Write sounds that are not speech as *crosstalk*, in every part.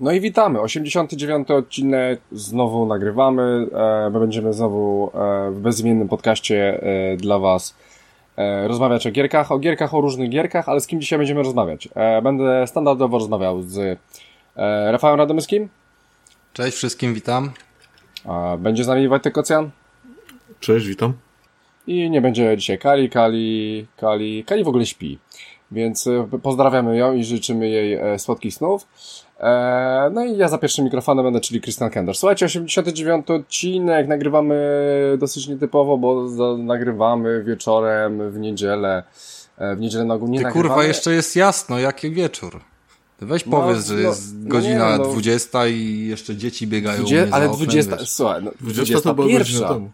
No i witamy. 89 odcinek znowu nagrywamy. E, my będziemy znowu e, w bezimiennym podcaście e, dla Was rozmawiać o gierkach, o gierkach, o różnych gierkach, ale z kim dzisiaj będziemy rozmawiać? Będę standardowo rozmawiał z Rafałem Radomyskim. Cześć wszystkim, witam. Będzie z nami Wojtek Kocjan. Cześć, witam. I nie będzie dzisiaj Kali, Kali, Kali, Kali w ogóle śpi. Więc pozdrawiamy ją i życzymy jej słodkich snów. E, no i ja za pierwszym mikrofonem będę, czyli Christian Kender. Słuchajcie, 89 odcinek, nagrywamy dosyć nietypowo, bo nagrywamy wieczorem w niedzielę. E, w niedzielę na ogół nie Ty nagrywamy. kurwa, jeszcze jest jasno, jaki wieczór. Weź no, powiedz, że no, jest no godzina no, 20 i jeszcze dzieci biegają 20, Ale 20, wiesz. słuchaj, no, 20, 20 to była godzina temu.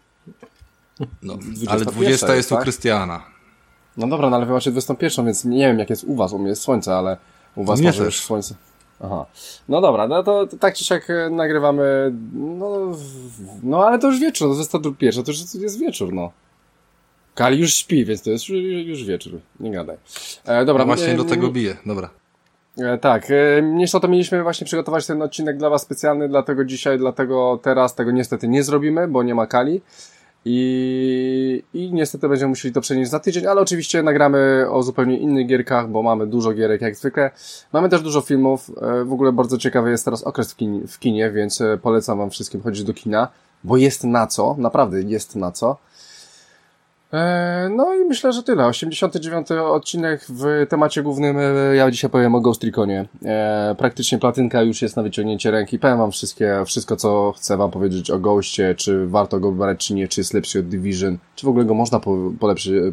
No, ale 20 jest tak? u Krystiana. No dobra, no ale wy macie 21, więc nie wiem jak jest u was, u mnie jest słońce, ale u was może już słońce. Aha. No dobra, no to, to tak czy siak e, nagrywamy, no, no ale to już wieczór, to jest to pierwsze, to już jest wieczór, no. Kali już śpi, więc to jest już, już wieczór, nie gadaj. E, dobra. No właśnie do tego bije, dobra. E, tak, e, niestety mieliśmy właśnie przygotować ten odcinek dla Was specjalny, dlatego dzisiaj, dlatego teraz tego niestety nie zrobimy, bo nie ma Kali. I, I niestety będziemy musieli to przenieść za tydzień, ale oczywiście nagramy o zupełnie innych gierkach, bo mamy dużo gierek jak zwykle. Mamy też dużo filmów. E, w ogóle bardzo ciekawy jest teraz okres w kinie, w kinie więc e, polecam Wam wszystkim chodzić do kina, bo jest na co, naprawdę jest na co. E, no i myślę, że tyle. 89 odcinek w temacie głównym. E, ja dzisiaj powiem o Ghost Reconie. E, praktycznie platynka już jest na wyciągnięcie ręki. Powiem wam wszystkie, wszystko, co chcę wam powiedzieć o Ghostie, czy warto go brać, czy nie, czy jest lepszy od Division, czy w ogóle go można po, polepszy,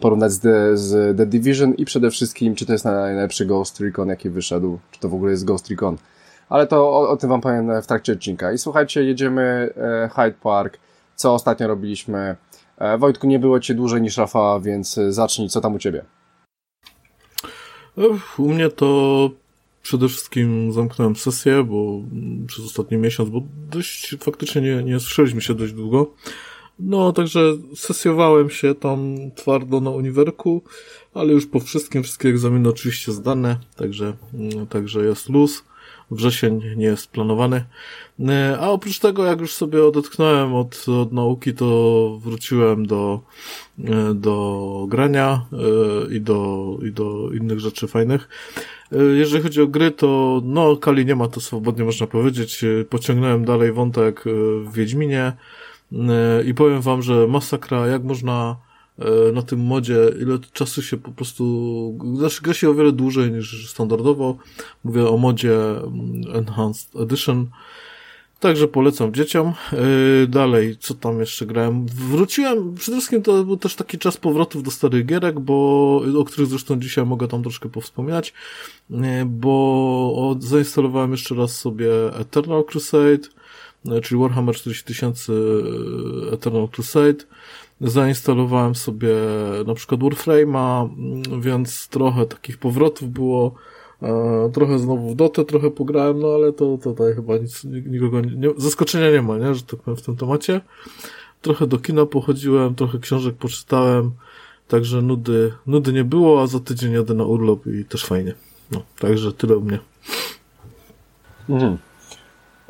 porównać z The, z The Division i przede wszystkim, czy to jest najlepszy Ghost Recon, jaki wyszedł, czy to w ogóle jest Ghost Recon. Ale to o, o tym wam powiem w trakcie odcinka. I słuchajcie, jedziemy Hyde Park, co ostatnio robiliśmy, Wojtku, nie było cię dłużej niż Rafa, więc e, zacznij, co tam u ciebie? U mnie to przede wszystkim zamknąłem sesję, bo przez ostatni miesiąc, bo dość faktycznie nie, nie słyszeliśmy się dość długo. No, także sesjowałem się tam twardo na uniwerku, ale już po wszystkim, wszystkie egzaminy oczywiście zdane, także, mm, także jest luz wrzesień nie jest planowany. E, a oprócz tego, jak już sobie odetchnąłem od, od nauki, to wróciłem do, e, do grania e, i do, i do innych rzeczy fajnych. Jeżeli chodzi o gry, to no, Kali nie ma, to swobodnie można powiedzieć. Pociągnąłem dalej wątek w Wiedźminie i powiem wam, że masakra, jak można na tym modzie, ile czasu się po prostu, znaczy gra się o wiele dłużej niż standardowo. Mówię o modzie mm, Enhanced Edition. Także polecam dzieciom. E, dalej, co tam jeszcze grałem? Wróciłem, przede wszystkim to był też taki czas powrotów do starych gierek, bo, o których zresztą dzisiaj mogę tam troszkę powspominać, e, bo zainstalowałem jeszcze raz sobie Eternal Crusade, czyli Warhammer 40 tysięcy Eternal Crusade. Zainstalowałem sobie na przykład Warframe'a, więc trochę takich powrotów było. E, trochę znowu w Dotę trochę pograłem, no ale to tutaj chyba nic, nikogo nie, zaskoczenia nie ma, nie, że tak powiem w tym temacie. Trochę do kina pochodziłem, trochę książek poczytałem, także nudy, nudy nie było, a za tydzień jadę na urlop i też fajnie. No, także tyle u mnie. Mhm.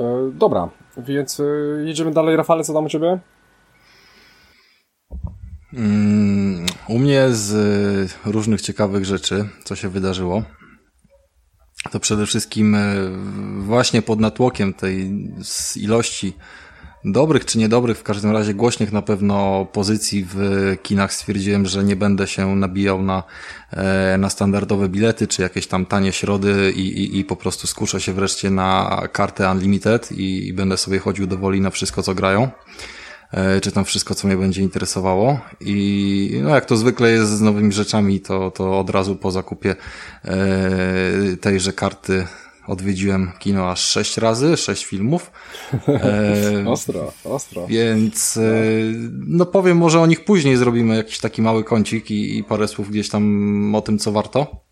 E, dobra, więc e, jedziemy dalej. Rafale, co tam u Ciebie? Mm, u mnie z y, różnych ciekawych rzeczy, co się wydarzyło, to przede wszystkim y, właśnie pod natłokiem tej ilości dobrych czy niedobrych, w każdym razie głośnych na pewno pozycji w kinach stwierdziłem, że nie będę się nabijał na, e, na standardowe bilety czy jakieś tam tanie środy i, i, i po prostu skuszę się wreszcie na kartę Unlimited i, i będę sobie chodził do woli na wszystko, co grają. E, czytam wszystko, co mnie będzie interesowało i no jak to zwykle jest z nowymi rzeczami, to, to od razu po zakupie e, tejże karty odwiedziłem kino aż sześć razy, sześć filmów. E, *laughs* ostro, ostro. Więc e, no powiem, może o nich później zrobimy jakiś taki mały kącik i, i parę słów gdzieś tam o tym, co warto.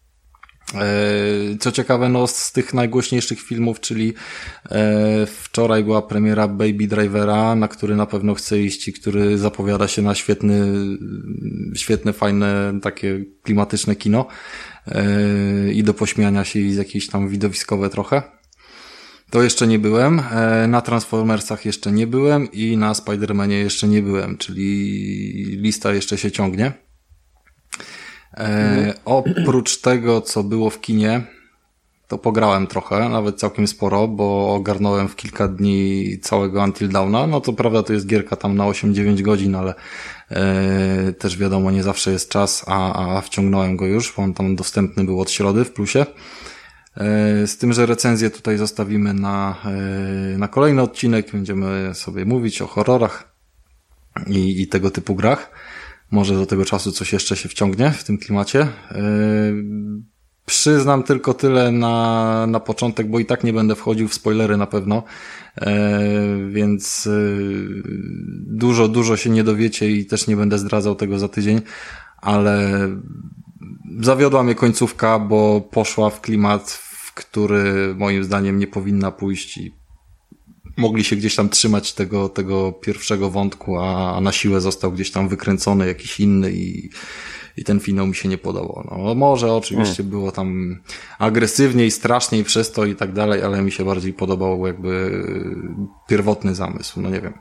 E, co ciekawe, no z tych najgłośniejszych filmów, czyli e, wczoraj była premiera Baby Drivera, na który na pewno chcę iść i który zapowiada się na świetny, świetne, fajne, takie klimatyczne kino e, i do pośmiania się i jakieś tam widowiskowe trochę. To jeszcze nie byłem, na Transformersach jeszcze nie byłem i na Spider-Manie jeszcze nie byłem, czyli lista jeszcze się ciągnie. E, oprócz tego, co było w kinie, to pograłem trochę, nawet całkiem sporo, bo ogarnąłem w kilka dni całego Until Dawna. No to prawda, to jest gierka tam na 8-9 godzin, ale e, też wiadomo, nie zawsze jest czas, a, a wciągnąłem go już, bo on tam dostępny był od środy w plusie. E, z tym, że recenzję tutaj zostawimy na, e, na kolejny odcinek. Będziemy sobie mówić o horrorach i, i tego typu grach. Może do tego czasu coś jeszcze się wciągnie w tym klimacie. Yy, przyznam tylko tyle na, na początek, bo i tak nie będę wchodził w spoilery na pewno, yy, więc yy, dużo, dużo się nie dowiecie i też nie będę zdradzał tego za tydzień, ale zawiodła mnie końcówka, bo poszła w klimat, w który moim zdaniem nie powinna pójść i mogli się gdzieś tam trzymać tego, tego pierwszego wątku, a, na siłę został gdzieś tam wykręcony jakiś inny i, i ten finał mi się nie podobał. No, może oczywiście hmm. było tam agresywniej, straszniej przez to i tak dalej, ale mi się bardziej podobał jakby pierwotny zamysł. No nie wiem.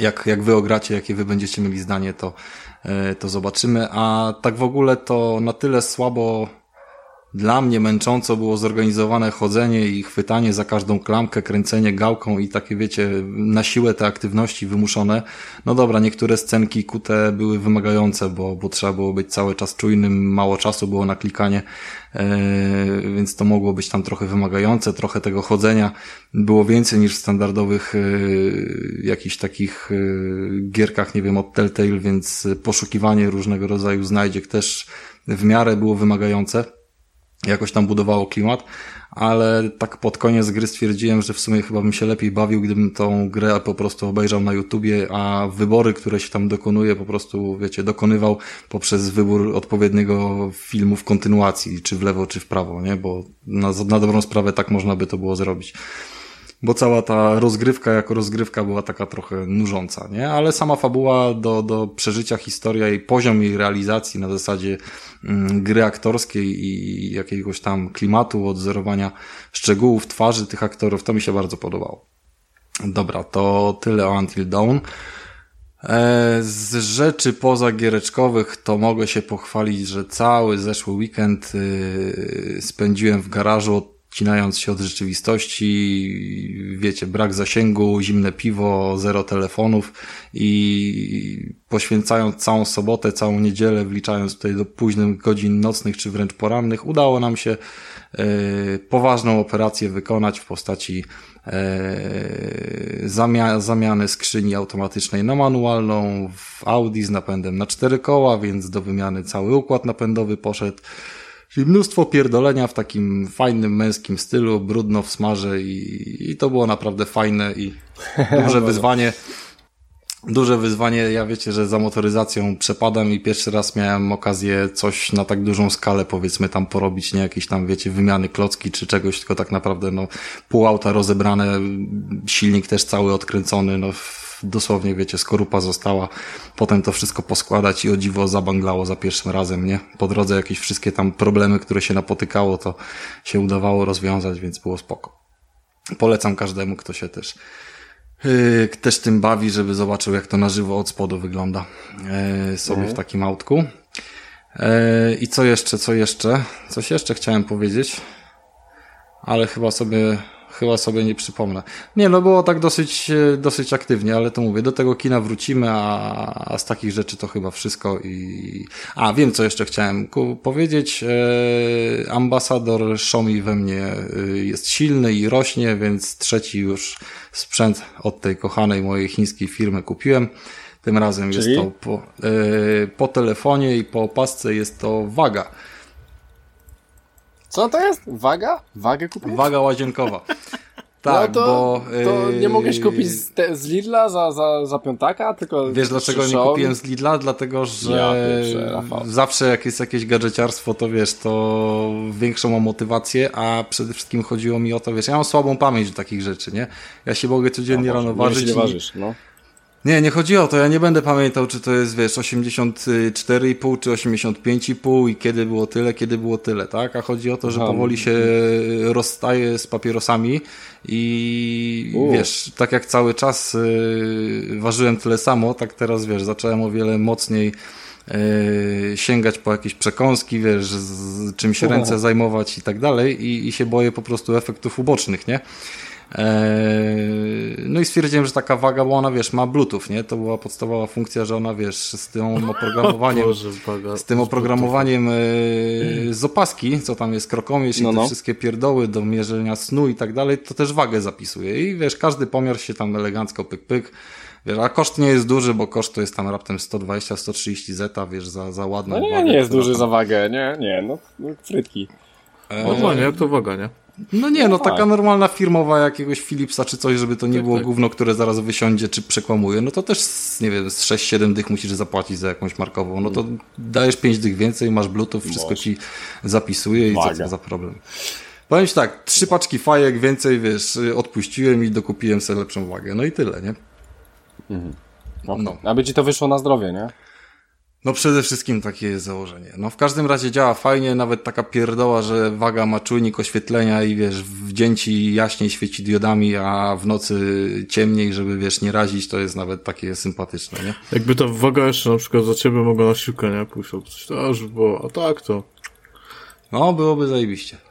Jak, jak wy ogracie, jakie wy będziecie mieli zdanie, to, e, to zobaczymy. A tak w ogóle to na tyle słabo dla mnie męcząco było zorganizowane chodzenie i chwytanie za każdą klamkę, kręcenie gałką i takie, wiecie, na siłę te aktywności wymuszone. No dobra, niektóre scenki kute były wymagające, bo, bo trzeba było być cały czas czujnym, mało czasu było na klikanie, e, więc to mogło być tam trochę wymagające, trochę tego chodzenia było więcej niż w standardowych e, jakichś takich e, gierkach, nie wiem, od Telltale, więc poszukiwanie różnego rodzaju znajdziek też w miarę było wymagające jakoś tam budowało klimat, ale tak pod koniec gry stwierdziłem, że w sumie chyba bym się lepiej bawił, gdybym tą grę po prostu obejrzał na YouTubie, a wybory, które się tam dokonuje, po prostu, wiecie, dokonywał poprzez wybór odpowiedniego filmu w kontynuacji, czy w lewo, czy w prawo, nie? Bo na, na dobrą sprawę tak można by to było zrobić bo cała ta rozgrywka jako rozgrywka była taka trochę nużąca, nie? Ale sama fabuła do, do przeżycia, historia i poziom jej realizacji na zasadzie mm, gry aktorskiej i jakiegoś tam klimatu, odzorowania szczegółów twarzy tych aktorów, to mi się bardzo podobało. Dobra, to tyle o Until Dawn. E, z rzeczy pozagiereczkowych to mogę się pochwalić, że cały zeszły weekend y, spędziłem w garażu odcinając się od rzeczywistości, wiecie, brak zasięgu, zimne piwo, zero telefonów i poświęcając całą sobotę, całą niedzielę, wliczając tutaj do późnych godzin nocnych czy wręcz porannych, udało nam się e, poważną operację wykonać w postaci e, zamia zamiany skrzyni automatycznej na manualną w Audi z napędem na cztery koła, więc do wymiany cały układ napędowy poszedł. Czyli mnóstwo pierdolenia w takim fajnym, męskim stylu, brudno w smarze i, i to było naprawdę fajne i duże *laughs* wyzwanie. Duże wyzwanie, ja wiecie, że za motoryzacją przepadam i pierwszy raz miałem okazję coś na tak dużą skalę powiedzmy tam porobić, nie jakieś tam wiecie wymiany klocki czy czegoś, tylko tak naprawdę no pół auta rozebrane, silnik też cały odkręcony, no dosłownie, wiecie, skorupa została, potem to wszystko poskładać i o dziwo zabanglało za pierwszym razem, nie? Po drodze jakieś wszystkie tam problemy, które się napotykało, to się udawało rozwiązać, więc było spoko. Polecam każdemu, kto się też yy, też tym bawi, żeby zobaczył, jak to na żywo od spodu wygląda yy, sobie mhm. w takim autku. Yy, I co jeszcze, co jeszcze? Coś jeszcze chciałem powiedzieć, ale chyba sobie chyba sobie nie przypomnę. Nie, no było tak dosyć, e, dosyć aktywnie, ale to mówię, do tego kina wrócimy, a, a z takich rzeczy to chyba wszystko i... A, wiem co jeszcze chciałem powiedzieć. E, ambasador Xiaomi we mnie e, jest silny i rośnie, więc trzeci już sprzęt od tej kochanej mojej chińskiej firmy kupiłem. Tym razem Czyli? jest to po, e, po telefonie i po opasce jest to waga. Co to jest? Waga? Wagę kupić? Waga łazienkowa. *laughs* Tak, no to, bo... To nie yy, mogłeś kupić z, te, z Lidla za, za, za piątaka, tylko... Wiesz dlaczego nie kupiłem z Lidla? Dlatego, że Ja zawsze jak jest jakieś gadżeciarstwo, to wiesz, to większą mam motywację, a przede wszystkim chodziło mi o to, wiesz, ja mam słabą pamięć do takich rzeczy, nie? Ja się mogę codziennie rano ważyć i... ważysz, no. Nie, nie chodzi o to, ja nie będę pamiętał, czy to jest, wiesz, 84,5 czy 85,5 i kiedy było tyle, kiedy było tyle, tak? A chodzi o to, że powoli się rozstaje z papierosami i U. wiesz, tak jak cały czas y, ważyłem tyle samo, tak teraz, wiesz, zacząłem o wiele mocniej y, sięgać po jakieś przekąski, wiesz, z czym się ręce zajmować i tak dalej i, i się boję po prostu efektów ubocznych, nie? Eee, No i stwierdziłem, że taka waga, bo ona, wiesz, ma Bluetooth, nie? To była podstawowa funkcja, że ona, wiesz, z tym *laughs* oprogramowaniem, Boże, z tym oprogramowaniem eee, z opaski, co tam jest krokomierz i No, te no. wszystkie pierdoły do mierzenia snu i tak dalej, to też wagę zapisuje. I wiesz, każdy pomiar się tam elegancko pyk, pyk. Wiesz, a koszt nie jest duży, bo koszt to jest tam raptem 120-130 zeta, wiesz, za, za ładną No nie, wagę, nie jest duży tam- za wagę, nie, nie, no, no frytki. Normalnie, jak to waga, nie? No nie, no tak. taka normalna firmowa jakiegoś Philipsa czy coś, żeby to nie Tak, było tak. gówno, które zaraz wysiądzie czy przekłamuje, no to też, nie wiem, z 6-7 dych musisz zapłacić za jakąś markową, no to dajesz 5 dych więcej, masz bluetooth, wszystko Boże. ci zapisuje i co Waga. to za problem. Powiem ci tak, trzy paczki fajek więcej, wiesz, odpuściłem i dokupiłem sobie lepszą wagę, no i tyle, nie? No. No. Aby ci to wyszło na zdrowie, nie? No przede wszystkim takie jest założenie. No w każdym razie działa fajnie, nawet taka pierdoła, że waga ma czujnik oświetlenia i wiesz, w dzień ci jaśniej świeci diodami, a w nocy ciemniej, żeby wiesz, nie razić, to jest nawet takie sympatyczne, nie? Jakby ta waga jeszcze na przykład za ciebie mogła na siłkę, nie? Pójść coś, to już było, a tak to. No, byłoby zajebiście.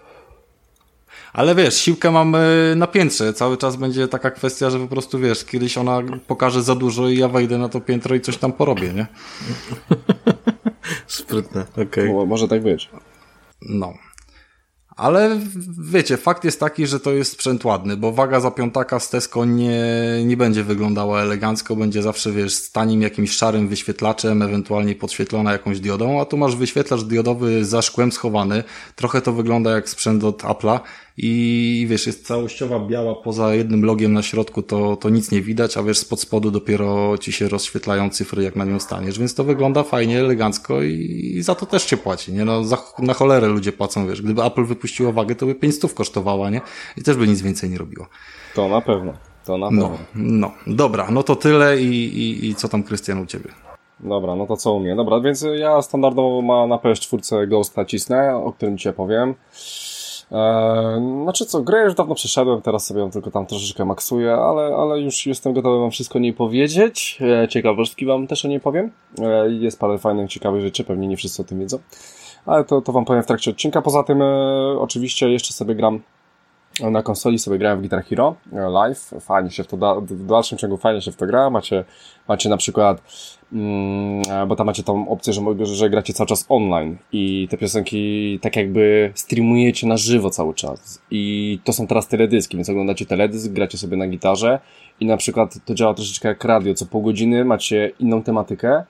Ale wiesz, siłkę mam na piętrze. Cały czas będzie taka kwestia, że po prostu wiesz, kiedyś ona pokaże za dużo i ja wejdę na to piętro i coś tam porobię, nie? *laughs* Sprytne, okej. Mo- Może tak być. No. Ale wiecie, fakt jest taki, że to jest sprzęt ładny, bo waga za piątaka z Tesco nie, nie będzie wyglądała elegancko, będzie zawsze, wiesz, z tanim jakimś szarym wyświetlaczem, ewentualnie podświetlona jakąś diodą, a tu masz wyświetlacz diodowy za szkłem schowany, trochę to wygląda jak sprzęt od Apple'a i wiesz, jest całościowa biała poza jednym logiem na środku, to, to nic nie widać, a wiesz, spod spodu dopiero ci się rozświetlają cyfry, jak na nią staniesz, więc to wygląda fajnie, elegancko i, i za to też się płaci, nie? No, za, na cholerę ludzie płacą, wiesz, gdyby Apple wypuściło wagę, to by 500 kosztowała, nie? I też by nic więcej nie robiło. To na pewno. To na pewno. No, no, dobra, no to tyle i, i, i co tam, Krystian, u ciebie? Dobra, no to co u mnie? Dobra, więc ja standardowo ma na PS4 Ghost nacisnę, o którym dzisiaj powiem. Eee, znaczy co, grę już dawno przeszedłem, teraz sobie ją tylko tam troszeczkę maksuję, ale, ale już jestem gotowy wam wszystko o niej powiedzieć. E, ciekawostki wam też o niej powiem. E, jest parę fajnych, ciekawych rzeczy, pewnie nie wszyscy o tym wiedzą. Ale to, to wam powiem w trakcie odcinka. Poza tym e, oczywiście jeszcze sobie gram na konsoli sobie grałem w Guitar Hero e, Live, fajnie się w to, da, w dalszym ciągu fajnie się w to gra, macie, macie na przykład, bo tam macie tą opcję, że, że gracie cały czas online i te piosenki tak jakby streamujecie na żywo cały czas. I to są teraz teledyski, więc oglądacie teledysk, gracie sobie na gitarze i na przykład to działa troszeczkę jak radio, co pół godziny macie inną tematykę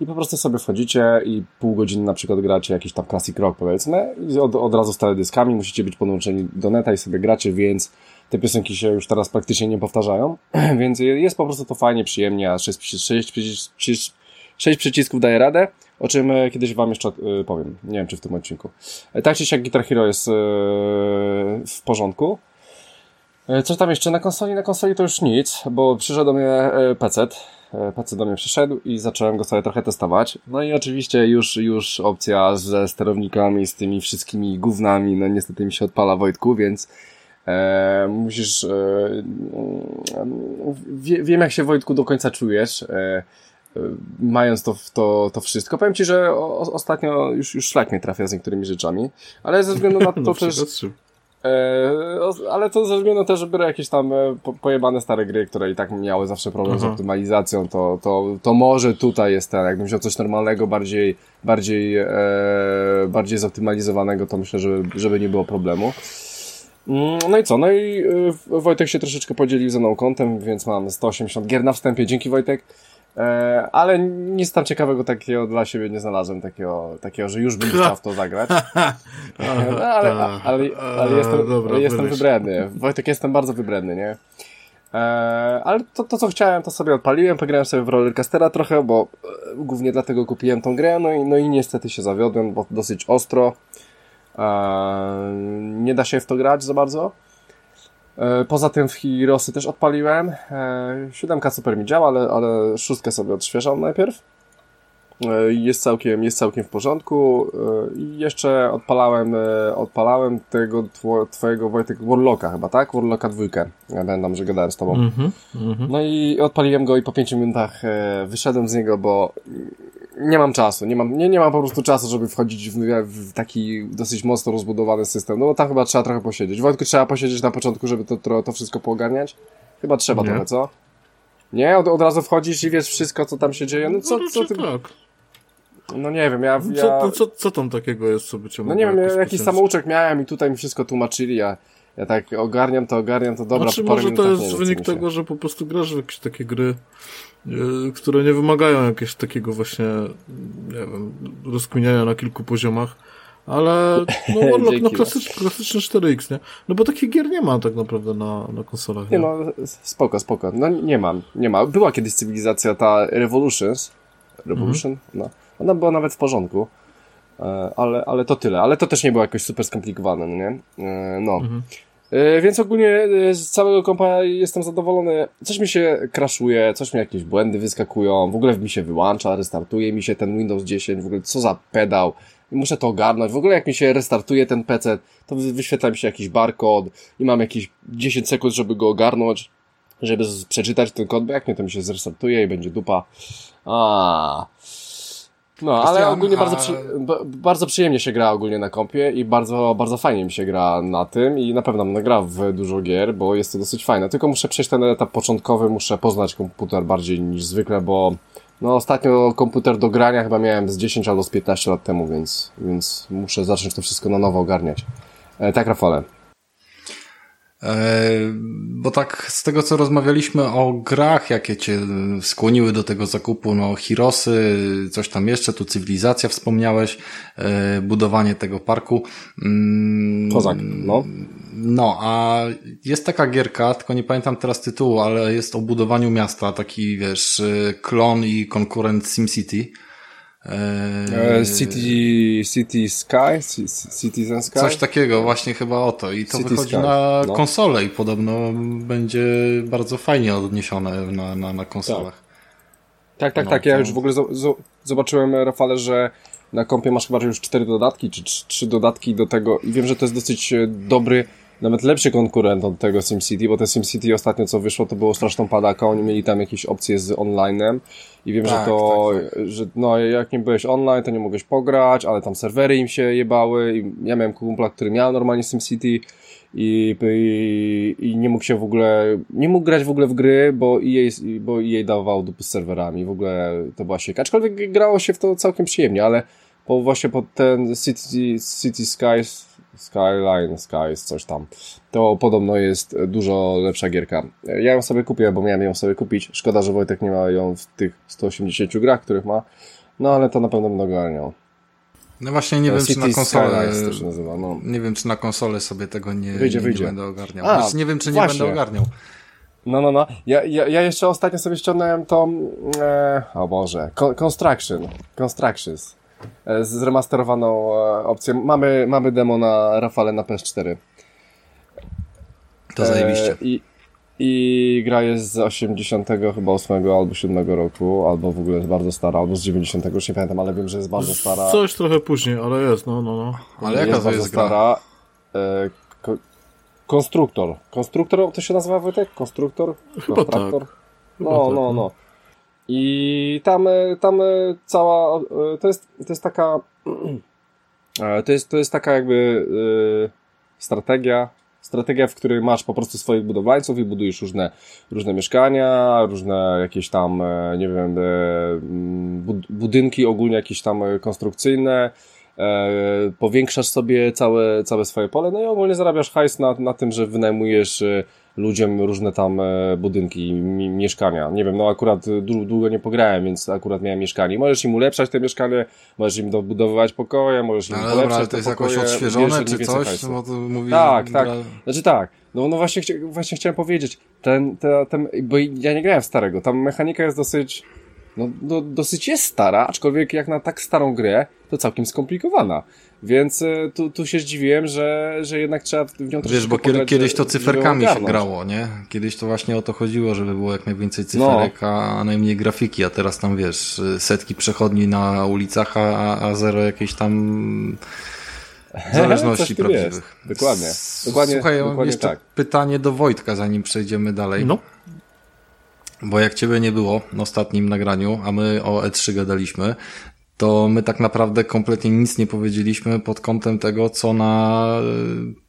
i po prostu sobie wchodzicie i pół godziny na przykład gracie jakiś tam classic rock powiedzmy i od, od razu z teledyskami musicie być podłączeni do neta i sobie gracie, więc te piosenki się już teraz praktycznie nie powtarzają, *clears throat* więc jest po prostu to fajnie, przyjemnie, a 6, 6, 6, 6 przycisków daje radę, o czym e, kiedyś wam jeszcze e, powiem, nie wiem czy w tym odcinku. E, Tak czy siak Guitar Hero jest w porządku. Co tam jeszcze na konsoli? Na konsoli to już nic, bo przyszedł do mnie PC. PC do mnie przyszedł i zacząłem go sobie trochę testować. No i oczywiście już, już opcja ze sterownikami, z tymi wszystkimi gównami, no niestety mi się odpala Wojtku, więc e, musisz... E, mm, wie, wiem jak się Wojtku do końca czujesz. E, e, mając to, to, to wszystko. Powiem Ci, że o, ostatnio już, już szlak mnie trafia z niektórymi rzeczami, ale ze względu na *laughs* to No, też... E, ale to ze względu też, że biorę jakieś tam po, pojebane stare gry, które i tak miały zawsze problem z Aha. optymalizacją, to, to, to może tutaj jest ten, jakbym wziął coś normalnego, bardziej, bardziej, e, bardziej zoptymalizowanego, to myślę, żeby, żeby nie było problemu. Mm, No i co? No i e, Wojtek się troszeczkę podzielił ze mną kątem, więc mam 180 gier na wstępie. Dzięki Wojtek. E, ale nic tam ciekawego takiego dla siebie nie znalazłem, takiego, takiego że już bym chciał w to zagrać. *laughs* no, ale, ale, ale jestem, Dobra, jestem wybredny. Wojtek, jestem bardzo wybredny, nie? E, ale to, to, co chciałem, to sobie odpaliłem, pograłem sobie w Rollercoastera trochę, bo e, głównie dlatego kupiłem tą grę, no i, no i niestety się zawiodłem, bo dosyć ostro. E, nie da się w to grać za bardzo. E, Poza tym w Heroesy też odpaliłem. E, Siódemka super mi działa, ale, ale szóstkę sobie odświeżam najpierw. Jest całkiem, jest całkiem w porządku. I jeszcze odpalałem, odpalałem tego two- twojego Wojtek Warlocka chyba, tak? Warlocka dwójkę. Ja pamiętam, że gadałem z tobą. Mhm, mhm. No i odpaliłem go i po 5 minutach wyszedłem z niego, bo nie mam czasu, nie mam, nie, nie mam po prostu czasu, żeby wchodzić w, w taki dosyć mocno rozbudowany system. No bo tam chyba trzeba trochę posiedzieć. Wojtku, trzeba posiedzieć na początku, żeby to, to, to wszystko poogarniać? Chyba trzeba Nie. trochę, co? Nie? Od, od razu wchodzisz i wiesz wszystko, co tam się dzieje? No co, no, co raczej ty... tak. No nie wiem, ja... Co, ja... no, co, co tam takiego jest, co by cię No nie wiem, jakiś pociąć? samouczek miałem i tutaj mi wszystko tłumaczyli, ja, ja tak ogarniam to, ogarniam to, dobra, znaczy, parę może to minutach jest co wynik tego, że po prostu grasz w jakieś takie gry, które nie wymagają jakiegoś takiego właśnie, nie wiem, rozkminiania na kilku poziomach. Ale no *laughs* Warlock, no klasyczny, klasyczny 4X, nie? No bo takich gier nie ma tak naprawdę na, na konsolach. Nie no, spoko, spoko. No nie mam, nie ma. Była kiedyś cywilizacja ta Revolutions. Revolution? No. Ona była nawet w porządku. E, Ale, ale to tyle. Ale to też nie było jakoś super skomplikowane, no nie? E, No. Mhm. E, Więc ogólnie e, z całego kompa jestem zadowolony. Coś mi się crashuje, coś mi jakieś błędy wyskakują, w ogóle mi się wyłącza, restartuje mi się ten Windows 10, w ogóle co za pedał. Muszę to ogarnąć. W ogóle jak mi się restartuje ten PC, to wy- wyświetla mi się jakiś barcode i mam jakieś 10 sekund, żeby go ogarnąć, żeby przeczytać ten kod, bo jak nie, to mi się zrestartuje i będzie dupa. A. No, ale ogólnie bardzo, a- przy, ba- bardzo przyjemnie się gra ogólnie na kompie i bardzo, bardzo fajnie mi się gra na tym i na pewno grał w dużo gier, bo jest to dosyć fajne. Tylko muszę przejść ten etap początkowy, muszę poznać komputer bardziej niż zwykle, bo no ostatnio komputer do grania chyba miałem z 10 albo z 15 lat temu, więc, więc muszę zacząć to wszystko na nowo ogarniać. E, tak, Rafale. E, bo tak z tego co rozmawialiśmy o grach, jakie cię skłoniły do tego zakupu, no Hirosy, coś tam jeszcze, tu cywilizacja wspomniałeś, e, budowanie tego parku. Mm, Kozak, no. No, a jest taka gierka, tylko nie pamiętam teraz tytułu, ale jest o budowaniu miasta, taki wiesz, e, klon i konkurent SimCity. E, City, City Sky? Citizen Sky? Coś takiego, właśnie chyba o to. I to City wychodzi Sky, na no. konsolę i podobno będzie bardzo fajnie odniesione na, na, na konsolach. Tak, tak, No, tak. Ja już w ogóle zo- zo- zobaczyłem, Rafale, że na kompie masz chyba już cztery dodatki, czy trz- trzy dodatki do tego i wiem, że to jest dosyć e, dobry, nawet lepszy konkurent od tego SimCity, bo te SimCity ostatnio co wyszło, to było straszną padaką, oni mieli tam jakieś opcje z online'em i wiem, że Tak, to, tak, że no jak nie byłeś online, to nie mogłeś pograć, ale tam serwery im się jebały i ja miałem kumpla, który miał normalnie SimCity i, i, i nie mógł się w ogóle, nie mógł grać w ogóle w gry, bo EA, bo EA dawał dupy z serwerami, w ogóle to była sieka. Aczkolwiek grało się w to całkiem przyjemnie, ale po, właśnie pod ten City, City Skies, Skyline Skies, coś tam, to podobno jest dużo lepsza gierka. Ja ją sobie kupię, bo miałem ją sobie kupić. Szkoda, że Wojtek nie ma ją w tych 180 grach, których ma, no ale to na pewno będę ogarniał. No właśnie nie wiem, czy City na konsolę... Nazywa, no. Nie wiem, czy na konsolę sobie tego nie, Wyjdzie, nie, wyjdzie. nie będę ogarniał. A, Znaczy, nie wiem, czy nie właśnie. będę ogarniał. No, no, no. Ja, ja, ja jeszcze ostatnio sobie ściągnąłem tą, e, o Boże, Con- Construction, Constructions. E, zremasterowaną e, opcję. Mamy, mamy demo na Rafale na PS4. To zajebiście. E, I, I gra jest z 80 chyba 8 albo 7 roku, albo w ogóle jest bardzo stara, albo z 90, już nie pamiętam, ale wiem, że jest bardzo stara. Coś trochę później, ale jest, no, no, no. Ale jaka jest to jest gra? stara. E, ko, konstruktor. Konstruktor, to się nazywa Wojtek? Konstruktor? Chyba Konstruktor? tak. No, Chyba tak, no, no. I tam, e, tam e, cała, e, to jest, to jest taka, *clears throat* to jest, to jest taka jakby strategia, strategia, w której masz po prostu swoich budowlańców i budujesz różne, różne mieszkania, różne jakieś tam, nie wiem, bud- budynki ogólnie jakieś tam konstrukcyjne, powiększasz sobie całe, całe swoje pole, no i ogólnie zarabiasz hajs na, na tym, że wynajmujesz ludziom różne tam e, budynki, mieszkania. Nie wiem, no akurat długo nie pograłem, więc akurat miałem mieszkanie. Możesz im ulepszać te mieszkanie, możesz im dobudowywać pokoje, możesz im no, polepszać ale to jest pokoje, jakoś odświeżone czy coś? No, to mówi, tak, tak. Znaczy tak, no, no właśnie, właśnie chciałem powiedzieć, ten, ten, ten, bo ja nie grałem w starego, tam mechanika jest dosyć no, no, dosyć jest stara, aczkolwiek jak na tak starą grę, to całkiem skomplikowana. Więc e, tu, tu się zdziwiłem, że, że jednak trzeba w nią Wiesz, bo kiedy, kiedyś to cyferkami się grało, nie? Kiedyś to właśnie o to chodziło, żeby było jak najwięcej cyferek, no. a najmniej grafiki, a teraz tam wiesz, setki przechodni na ulicach, a, a zero jakieś tam zależności prawdziwych. Dokładnie. Dokładnie. Słuchaj, dokładnie jeszcze tak. pytanie do Wojtka, zanim przejdziemy dalej. No. Bo jak ciebie nie było na ostatnim nagraniu, a my o E3 gadaliśmy, to my tak naprawdę kompletnie nic nie powiedzieliśmy pod kątem tego, co na e,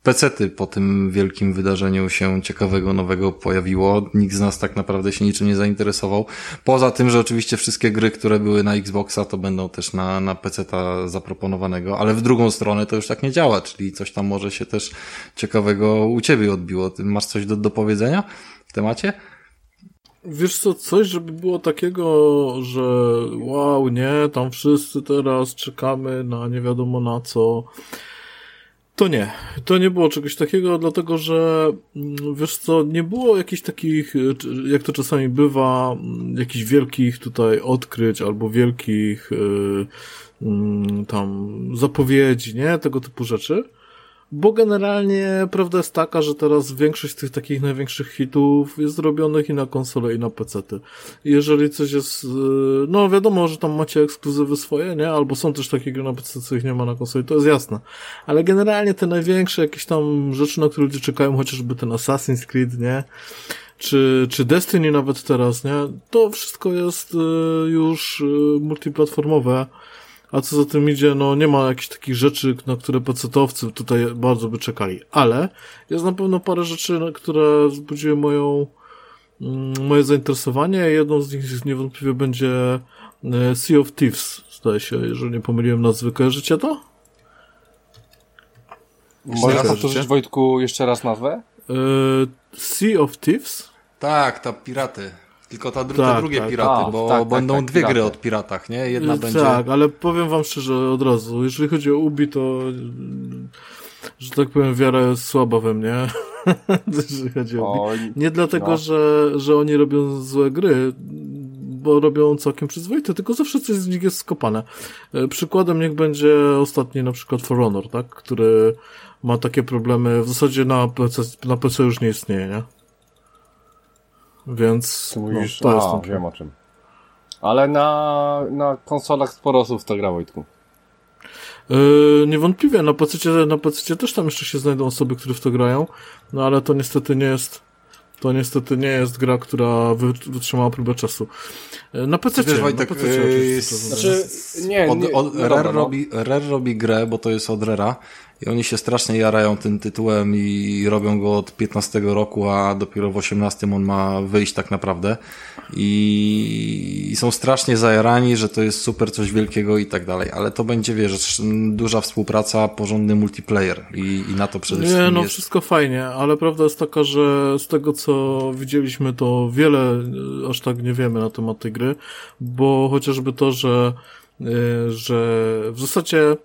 pecety po tym wielkim wydarzeniu się ciekawego, nowego pojawiło. Nikt z nas tak naprawdę się niczym nie zainteresował. Poza tym, że oczywiście wszystkie gry, które były na Xboxa, to będą też na, na peceta zaproponowanego, ale w drugą stronę to już tak nie działa, czyli coś tam może się też ciekawego u ciebie odbiło. Ty masz coś do, do powiedzenia w temacie? Wiesz co, coś, żeby było takiego, że wow, nie, tam wszyscy teraz czekamy na nie wiadomo na co. To nie. To nie było czegoś takiego, dlatego że mm, wiesz co, nie było jakichś takich, jak to czasami bywa, mm, jakichś wielkich tutaj odkryć albo wielkich yy, tam zapowiedzi, nie? Tego typu rzeczy. Bo generalnie prawda jest taka, że teraz większość tych takich największych hitów jest zrobionych i na konsole, i na pecety. Jeżeli coś jest, y, no wiadomo, że tam macie ekskluzywy swoje, nie? Albo są też takie gry na PC, co ich nie ma na konsoli, to jest jasne. Ale generalnie te największe jakieś tam rzeczy, na które ludzie czekają, chociażby ten Assassin's Creed, nie? Czy, czy Destiny nawet teraz, nie? To wszystko jest y, już y, multiplatformowe a co za tym idzie, no nie ma jakichś takich rzeczy, na które pecetowcy tutaj bardzo by czekali. Ale jest na pewno parę rzeczy, które wzbudziły moją, mm, moje zainteresowanie. Jedną z nich niewątpliwie będzie e, Sea of Thieves, zdaje się, jeżeli nie pomyliłem nazwy. Kojarzycie to? Możesz powtórzyć, Wojtku, jeszcze raz nazwę? E, sea of Thieves? Tak, ta piraty. Tylko ta, tak, te drugie tak. piraty, A, bo tak, tak będą tak, dwie piraty. gry od piratach, nie? Jedna tak, będzie... Tak, ale powiem wam szczerze od razu, jeżeli chodzi o Ubi, to że tak powiem, wiara jest słaba we mnie, *laughs* jeżeli chodzi o Ubi. Nie dlatego, no. że, że oni robią złe gry, bo robią całkiem przyzwoite, tylko zawsze coś z nich jest skopane. E, przykładem niech będzie ostatni na przykład For Honor, tak? Który ma takie problemy, w zasadzie na PC, na PC już nie istnieje, nie? Więc mówisz, no, to jest a, wiem o czym. Ale na, na konsolach sporo osób to gra, Wojtku. Yy, niewątpliwie, na PC, na PC też tam jeszcze się znajdą osoby, które w to grają, no ale to niestety nie jest to niestety nie jest gra, która wytrzymała próbę czasu. Yy, na PC, Wiesz, Wojtek, na PC yy, znaczy, nie, nie, od, od, no Rare, no. robi, Rare robi grę, bo to jest od Rera i oni się strasznie jarają tym tytułem i robią go od 15 roku, a dopiero w 18 on ma wyjść tak naprawdę. I, i są strasznie zajarani, że to jest super, coś wielkiego i tak dalej. Ale to będzie, wiesz, duża współpraca, porządny multiplayer i, i na to przede wszystkim Nie, no jest. wszystko fajnie, ale prawda jest taka, że z tego co widzieliśmy, to wiele aż tak nie wiemy na temat tej gry, bo chociażby to, że, y, że w zasadzie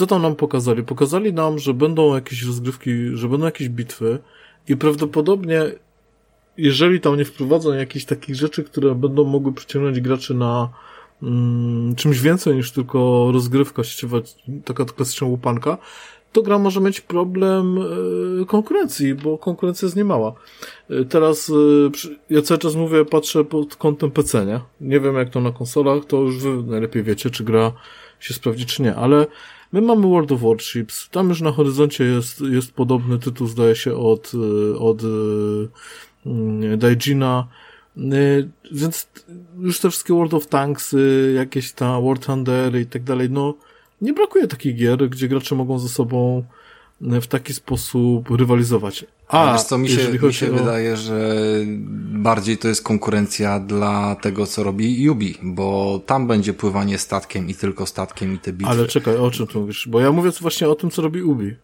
co tam nam pokazali? Pokazali nam, że będą jakieś rozgrywki, że będą jakieś bitwy i prawdopodobnie jeżeli tam nie wprowadzą jakichś takich rzeczy, które będą mogły przyciągnąć graczy na mm, czymś więcej niż tylko rozgrywka sieciowa, taka klasyczna łupanka, to gra może mieć problem y, konkurencji, bo konkurencja jest niemała. Y, teraz y, ja cały czas mówię, patrzę pod kątem PC, nie? Nie wiem jak to na konsolach, to już wy najlepiej wiecie, czy gra się sprawdzi, czy nie, ale My mamy World of Warships. Tam już na horyzoncie jest, jest podobny tytuł, zdaje się, od, y, od y, Daijina. Y, więc już te wszystkie World of Tanks, jakieś tam War Thunder i tak dalej, no nie brakuje takich gier, gdzie gracze mogą ze sobą w taki sposób rywalizować. A, wiesz co, mi się, mi się o... wydaje, że bardziej to jest konkurencja dla tego, co robi Yubi, bo tam będzie pływanie statkiem i tylko statkiem i te bitwy. Ale czekaj, o czym tu mówisz? Bo ja mówię właśnie o tym, co robi Ubi.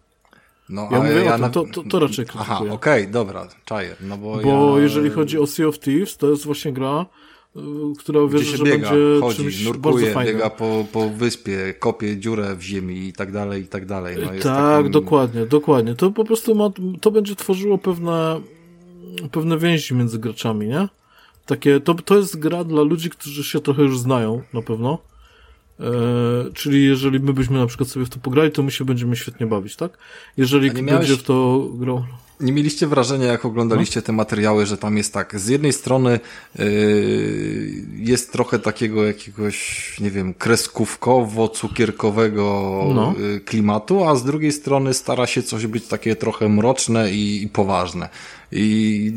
No, ja mówię ja o tym, na... to, to, to raczej krytykuję. Aha, okej, okay, dobra, czaję. No bo bo ja... jeżeli chodzi o Sea of Thieves, to jest właśnie gra, y, która wierzę, że biega, będzie chodzi, czymś nurkuje, biega po, po wyspie, kopie dziurę w ziemi i tak dalej, i tak dalej. No, tak, takim... dokładnie, dokładnie. To po prostu ma, to będzie tworzyło pewne, pewne więzi między graczami, nie? Takie, to, to jest gra dla ludzi, którzy się trochę już znają, na pewno. E, czyli jeżeli my byśmy na przykład sobie w to pograli, to my się będziemy świetnie bawić, tak? Jeżeli miałeś... będzie w to grał. Nie mieliście wrażenia, jak oglądaliście no? te materiały, że tam jest tak, z jednej strony yy, jest trochę takiego jakiegoś, nie wiem, kreskówkowo-cukierkowego no. Yy, klimatu, a z drugiej strony stara się coś być takie trochę mroczne i, i poważne. I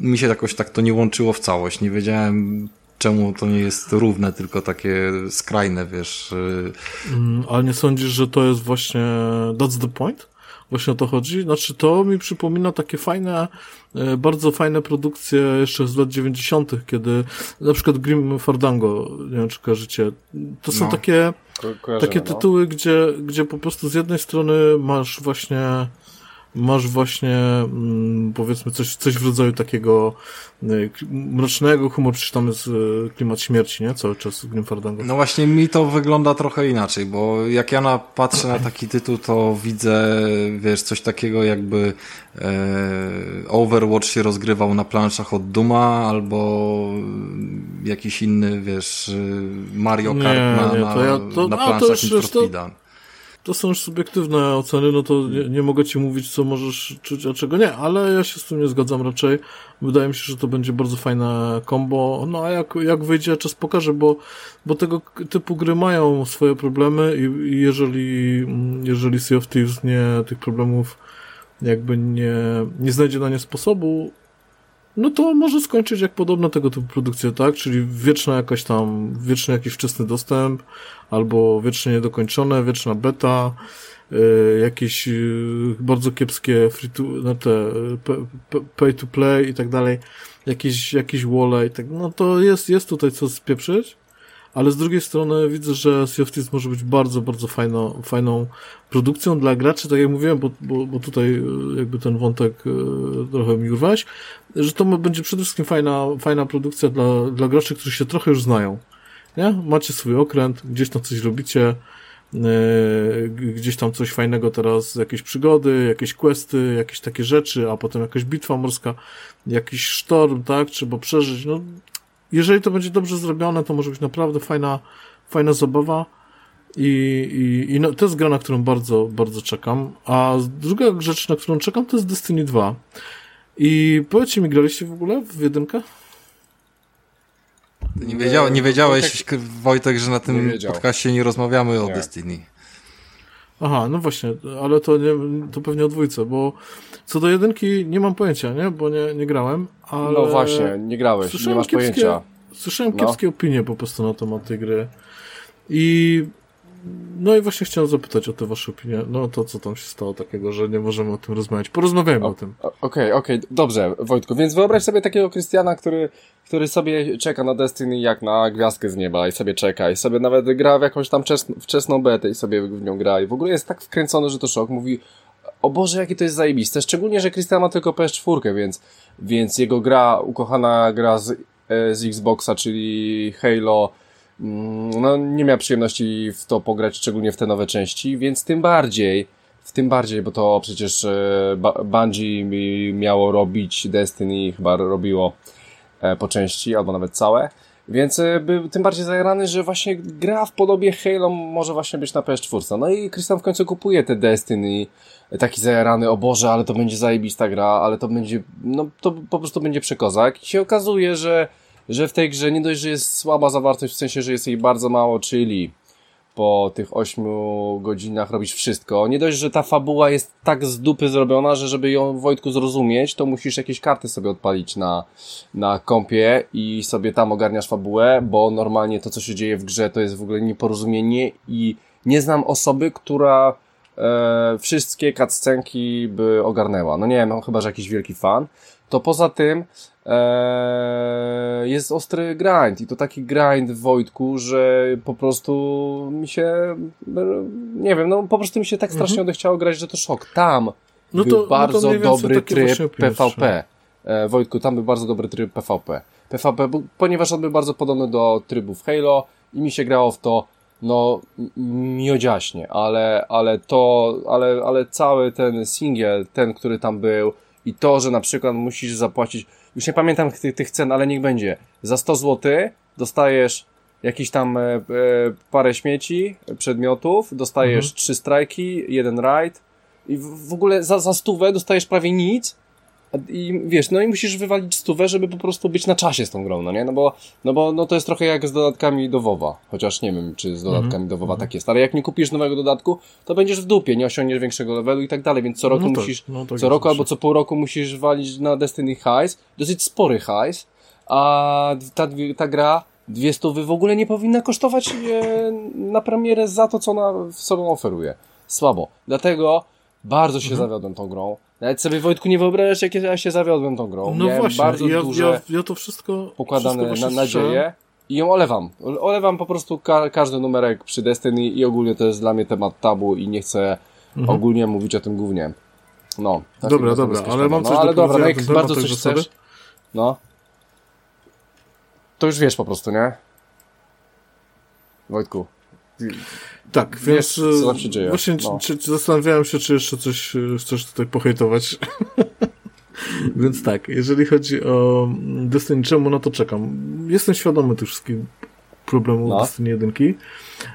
mi się jakoś tak to nie łączyło w całość. Nie wiedziałem, czemu to nie jest równe, tylko takie skrajne, wiesz. Y, mm, ale nie sądzisz, że to jest właśnie that's the point? Właśnie o to chodzi? Znaczy to mi przypomina takie fajne, y, bardzo fajne produkcje jeszcze z lat 90., kiedy na przykład Grim Fardango, nie wiem czy kojarzycie, to są no. takie, takie no. tytuły, no. gdzie, gdzie po prostu z jednej strony masz właśnie masz właśnie mm, powiedzmy coś, coś w rodzaju takiego y, mrocznego humoru, czy tam jest y, klimat śmierci, nie? Cały czas w Grim Fandango. No właśnie mi to wygląda trochę inaczej, bo jak ja na, patrzę na taki tytuł, to widzę, wiesz, coś takiego jakby e, Overwatch się rozgrywał na planszach od Duma, albo jakiś inny, wiesz, Mario Kart nie, na, nie, to ja, to, na planszach to już, to, to są już subiektywne oceny, no to nie, nie, mogę ci mówić, co możesz czuć, a czego nie, ale ja się z tym nie zgadzam raczej. Wydaje mi się, że to będzie bardzo fajne combo. No a jak, jak wyjdzie, czas pokaże, bo, bo tego typu gry mają swoje problemy i, i jeżeli, jeżeli Sea of Thieves nie, tych problemów jakby nie, nie znajdzie na nie sposobu, no to może skończyć jak podobno tego typu produkcje, tak? Czyli wieczna jakaś tam, wieczny jakiś wczesny dostęp, albo wiecznie niedokończone, wieczna beta, y, jakieś y, bardzo kiepskie free to, no te pay to play i tak dalej, jakieś, jakieś wole i tak, no to jest, jest tutaj co spieprzyć, ale z drugiej strony widzę, że Sea of Thieves może być bardzo, bardzo fajną, fajną produkcją dla graczy, tak jak mówiłem, bo, bo, bo tutaj y, jakby ten wątek trochę mi urwałeś, że to będzie przede wszystkim fajna, fajna produkcja dla, dla graczy, którzy się trochę już znają nie? Macie swój okręt, gdzieś tam coś robicie, yy, gdzieś tam coś fajnego teraz, jakieś przygody, jakieś questy, jakieś takie rzeczy, a potem jakaś bitwa morska, jakiś sztorm, tak? Trzeba przeżyć. No, jeżeli to będzie dobrze zrobione, to może być naprawdę fajna, fajna zabawa. I, i, i no, to jest gra, na którą bardzo, bardzo czekam. A druga rzecz, na którą czekam, to jest Destiny 2. I powiedzcie mi, graliście w ogóle w jedynkę? Nie, wiedział, nie wiedziałeś, Wojtek, że na tym nie podcaście nie rozmawiamy o Destiny. Aha, no właśnie, ale to, nie, to pewnie o dwójce, bo co do jedynki nie mam pojęcia, nie? Bo nie, nie grałem, ale... No właśnie, nie grałeś, nie masz kiepskie, pojęcia. Słyszałem no. kiepskie opinie po prostu na temat tej gry. I no i właśnie chciałem zapytać o te wasze opinie. No to, co tam się stało takiego, że nie możemy o tym rozmawiać. Porozmawiajmy o, o tym. Okej, okej, okay, okay. dobrze, Wojtku. Więc wyobraź sobie takiego Krystiana, który, który sobie czeka na Destiny jak na gwiazdkę z nieba i sobie czeka i sobie nawet gra w jakąś tam wczesną, wczesną betę i sobie w nią gra i w ogóle jest tak wkręcony, że to szok. Mówi, o Boże, jakie to jest zajebiste. Szczególnie, że Krystian ma tylko PS4, więc, więc jego gra, ukochana gra z, e, z Xboxa, czyli Halo, no, nie miał przyjemności w to pograć, szczególnie w te nowe części, więc tym bardziej, w tym bardziej, bo to przecież e, Bungie miało robić, Destiny chyba robiło e, po części, albo nawet całe, więc e, był tym bardziej zajarany, że właśnie gra w podobie Halo może właśnie być na PS4. No i Krystian w końcu kupuje te Destiny, taki zajarany, o Boże, ale to będzie zajebista gra, ale to będzie, no to po prostu będzie przekozak. I się okazuje, że że w tej grze nie dość, że jest słaba zawartość, w sensie, że jest jej bardzo mało, czyli po tych ośmiu godzinach robisz wszystko. Nie dość, że ta fabuła jest tak z dupy zrobiona, że żeby ją Wojtku zrozumieć, to musisz jakieś karty sobie odpalić na, na kompie i sobie tam ogarniasz fabułę, bo normalnie to, co się dzieje w grze, to jest w ogóle nieporozumienie i nie znam osoby, która e, wszystkie cutscenki by ogarnęła. No nie wiem, no, chyba, że jakiś wielki fan to poza tym e, jest ostry grind i to taki grind w Wojtku, że po prostu mi się, nie wiem, no po prostu mi się tak strasznie mhm. odechciało grać, że to szok. Tam no to, był bardzo no to dobry tryb PvP. E, Wojtku, tam był bardzo dobry tryb PvP. PvP, bo, ponieważ on był bardzo podobny do trybów Halo i mi się grało w to no miodziaśnie, ale, ale to, ale, ale cały ten singiel, ten, który tam był i to, że na przykład musisz zapłacić, już nie pamiętam tych, tych cen, ale niech będzie, za 100 zł dostajesz jakieś tam e, e, parę śmieci, przedmiotów, dostajesz mhm. trzy strajki, jeden raid i w, w ogóle za, za stówę dostajesz prawie nic, i wiesz, no i musisz wywalić stówę, żeby po prostu być na czasie z tą grą, no nie? No bo, no bo no to jest trochę jak z dodatkami do WoWa. Chociaż nie wiem, czy z dodatkami mm -hmm. do WoWa tak jest. Ale jak nie kupisz nowego dodatku, to będziesz w dupie, nie osiągniesz większego levelu i tak dalej, więc co roku no tak, musisz, no co roku albo co pół roku musisz walić na Destiny Highs, dosyć spory highs, a ta, ta gra dwie stówy w ogóle nie powinna kosztować e, na premierę za to, co ona w sobą oferuje. Słabo. Dlatego bardzo się mhm. zawiodłem tą grą. Nawet sobie Wojtku nie wyobrażasz, jak ja się zawiodłem tą grą. No Miałem właśnie, bardzo ja, duże ja, ja to wszystko pokładane wszystko na nadzieję i ją olewam. Olewam po prostu ka każdy numerek przy Destiny i ogólnie to jest dla mnie temat tabu i nie chcę mhm. ogólnie mówić o tym głównie. No. Dobra, dobra, ale mam coś no, ale do dobra, no jak bardzo coś chcesz. No. To już wiesz po prostu, nie? Wojtku. Tak, Wiesz, więc co tam się dzieje. właśnie no. czy, czy zastanawiałem się, czy jeszcze coś e, chcesz tutaj pohejtować. *laughs* więc tak, jeżeli chodzi o Destiny, czemu no to czekam. Jestem świadomy tych wszystkich problemów no. Destiny 1.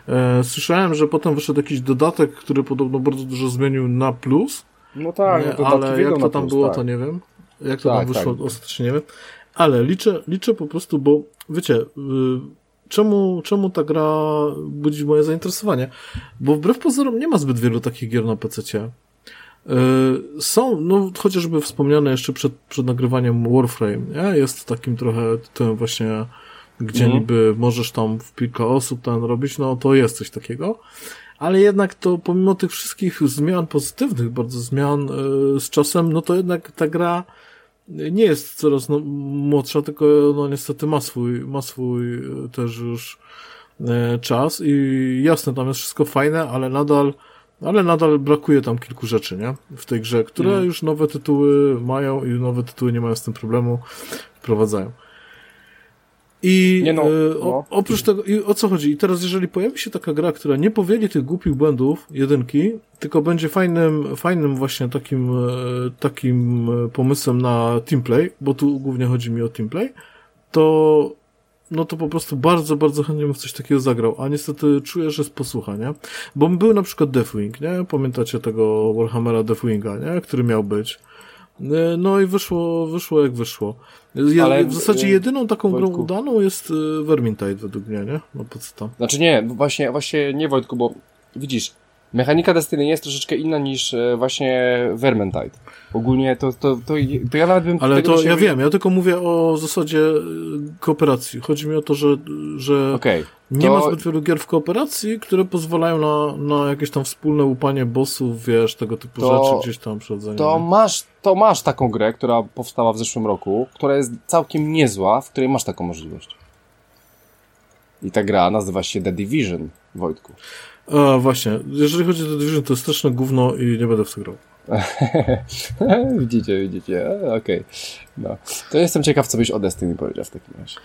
E, słyszałem, że potem wyszedł jakiś dodatek, który podobno bardzo dużo zmienił na plus. No tak, nie, no ale jak to tam plus, było, tak. to nie wiem. Jak to tak, tam wyszło, tak. ostatecznie nie wiem. Ale liczę, liczę po prostu, bo wiecie, y, czemu, czemu ta gra budzi moje zainteresowanie? Bo wbrew pozorom nie ma zbyt wielu takich gier na PC. Y, są, no chociażby wspomniane jeszcze przed, przed nagrywaniem Warframe, nie? jest takim trochę tym właśnie, gdzie mm. niby możesz tam w kilka osób tam robić, no to jest coś takiego. Ale jednak to pomimo tych wszystkich zmian pozytywnych, bardzo zmian yy, z czasem, no to jednak ta gra nie jest coraz no, młodsza, tylko no niestety ma swój, ma swój e, też już e, czas i jasne, tam jest wszystko fajne, ale nadal ale nadal brakuje tam kilku rzeczy, nie? W tej grze, które mm. już nowe tytuły mają i nowe tytuły nie mają z tym problemu, wprowadzają. I nie no, e, o, oprócz tego, i o co chodzi? I teraz, jeżeli pojawi się taka gra, która nie powieli tych głupich błędów jedynki, tylko będzie fajnym, fajnym właśnie takim, e, takim e, pomysłem na teamplay, bo tu głównie chodzi mi o teamplay, to no to po prostu bardzo, bardzo chętnie bym w coś takiego zagrał, a niestety czuję, że jest posłucha, nie? Bo był na przykład Deathwing, nie? Pamiętacie tego Warhammera Deathwinga, nie? Który miał być. E, no i wyszło, wyszło jak wyszło. Je, Ale, w zasadzie e, jedyną taką Wojtku. grą udaną jest e, Vermintide według mnie, nie? No po co tam? Znaczy nie, właśnie, właśnie nie Wojtku, bo widzisz, mechanika Destiny jest troszeczkę inna niż właśnie Vermintide. Ogólnie to, to, to, to ja nawet bym... Ale to ja wiem, ja tylko mówię o zasadzie kooperacji. Chodzi mi o to, że, że okay. nie to... ma zbyt wielu gier w kooperacji, które pozwalają na, na jakieś tam wspólne łupanie bossów, wiesz, tego typu to... rzeczy gdzieś tam przed To masz, to masz taką grę, która powstała w zeszłym roku, która jest całkiem niezła, w której masz taką możliwość. I ta gra nazywa się The Division, Wojtku. A, właśnie. Jeżeli chodzi o Division, to jest straszne gówno i nie będę w to grał. *laughs* widzicie, widzicie. Okej. Okay. No. To jestem ciekaw, co byś o Destiny powiedział w takim razie.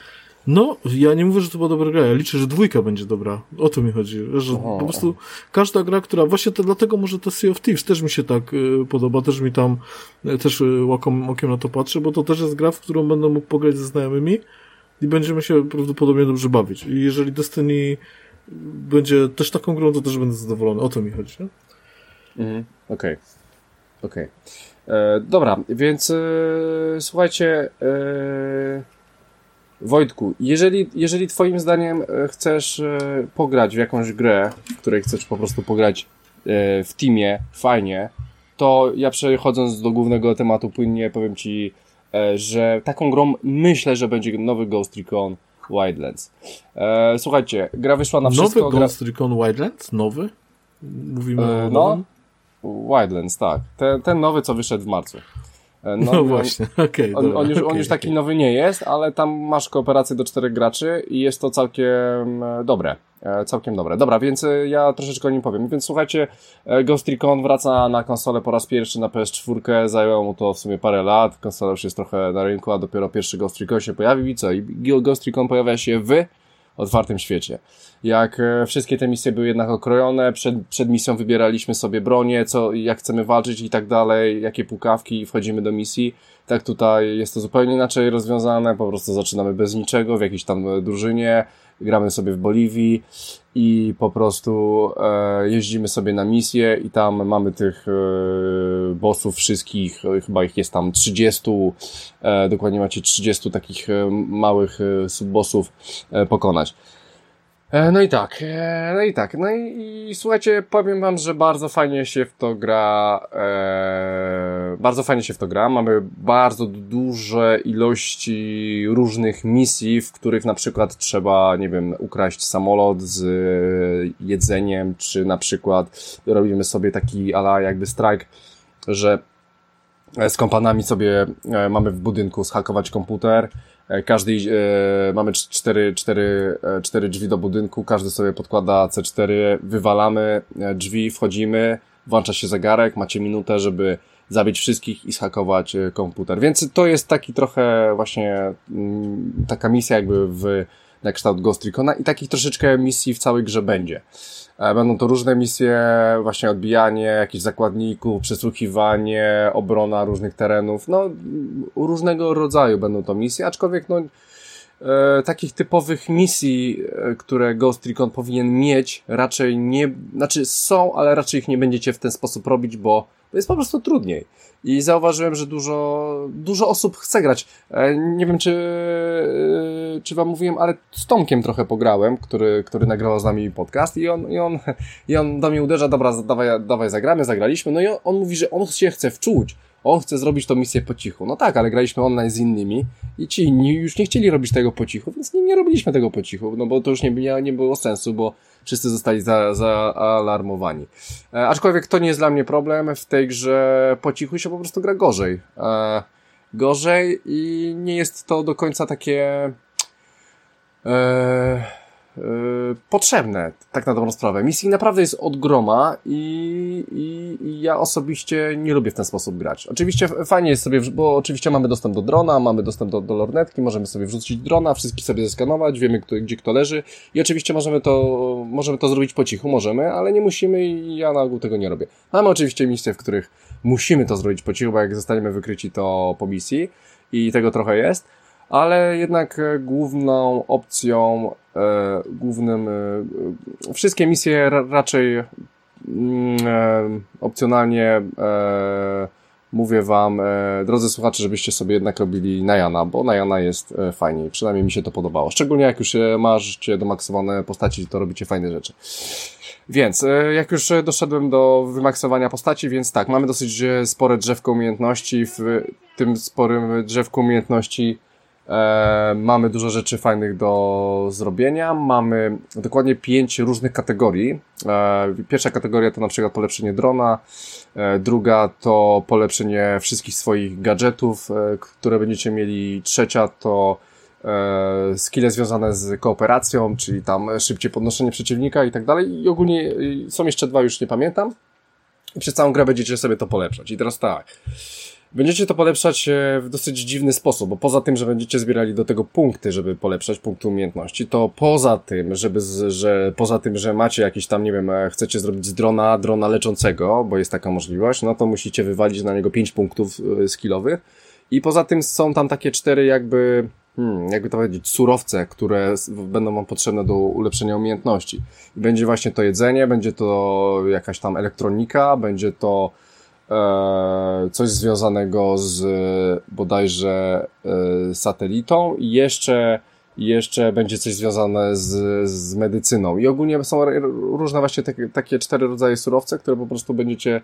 No, ja nie mówię, że to była dobra gra. Ja liczę, że dwójka będzie dobra. O to mi chodzi. Że po prostu każda gra, która... Właśnie to dlatego może to Sea of Thieves też mi się tak y, podoba. Też mi tam y, też y, łakom, okiem na to patrzę, bo to też jest gra, w którą będę mógł pograć ze znajomymi i będziemy się prawdopodobnie dobrze bawić. I jeżeli Destiny będzie też taką grą, to też będę zadowolony. O to mi chodzi, nie? Mhm, okej. Okay. Okej. Okay. E, dobra, więc e, słuchajcie, e, Wojtku, jeżeli, jeżeli twoim zdaniem e, chcesz e, pograć w jakąś grę, w której chcesz po prostu pograć w teamie, fajnie, to ja przechodząc do głównego tematu płynnie powiem ci, że taką grą myślę, że będzie nowy Ghost Recon Wildlands. słuchajcie, gra wyszła na wszystko. Nowy Ghost Recon Wildlands? Nowy? Mówimy o no, Wildlands, tak. Ten, ten nowy, co wyszedł w marcu. No, no właśnie, *laughs* okej. Okay, on, on, już, okay, on już taki okay. nowy nie jest, ale tam masz kooperację do czterech graczy i jest to całkiem e, dobre. E, całkiem dobre. Dobra, więc e, ja troszeczkę o nim powiem. Więc słuchajcie, Ghost Recon wraca na konsolę po raz pierwszy na PS4. Zajęło mu to w sumie parę lat. Konsola już jest trochę na rynku, a dopiero pierwszy Ghost Recon się pojawił i co? I Ghost Recon pojawia się w otwartym świecie. Jak e, wszystkie te misje były jednak okrojone, przed, przed misją wybieraliśmy sobie bronię, co, jak chcemy walczyć i tak dalej, jakie pukawki i wchodzimy do misji. Tak tutaj jest to zupełnie inaczej rozwiązane, po prostu zaczynamy bez niczego, w jakiejś tam e, drużynie, gramy sobie w Boliwii i po prostu e, jeździmy sobie na misję i tam mamy tych e, bossów wszystkich, chyba ich jest tam 30, e, dokładnie macie 30 takich e, małych e, subbossów e, pokonać. E, no i tak, e, no i tak, no i, i, słuchajcie, powiem wam, że bardzo fajnie się w to gra, e, bardzo fajnie się w to gra, mamy bardzo duże ilości różnych misji, w których na przykład trzeba, nie wiem, ukraść samolot z jedzeniem, czy na przykład robimy sobie taki ala jakby strajk, że z kompanami sobie mamy w budynku schakować komputer, E, każdy, e, mamy cztery, cztery, e, cztery drzwi do budynku, każdy sobie podkłada C4, wywalamy e, drzwi, wchodzimy, włącza się zegarek, macie minutę, żeby zabić wszystkich i schakować komputer. Więc to jest taki trochę właśnie mm, taka misja jakby w na kształt Ghost Recona i takich troszeczkę misji w całej grze będzie. E, będą to różne misje, właśnie odbijanie jakichś zakładników, przesłuchiwanie, obrona różnych terenów. No, różnego rodzaju będą to misje, aczkolwiek no, e, takich typowych misji, e, które Ghost Recon powinien mieć, raczej nie, znaczy są, ale raczej ich nie będziecie w ten sposób robić, bo jest po prostu trudniej. I zauważyłem, że dużo, dużo osób chce grać. E, nie wiem, czy, e, czy wam mówiłem, ale z Tomkiem trochę pograłem, który, który nagrywał z nami podcast i on, i on, i on do mnie uderza, dobra, dawaj, dawaj zagramy, zagraliśmy, no i on, on mówi, że on się chce wczuć, on chce zrobić tą misję po cichu. No tak, ale graliśmy online z innymi i ci inni już nie chcieli robić tego po cichu, więc nie, nie robiliśmy tego po cichu, no bo to już nie, nie, nie było sensu, bo wszyscy zostali za, zaalarmowani. E, aczkolwiek to nie jest dla mnie problem, w tej grze po cichu się po prostu gra gorzej. E, gorzej i nie jest to do końca takie... E, potrzebne, tak na dobrą sprawę. Misji naprawdę jest od groma i, i, i, ja osobiście nie lubię w ten sposób grać. Oczywiście fajnie jest sobie, bo oczywiście mamy dostęp do drona, mamy dostęp do, do lornetki, możemy sobie wrzucić drona, wszystkich sobie zeskanować, wiemy kto, gdzie kto leży i oczywiście możemy to, możemy to zrobić po cichu, możemy, ale nie musimy i ja na ogół tego nie robię. Mamy oczywiście misje, w których musimy to zrobić po cichu, bo jak zostaniemy wykryci to po misji i tego trochę jest, ale jednak e, główną opcją, e, głównym, e, wszystkie misje raczej mm, opcjonalnie mówię wam, drodzy słuchacze, żebyście sobie jednak robili na Jana, bo na Jana jest fajniej, przynajmniej mi się to podobało. Szczególnie jak już macie domaksowane postaci, to robicie fajne rzeczy. Więc, jak już doszedłem do wymaksowania postaci, więc tak, mamy dosyć spore drzewko umiejętności, w tym sporym drzewku umiejętności E, mamy dużo rzeczy fajnych do zrobienia. Mamy dokładnie pięć różnych kategorii. E, pierwsza kategoria to na przykład polepszenie drona, e, druga to polepszenie wszystkich swoich gadżetów, e, które będziecie mieli. Trzecia to e, skille związane z kooperacją, czyli tam szybciej podnoszenie przeciwnika i tak dalej. I ogólnie są jeszcze dwa, już nie pamiętam. I przez całą grę będziecie sobie to polepszać. I teraz tak. Będziecie to polepszać e, w dosyć dziwny sposób, bo poza tym, że będziecie zbierali do tego punkty, żeby polepszać punkty umiejętności, to poza tym, żeby, z, że poza tym, że macie jakiś tam, nie wiem, e, chcecie zrobić z drona, drona leczącego, bo jest taka możliwość, no to musicie wywalić na niego 5 punktów e, skillowych. I poza tym są tam takie cztery jakby, hmm, jakby to powiedzieć, surowce, które będą wam potrzebne do ulepszenia umiejętności. I będzie właśnie to jedzenie, będzie to jakaś tam elektronika, będzie to coś związanego z bodajże e, satelitą i jeszcze jeszcze będzie coś związane z, z medycyną. I ogólnie są różne właśnie takie, takie cztery rodzaje surowce, które po prostu będziecie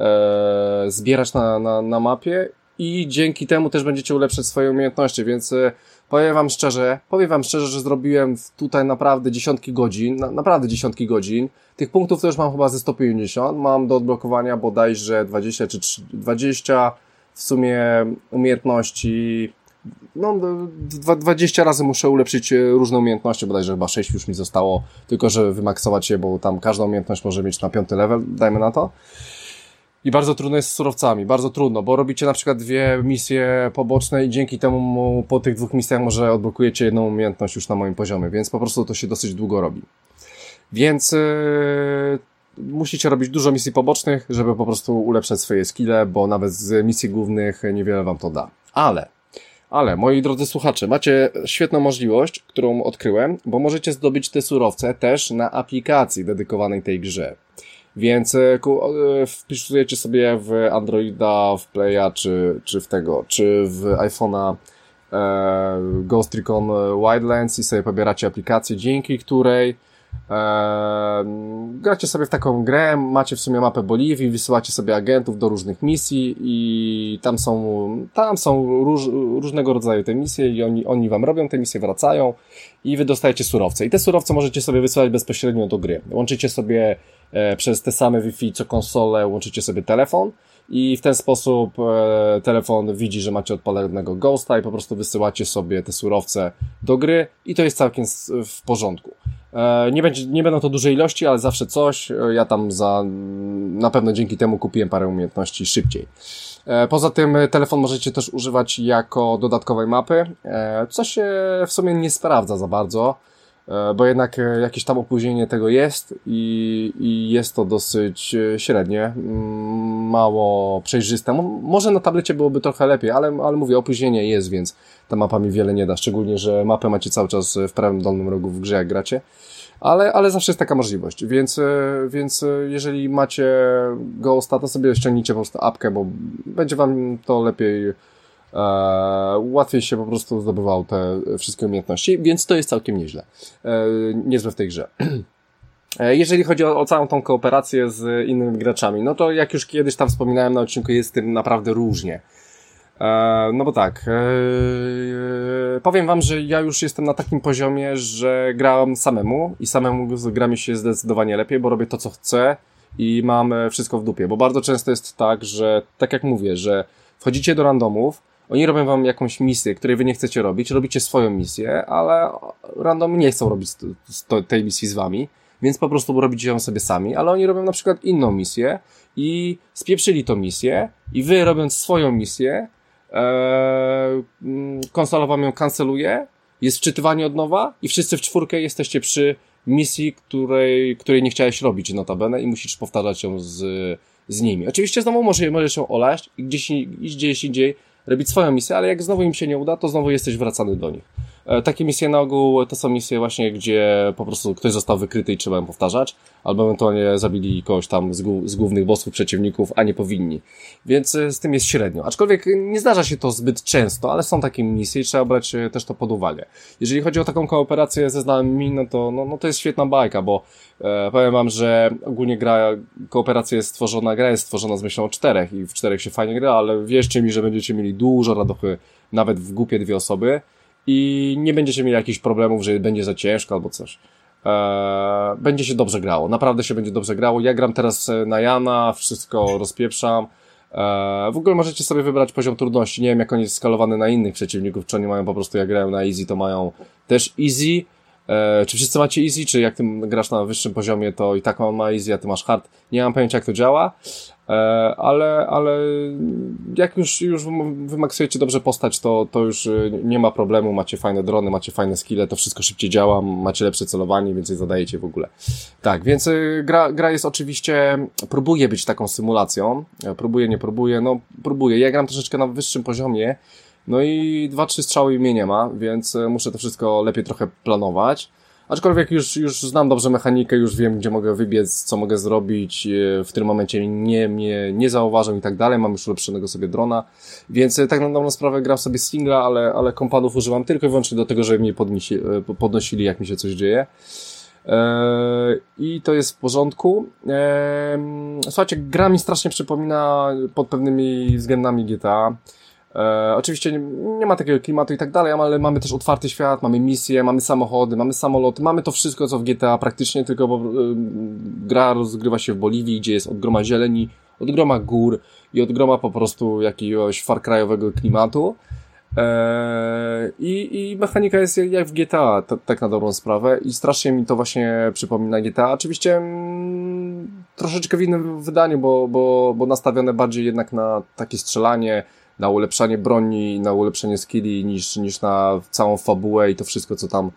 e, zbierać na, na, na mapie i dzięki temu też będziecie ulepszać swoje umiejętności, więc e, powiem wam szczerze, powiem wam szczerze, że zrobiłem tutaj naprawdę dziesiątki godzin, na, naprawdę dziesiątki godzin. Tych punktów już mam chyba ze 150, mam do odblokowania bodajże 20 czy 3, 20, w sumie umiejętności no, 20 razy muszę ulepszyć różne umiejętności, bodajże chyba 6 już mi zostało, tylko że wymaksować je, bo tam każda umiejętność może mieć na piąty level, dajmy na to. I bardzo trudno jest z surowcami, bardzo trudno, bo robicie na przykład dwie misje poboczne i dzięki temu po tych dwóch misjach może odblokujecie jedną umiejętność już na moim poziomie, więc po prostu to się dosyć długo robi. Więc yy, musicie robić dużo misji pobocznych, żeby po prostu ulepszać swoje skille, bo nawet z misji głównych niewiele wam to da. Ale ale, moi drodzy słuchacze, macie świetną możliwość, którą odkryłem, bo możecie zdobyć te surowce też na aplikacji dedykowanej tej grze. Więc e, e, wpisujecie sobie w Androida, w Playa, czy, czy w tego, czy w iPhone'a e, Ghost Recon Wildlands i sobie pobieracie aplikację, dzięki której gracie sobie w taką grę, macie w sumie mapę Boliwii, wysyłacie sobie agentów do różnych misji i tam są, tam są róż, różnego rodzaju te misje i oni, oni wam robią te misje, wracają i wy dostajecie surowce. I te surowce możecie sobie wysyłać bezpośrednio do gry. Łączycie sobie e, przez te same Wi-Fi co konsolę, łączycie sobie telefon i w ten sposób e, telefon widzi, że macie odpalonego Ghosta i po prostu wysyłacie sobie te surowce do gry i to jest całkiem w porządku. E, nie, będzie, nie będą to duże ilości, ale zawsze coś. E, ja tam za, na pewno dzięki temu kupiłem parę umiejętności szybciej. E, poza tym telefon możecie też używać jako dodatkowej mapy, co się w sumie nie sprawdza za bardzo, bo jednak jakieś tam opóźnienie tego jest i, i jest to dosyć średnie, mm, mało przejrzyste. Może na tablecie byłoby trochę lepiej, ale, ale mówię, opóźnienie jest, więc ta mapa mi wiele nie da, szczególnie, że mapę macie cały czas w prawym dolnym rogu w grze, jak gracie. Ale, ale zawsze jest taka możliwość, więc, e, więc e, jeżeli macie Ghosta, to sobie ściągnijcie po prostu apkę, bo będzie wam to lepiej, e, łatwiej się po prostu zdobywał te wszystkie umiejętności, więc to jest całkiem nieźle, e, niezłe w tej grze. *clears throat* E, jeżeli chodzi o, o, całą tą kooperację z innymi graczami, no to jak już kiedyś tam wspominałem na odcinku, jest tym naprawdę różnie. E, no bo tak, e, e, powiem wam, że ja już jestem na takim poziomie, że gram samemu i samemu gra mi się zdecydowanie lepiej, bo robię to, co chcę i mam wszystko w dupie, bo bardzo często jest tak, że tak jak mówię, że wchodzicie do randomów, oni robią wam jakąś misję, której wy nie chcecie robić, robicie swoją misję, ale randomy nie chcą robić tej misji z wami, więc po prostu robicie ją sobie sami, ale oni robią na przykład inną misję i spieprzyli tą misję i wy robiąc swoją misję, Eee, mm, konsola wam ją kanceluje, jest wczytywanie od nowa i wszyscy w czwórkę jesteście przy misji, której, której nie chciałeś robić notabene i musisz powtarzać ją z, z nimi. Oczywiście znowu może, możesz ją olać i gdzieś, gdzieś indziej robić swoją misję, ale jak znowu im się nie uda, to znowu jesteś wracany do nich. E, takie misje na ogół to są misje właśnie, gdzie po prostu ktoś został wykryty i trzeba ją powtarzać, albo ewentualnie zabili kogoś tam z, z głównych bossów przeciwników, a nie powinni. Więc e, z tym jest średnio. Aczkolwiek nie zdarza się to zbyt często, ale są takie misje i trzeba brać e, też to pod uwagę. Jeżeli chodzi o taką kooperację ze znajomymi, no to, no, no to jest świetna bajka, bo e, powiem wam, że ogólnie gra, kooperacja jest stworzona, gra jest stworzona z myślą o czterech i w czterech się fajnie gra, ale wierzcie mi, że będziecie mieli dużo radochy nawet w głupie dwie osoby, i nie będziecie mieli jakichś problemów, że będzie za ciężko albo coś. Eee, będzie się dobrze grało, naprawdę się będzie dobrze grało. Ja gram teraz e, na Jana, wszystko rozpieprzam. Eee, w ogóle możecie sobie wybrać poziom trudności. Nie wiem, jak on jest skalowany na innych przeciwników, czy oni mają po prostu, jak grają na easy, to mają też easy. Eee, czy wszyscy macie easy, czy jak ty grasz na wyższym poziomie, to i tak on ma easy, a ty masz hard. Nie mam pojęcia, jak to działa. E, ale, ale jak już, już wymaksujecie dobrze postać, to, to już e, nie ma problemu, macie fajne drony, macie fajne skille, to wszystko szybciej działa, macie lepsze celowanie, więcej zadajecie w ogóle. Tak, więc e, gra, gra jest oczywiście, próbuje być taką symulacją, próbuje, nie próbuje, no próbuje. Ja gram troszeczkę na wyższym poziomie, no i dwa, trzy strzały mnie nie ma, więc muszę to wszystko lepiej trochę planować. Aczkolwiek już, już znam dobrze mechanikę, już wiem, gdzie mogę wybiec, co mogę zrobić, e, w którym momencie nie, mnie nie zauważą i tak dalej. Mam już ulepszonego sobie drona, więc e, tak na dobrą sprawę gram sobie singla, ale, ale kompadów używam tylko i wyłącznie do tego, żeby mnie podnisi, e, podnosili, jak mi się coś dzieje. I to jest w porządku. Słuchajcie, gra mi strasznie przypomina pod pewnymi względami GTA. E, oczywiście nie, nie, ma takiego klimatu i tak dalej, ale mamy też otwarty świat, mamy misje, mamy samochody, mamy samoloty, mamy to wszystko, co w GTA praktycznie, tylko bo, y, gra rozgrywa się w Boliwii, gdzie jest od groma zieleni, od groma gór i od groma po prostu jakiegoś farkrajowego klimatu. Eee, I, I mechanika jest jak w GTA, tak na dobrą sprawę, i strasznie mi to właśnie przypomina GTA. Oczywiście mm, troszeczkę w innym wydaniu, bo, bo, bo nastawione bardziej jednak na takie strzelanie, na ulepszanie broni, na ulepszenie skilli niż, niż na całą fabułę i to wszystko, co tam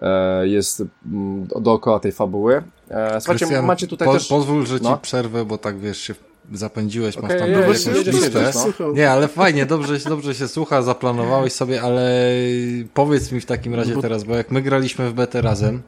e, jest mm, dookoła tej fabuły. E, słuchajcie, macie tutaj po, też... Pozwól, że ci no? przerwę, bo tak wiesz, się zapędziłeś, okay, masz tam je, jakąś listę. No. Nie, ale fajnie, dobrze, dobrze się słucha, zaplanowałeś sobie, ale powiedz mi w takim razie bo... teraz, bo jak my graliśmy w betę razem,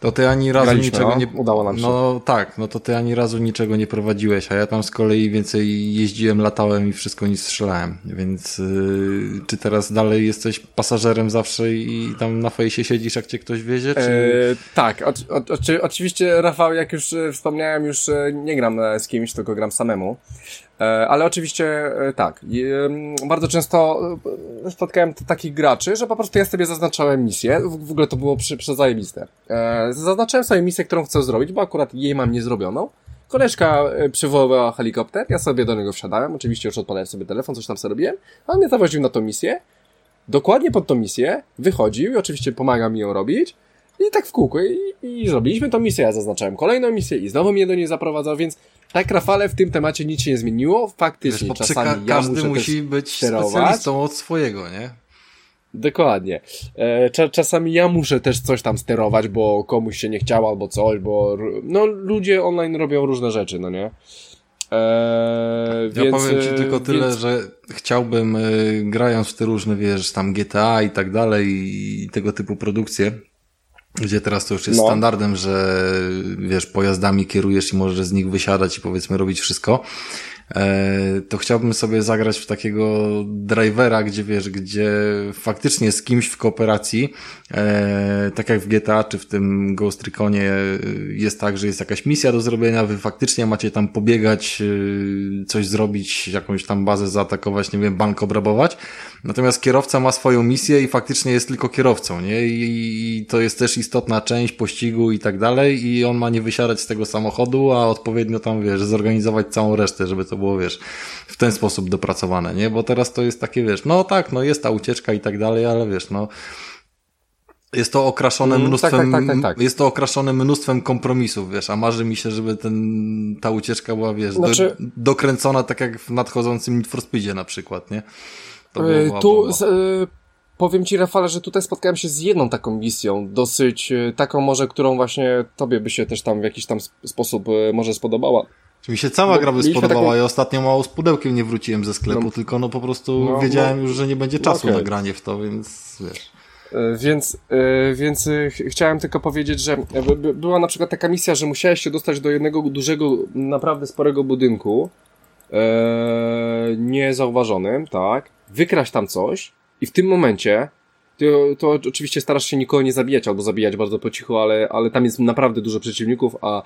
to ty ani razu Graliśmy, niczego no. nie... Udało nam się. No tak, no to ty ani razu niczego nie prowadziłeś, a ja tam z kolei więcej jeździłem, latałem i wszystko nic strzelałem, więc yy, czy teraz dalej jesteś pasażerem zawsze i tam na fejsie siedzisz, jak cię ktoś wiezie, czy... Eee, tak, o, o, o, oczywiście Rafał, jak już e, wspomniałem, już e, nie gram e, z kimś, tylko gram samemu. E, ale oczywiście e, tak, bardzo często e, spotkałem takich graczy, że po prostu ja sobie zaznaczałem misję, w ogóle to było przy, przezajebiste. Zaznaczałem sobie misję, którą chcę zrobić, bo akurat jej mam niezrobioną. Koleżka przywoływała helikopter, ja sobie do niego wsiadałem, oczywiście już odpalałem sobie telefon, coś tam sobie robiłem, a on mnie zawoził na tą misję, dokładnie pod tą misję, wychodził i oczywiście pomaga mi ją robić, i tak w kółko. I, I zrobiliśmy tą misję. Ja zaznaczałem kolejną misję i znowu mnie do niej zaprowadzał, więc tak, Rafale, w tym temacie nic się nie zmieniło. Faktycznie Wiesz, czasami ja każdy musi być sterować. specjalistą od swojego, nie? Dokładnie. E, czasami ja muszę też coś tam sterować, bo komuś się nie chciało albo coś, bo no ludzie online robią różne rzeczy, no nie? Eee, ja więc, powiem ci tylko tyle, więc... że chciałbym, y, grając w te różne, wiesz, tam GTA i tak dalej i tego typu produkcje, gdzie teraz to już jest no. standardem, że wiesz, pojazdami kierujesz i możesz z nich wysiadać i powiedzmy robić wszystko. E, to chciałbym sobie zagrać w takiego drivera, gdzie wiesz, gdzie faktycznie z kimś w kooperacji, e, tak jak w GTA czy w tym Ghost Reconie e, jest tak, że jest jakaś misja do zrobienia, wy faktycznie macie tam pobiegać, coś zrobić, jakąś tam bazę zaatakować, nie wiem, bank obrabować. Natomiast kierowca ma swoją misję i faktycznie jest tylko kierowcą, nie? I to jest też istotna część pościgu i tak dalej i on ma nie wysiadać z tego samochodu, a odpowiednio tam, wiesz, zorganizować całą resztę, żeby to to było, wiesz, w ten sposób dopracowane, nie? Bo teraz to jest takie, wiesz, no tak, no jest ta ucieczka i tak dalej, ale wiesz, no jest to okraszone mm, mnóstwem, tak, tak, tak, tak, jest to okraszone mnóstwem kompromisów, wiesz, a marzy mi się, żeby ten, ta ucieczka była, wiesz, znaczy... do, dokręcona tak jak w nadchodzącym Need for Speedzie na przykład, nie? To było, tu, z, y powiem ci, Rafale, że tutaj spotkałem się z jedną taką misją, dosyć y, taką może, którą właśnie tobie by się też tam w jakiś tam sposób y, może spodobała. Czy mi się cała gra by spodobała. Taką... Ja ostatnio mało z pudełkiem nie wróciłem ze sklepu, no, tylko no po prostu no, wiedziałem no, już, że nie będzie czasu okay. na granie w to, więc wiesz. E, więc, e, więc e, chciałem tylko powiedzieć, że była na przykład taka misja, że musiałeś się dostać do jednego dużego, naprawdę sporego budynku, niezauważonym, tak, wykraść tam coś i w tym momencie to, to oczywiście starasz się nikogo nie zabijać albo zabijać bardzo po cichu, ale, ale tam jest naprawdę dużo przeciwników, a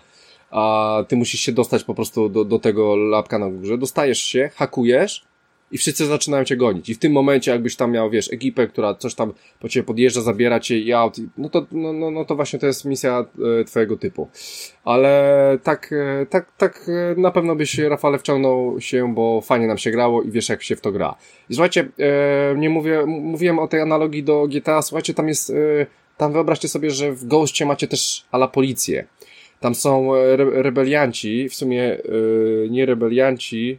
a ty musisz się dostać po prostu do, do tego lapka na górze. Dostajesz się, hakujesz i wszyscy zaczynają cię gonić. I w tym momencie, jakbyś tam miał, wiesz, ekipę, która coś tam po ciebie podjeżdża, zabiera cię i out, no to, no, no, no to właśnie to jest misja e, twojego typu. Ale tak, e, tak, tak e, na pewno byś, Rafale, wciągnął się, bo fajnie nam się grało i wiesz, jak się w to gra. I słuchajcie, e, nie mówię, mówiłem o tej analogii do GTA, słuchajcie, tam jest, e, tam wyobraźcie sobie, że w Ghostie macie też ala policję. Tam są e, re rebelianci, w sumie yy, nie rebelianci,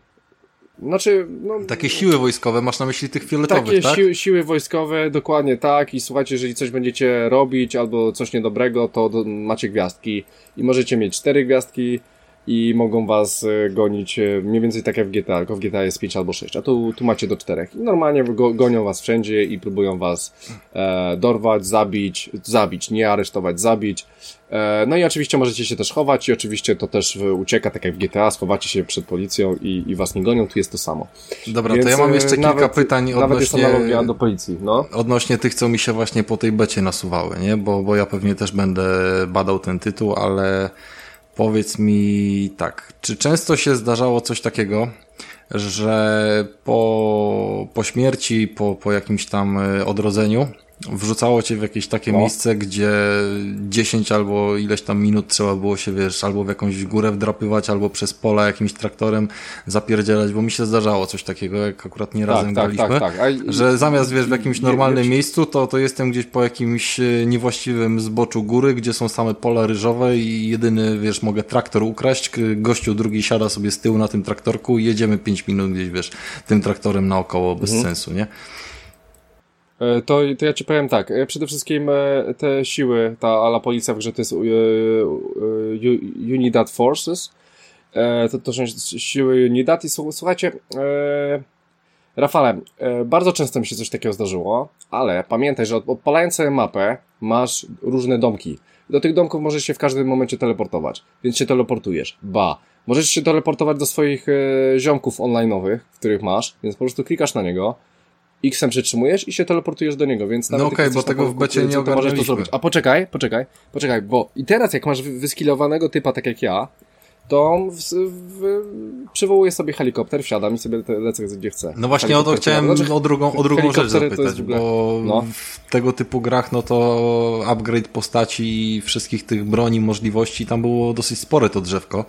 znaczy, no, Takie siły wojskowe, masz na myśli tych fioletowych, takie tak? Siły, siły wojskowe, dokładnie tak. I słuchajcie, jeżeli coś będziecie robić albo coś niedobrego, to macie gwiazdki. I możecie mieć cztery gwiazdki, i mogą was e, gonić e, mniej więcej tak jak w GTA, tylko w GTA jest 5 albo 6, a tu, tu macie do 4. I normalnie go, gonią was wszędzie i próbują was e, dorwać, zabić, zabić, nie aresztować, zabić. E, no i oczywiście możecie się też chować i oczywiście to też ucieka, tak jak w GTA, schowacie się przed policją i, i was nie gonią, tu jest to samo. Dobra, Więc, to ja mam jeszcze kilka nawet, pytań odnośnie... Nawet do policji, no. Odnośnie tych, co mi się właśnie po tej becie nasuwały, nie? Bo, bo ja pewnie też będę badał ten tytuł, ale Powiedz mi tak, czy często się zdarzało coś takiego, że po, po śmierci, po, po jakimś tam e, odrodzeniu, wrzucało cię w jakieś takie no. miejsce, gdzie 10 albo ileś tam minut trzeba było się, wiesz, albo w jakąś górę wdrapywać, albo przez pola jakimś traktorem zapierdzielać, bo mi się zdarzało coś takiego, jak akurat nie tak, razem tak, graliśmy, tak, tak. A, że zamiast, wiesz, w jakimś normalnym miejscu, to, to jestem gdzieś po jakimś e, niewłaściwym zboczu góry, gdzie są same pola ryżowe i jedyny, wiesz, mogę traktor ukraść, gościu drugi siada sobie z tyłu na tym traktorku i jedziemy 5 minut gdzieś, wiesz, tym traktorem naokoło bez mhm. sensu, nie? E, to, to ja ci powiem tak, e, przede wszystkim e, te siły, ta ala policja w grze to jest Unidad Forces, to, to są siły Unidad i słuchajcie, Rafale, bardzo często mi się coś takiego zdarzyło, ale pamiętaj, że odpalając sobie mapę masz różne domki. Do tych domków możesz się w każdym momencie teleportować, więc się teleportujesz. Ba, możesz się teleportować do swoich ziomków online'owych, których masz, więc po prostu klikasz na niego, X-em przytrzymujesz i się teleportujesz do niego, więc nawet No okej, okay, bo tego w becie nie ogarnęliśmy. A poczekaj, poczekaj, poczekaj, bo i teraz jak masz wyskilowanego typa tak jak ja, to w, w, przywołuję sobie helikopter, wsiadam i sobie lecę gdzie chcę. No właśnie o to chciałem znaczy, o drugą, o drugą rzecz zapytać, bo no. w tego typu grach no to upgrade postaci i wszystkich tych broni, możliwości, tam było dosyć spore to drzewko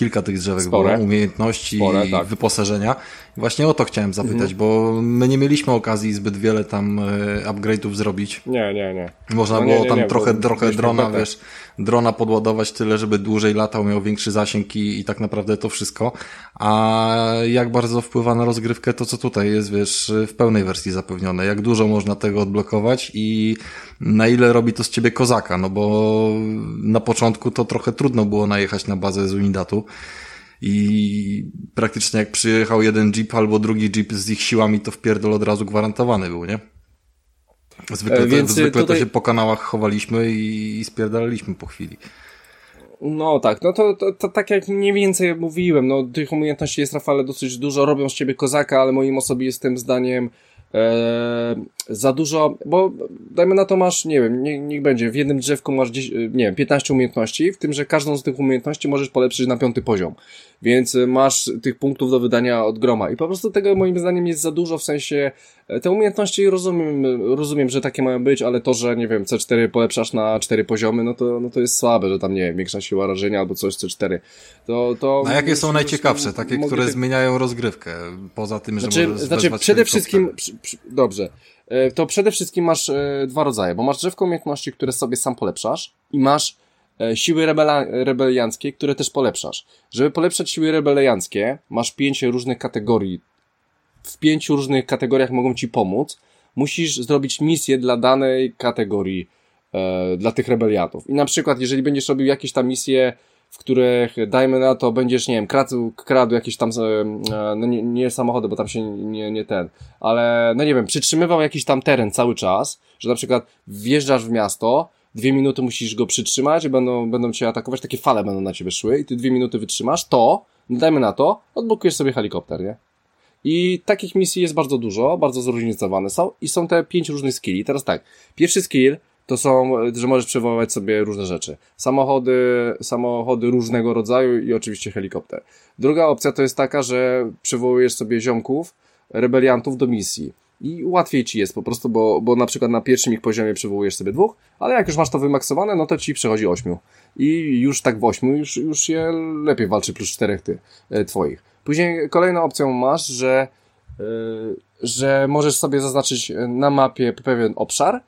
kilka tych drzewek Spore. było, umiejętności Spore, tak. wyposażenia. I właśnie o to chciałem zapytać, mhm. bo my nie mieliśmy okazji zbyt wiele tam e, upgrade'ów zrobić. Nie, nie, nie. Można no, było nie, nie, tam nie, trochę, trochę drona, wiesz, drona podładować tyle, żeby dłużej latał, miał większy zasięg i, i tak naprawdę to wszystko. A jak bardzo wpływa na rozgrywkę to, co tutaj jest, wiesz, w pełnej wersji zapewnione. Jak dużo można tego odblokować i na ile robi to z ciebie kozaka, no bo na początku to trochę trudno było najechać na bazę z Unidatu i praktycznie jak przyjechał jeden jeep albo drugi jeep z ich siłami, to wpierdol od razu gwarantowany był, nie? Zwykle, e, Więc zwykle tutaj... to się po kanałach chowaliśmy i, i spierdalaliśmy po chwili. No tak, no to, to, to, tak jak mniej więcej mówiłem, no tych umiejętności jest Rafale dosyć dużo, robią z ciebie kozaka, ale moim osobistym zdaniem e, za dużo, bo dajmy na to masz, nie wiem, nie, niech będzie, w jednym drzewku masz, 10, nie wiem, 15 umiejętności, w tym, że każdą z tych umiejętności możesz polepszyć na piąty poziom więc masz tych punktów do wydania od groma. I po prostu tego moim zdaniem jest za dużo, w sensie e, te umiejętności rozumiem, rozumiem, że takie mają być, ale to, że nie wiem, C4 polepszasz na 4 poziomy, no to, no to jest słabe, że tam nie wiem, większa siła rażenia albo coś C4. To, to A jakie są najciekawsze? Takie, które te... zmieniają rozgrywkę, poza tym, że znaczy, możesz Znaczy, przede wszystkim, przy, przy, dobrze, to przede wszystkim masz e, dwa rodzaje, bo masz drzewko umiejętności, które sobie sam polepszasz i masz E, siły rebela, rebelianckie, które też polepszasz. Żeby polepszać siły rebelianckie, masz pięć różnych kategorii. W pięciu różnych kategoriach mogą ci pomóc. Musisz zrobić misję dla danej kategorii, e, dla tych rebeliantów. I na przykład, jeżeli będziesz robił jakieś tam misje, w których, dajmy na to, będziesz, nie wiem, kradł, kradł jakieś tam, e, no nie, nie samochody, bo tam się nie, nie ten, ale, no nie wiem, przytrzymywał jakiś tam teren cały czas, że na przykład wjeżdżasz w miasto, dwie minuty musisz go przytrzymać, będą, będą cię atakować, takie fale będą na ciebie szły i ty dwie minuty wytrzymasz, to, dajmy na to, odblokujesz sobie helikopter, nie? I takich misji jest bardzo dużo, bardzo zróżnicowane są i są te pięć różnych skilli. Teraz tak, pierwszy skill to są, że możesz przywoływać sobie różne rzeczy. Samochody, samochody różnego rodzaju i oczywiście helikopter. Druga opcja to jest taka, że przywołujesz sobie ziomków, rebeliantów do misji i łatwiej ci jest po prostu, bo, bo na przykład na pierwszym ich poziomie przywołujesz sobie dwóch, ale jak już masz to wymaksowane, no to ci przechodzi ośmiu. I już tak w ośmiu już, już je lepiej walczy plus czterech ty, e, twoich. Później kolejną opcją masz, że, e, że możesz sobie zaznaczyć na mapie pewien obszar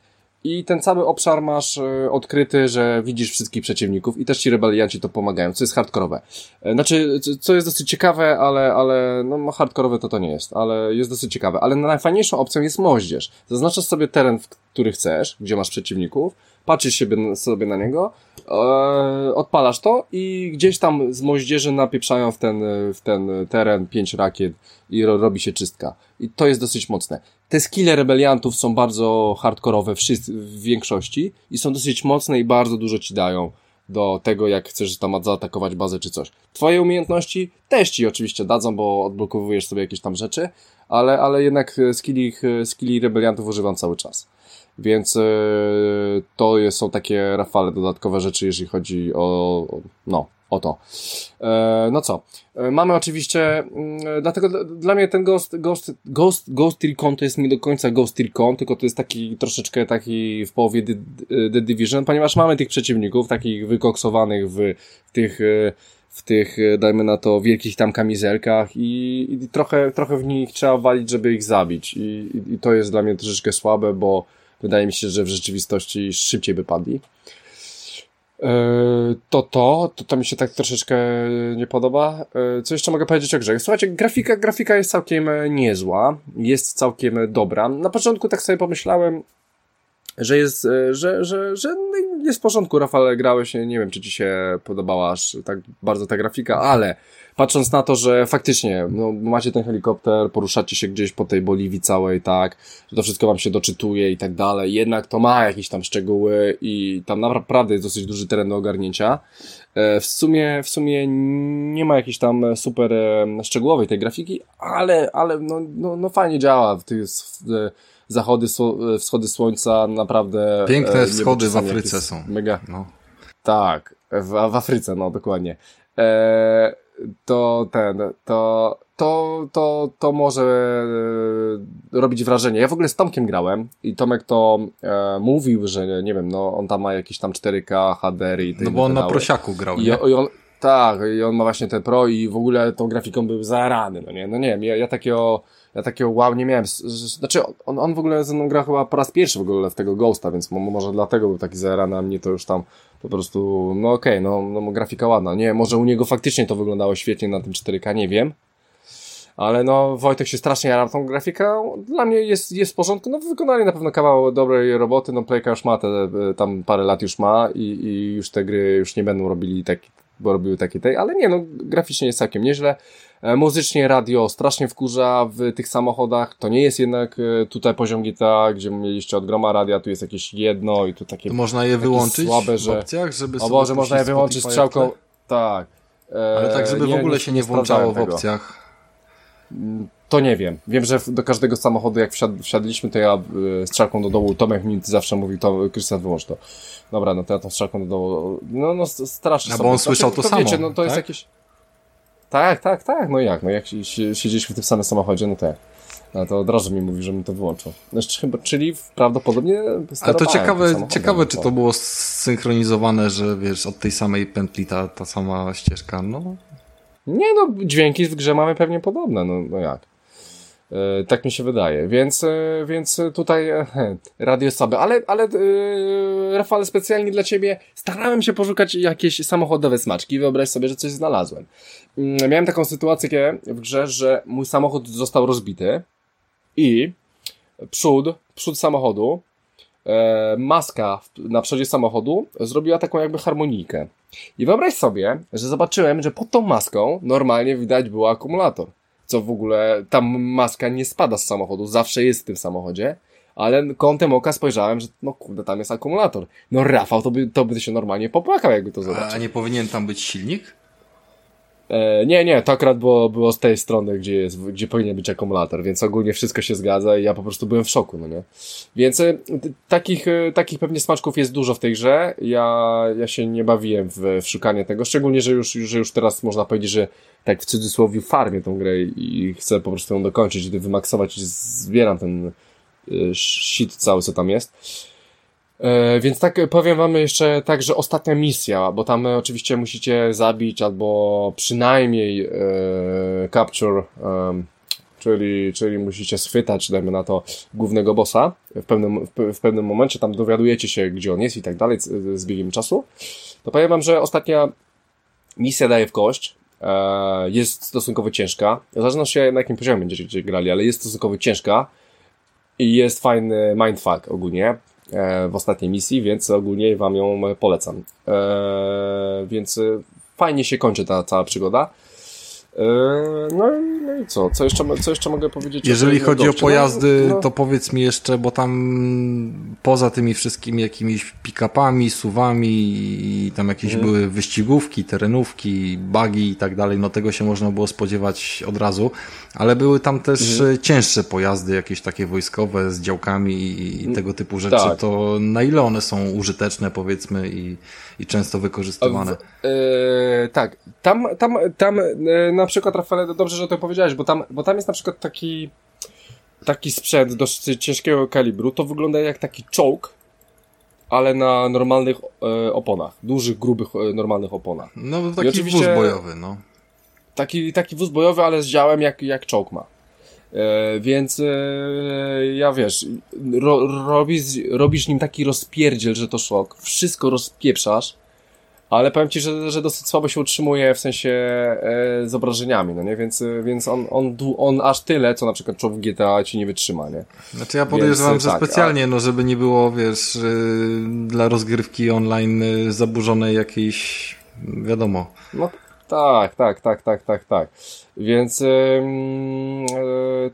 i ten cały obszar masz e, odkryty, że widzisz wszystkich przeciwników i też ci rebelianci to pomagają, co jest hardkorowe. E, znaczy, co jest dosyć ciekawe, ale, ale no hardkorowe to to nie jest, ale jest dosyć ciekawe. Ale najfajniejszą opcją jest moździerz. Zaznaczasz sobie teren, w który chcesz, gdzie masz przeciwników, patrzysz sobie, sobie na niego, e, odpalasz to i gdzieś tam z moździerzy napieprzają w ten, w ten teren pięć rakiet i ro, robi się czystka. I to jest dosyć mocne. Te skille rebeliantów są bardzo hardkorowe w większości i są dosyć mocne i bardzo dużo ci dają do tego, jak chcesz tam zaatakować bazę czy coś. Twoje umiejętności też ci oczywiście dadzą, bo odblokowujesz sobie jakieś tam rzeczy, ale, ale jednak skilli, skilli rebeliantów używam cały czas. Więc yy, to są takie rafale, dodatkowe rzeczy, jeżeli chodzi o, no, Oto. E, no co? E, mamy oczywiście, mm, dlatego dla mnie ten Ghost, Ghost, Ghost, Ghost Recon to jest nie do końca Ghost Recon, tylko to jest taki troszeczkę taki w połowie The, The Division, ponieważ mamy tych przeciwników, takich wykoksowanych w, w tych e, w tych, dajmy na to, wielkich tam kamizelkach i, i trochę, trochę w nich trzeba walić, żeby ich zabić. I, i, I to jest dla mnie troszeczkę słabe, bo wydaje mi się, że w rzeczywistości szybciej by padli. E, to to, to, to mi się tak troszeczkę nie podoba. E, co jeszcze mogę powiedzieć o grze? Słuchajcie, grafika, grafika jest całkiem niezła, jest całkiem dobra. Na początku tak sobie pomyślałem, że jest, e, że, że, że no jest w porządku. Rafale, grałeś, nie wiem, czy ci się podobała aż tak bardzo ta grafika, ale patrząc na to, że faktycznie, no, macie ten helikopter, poruszacie się gdzieś po tej Boliwii całej, tak, że to wszystko wam się doczytuje i tak dalej, jednak to ma jakieś tam szczegóły i tam naprawdę jest dosyć duży teren do ogarnięcia. E, w sumie, w sumie nie ma jakiejś tam super e, szczegółowej tej grafiki, ale, ale no, no, no fajnie działa w tych zachody, wschody słońca, naprawdę. Piękne wschody w Afryce są. Mega. No. Tak, w, w Afryce, no dokładnie. E, to ten, to, to, to, to może e, robić wrażenie. Ja w ogóle z Tomkiem grałem i Tomek to e, mówił, że nie wiem, no on tam ma jakieś tam 4K, HDR i No bo on na prosiaku grał, I, I on, tak, i on ma właśnie ten Pro i w ogóle tą grafiką był zarany, no nie, no nie wiem, ja, ja takiego, ja takiego wow nie miałem, znaczy on, on w ogóle ze mną gra chyba po raz pierwszy w ogóle w tego Ghosta, więc może dlatego był taki zarany, a mnie to już tam po prostu, no okej, okay, no, no grafika ładna, nie, może u niego faktycznie to wyglądało świetnie na tym 4K, nie wiem, ale no Wojtek się strasznie jarał tą grafiką, dla mnie jest, jest w porządku, no wykonali na pewno kawał dobrej roboty, no Playka już ma te, tam parę lat już ma i, i już te gry już nie będą robili tak, bo robiły takie tej, ale nie, no graficznie jest całkiem nieźle. E, muzycznie radio strasznie wkurza w tych samochodach. To nie jest jednak e, tutaj poziom GTA, gdzie mieliście od groma radia, tu jest jakieś jedno i tu takie. To można je wyłączyć słabe, że... w opcjach, żeby O Boże, można je wyłączyć strzałką. Tak. E, Ale tak, żeby nie, w ogóle się nie włączało w opcjach. To nie wiem. Wiem, że do każdego samochodu, jak wsiad, wsiadliśmy, to ja y, strzałką do dołu, Tomek mi zawsze mówi, to Krystian wyłącz to. Dobra, no to ja tą strzałką do dołu, no, no strasznie A bo on słyszał to, to samo, wiecie, no to tak? jest jakieś... Tak, tak, tak, no jak, no jak siedzieliśmy w tym samym samochodzie, no to jak. No to od razu mi mówi, że mi to wyłączył. Znaczy, czyli prawdopodobnie Ale to ciekawe, ciekawe czy to było zsynchronizowane, że wiesz, od tej samej pętli ta, ta sama ścieżka, no. Nie no, dźwięki w grze mamy pewnie podobne, no, no jak. E, tak mi się wydaje. Więc, e, więc tutaj e, radio słabe. Ale, ale Rafale, specjalnie dla ciebie starałem się poszukać jakieś samochodowe smaczki. Wyobraź sobie, że coś znalazłem. Mm, miałem taką sytuację w grze, że mój samochód został rozbity i przód, przód samochodu, maska na przodzie samochodu zrobiła taką jakby harmonijkę. I wyobraź sobie, że zobaczyłem, że pod tą maską normalnie widać był akumulator co w ogóle, tam maska nie spada z samochodu, zawsze jest w tym samochodzie, ale kątem oka spojrzałem, że no kurde, tam jest akumulator. No Rafał, to by, to by się normalnie popłakał, jakby to zobaczył. A nie powinien tam być silnik? E, nie, nie, to akurat było, było z tej strony, gdzie, jest, gdzie powinien być akumulator, więc ogólnie wszystko się zgadza i ja po prostu byłem w szoku, no nie? Więc e, takich, e, takich pewnie smaczków jest dużo w tej grze. Ja, ja się nie bawiłem w, w szukanie tego, szczególnie, że już, że już teraz można powiedzieć, że tak w cudzysłowie farmię tą grę i chcę po prostu ją dokończyć, wymaksować i zbieram ten shit cały, co tam jest. E, więc tak powiem wam jeszcze tak, że ostatnia misja, bo tam oczywiście musicie zabić albo przynajmniej e, capture, czyli, czyli musicie schwytać, dajmy na to, głównego bossa w pewnym, w, w pewnym momencie, tam dowiadujecie się, gdzie on jest i tak dalej z, z biegiem czasu. To powiem wam, że ostatnia misja daje w kość, e, jest stosunkowo ciężka. Zależy się na jakim poziomie będziecie grali, ale jest stosunkowo ciężka i jest fajny mindfuck ogólnie. E, w ostatniej misji, więc ogólnie Wam ją polecam. E, więc fajnie się kończy ta cała przygoda. E, no, no i co? Co jeszcze, co jeszcze mogę powiedzieć? Jeżeli o chodzi o pojazdy, no, no. to powiedz mi jeszcze, bo tam poza tymi wszystkimi jakimiś pick-upami, suwami i tam jakieś mhm. były wyścigówki, terenówki, bugi i tak dalej, no tego się można było spodziewać od razu, ale były tam też mhm. cięższe pojazdy, jakieś takie wojskowe z działkami i, i mm, tego typu rzeczy. Tak. To na ile one są użyteczne, powiedzmy, i, i często wykorzystywane? W, yy, tak, tam, tam, tam yy, na przykład, Rafale, dobrze, że to powiedziałeś, bo tam, bo tam jest na przykład taki taki sprzęt dosyć ciężkiego kalibru, to wygląda jak taki czołg, ale na normalnych e, oponach, dużych, grubych, e, normalnych oponach. No, taki wóz bojowy, no. Taki, taki wóz bojowy, ale z działem jak, jak czołg ma. E, więc e, ja wiesz, ro, robisz, robisz nim taki rozpierdziel, że to szok. Wszystko rozpieprzasz, ale powiem ci, że, że dosyć słabo się utrzymuje w sensie e, z obrażeniami, no nie? Więc, więc on, on, on aż tyle, co na przykład człowiek GTA ci nie wytrzyma, nie? Znaczy ja podejrzewam, Więc, że tak, specjalnie, a... no żeby nie było, wiesz, dla rozgrywki online zaburzonej jakiejś, wiadomo. No tak, tak, tak, tak, tak, tak. Więc yy,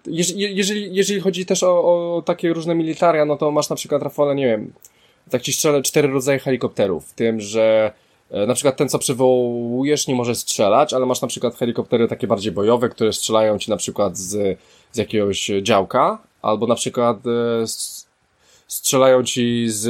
jeżeli, jeżeli, chodzi też o, o takie różne militaria, no to masz na przykład, Rafale, nie wiem, tak ci strzelę cztery rodzaje helikopterów, tym, że e, na przykład ten, co przywołujesz, nie może strzelać, ale masz na przykład helikoptery takie bardziej bojowe, które strzelają ci na przykład z, z jakiegoś działka, albo na przykład e, strzelają ci z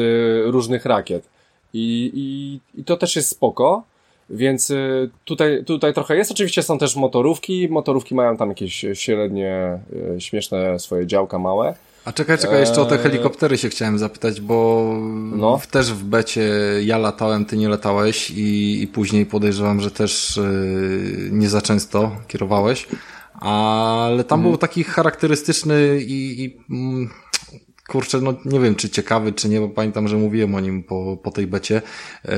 różnych rakiet. I, i, i to też jest spoko, więc y, tutaj, tutaj trochę jest. Oczywiście są też motorówki. Motorówki mają tam jakieś średnie, y, śmieszne swoje działka małe. A czekaj, czekaj, jeszcze o te eee. helikoptery się chciałem zapytać, bo no. też w becie ja latałem, ty nie latałeś i, i później podejrzewam, że też nie za często kierowałeś, ale tam mhm. był taki charakterystyczny i, i mm, kurczę, no nie wiem, czy ciekawy, czy nie, bo pamiętam, że mówiłem o nim po, po tej becie. Yy,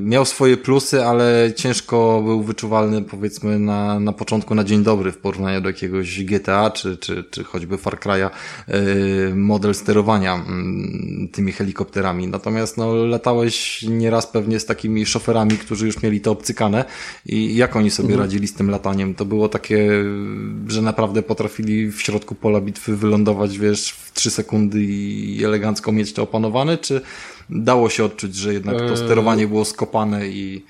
miał swoje plusy, ale ciężko był wyczuwalny, powiedzmy, na, na początku na dzień dobry w porównaniu do jakiegoś GTA, czy, czy, czy choćby Far Cry'a, yy, model sterowania yy, tymi helikopterami. Natomiast, no, latałeś nieraz pewnie z takimi szoferami, którzy już mieli to obcykane i jak oni sobie mhm. radzili z tym lataniem? To było takie, że naprawdę potrafili w środku pola bitwy wylądować, wiesz, w trzy sekundy i elegancko mieć to opanowane, czy dało się odczuć, że jednak to eee. sterowanie było skopane i...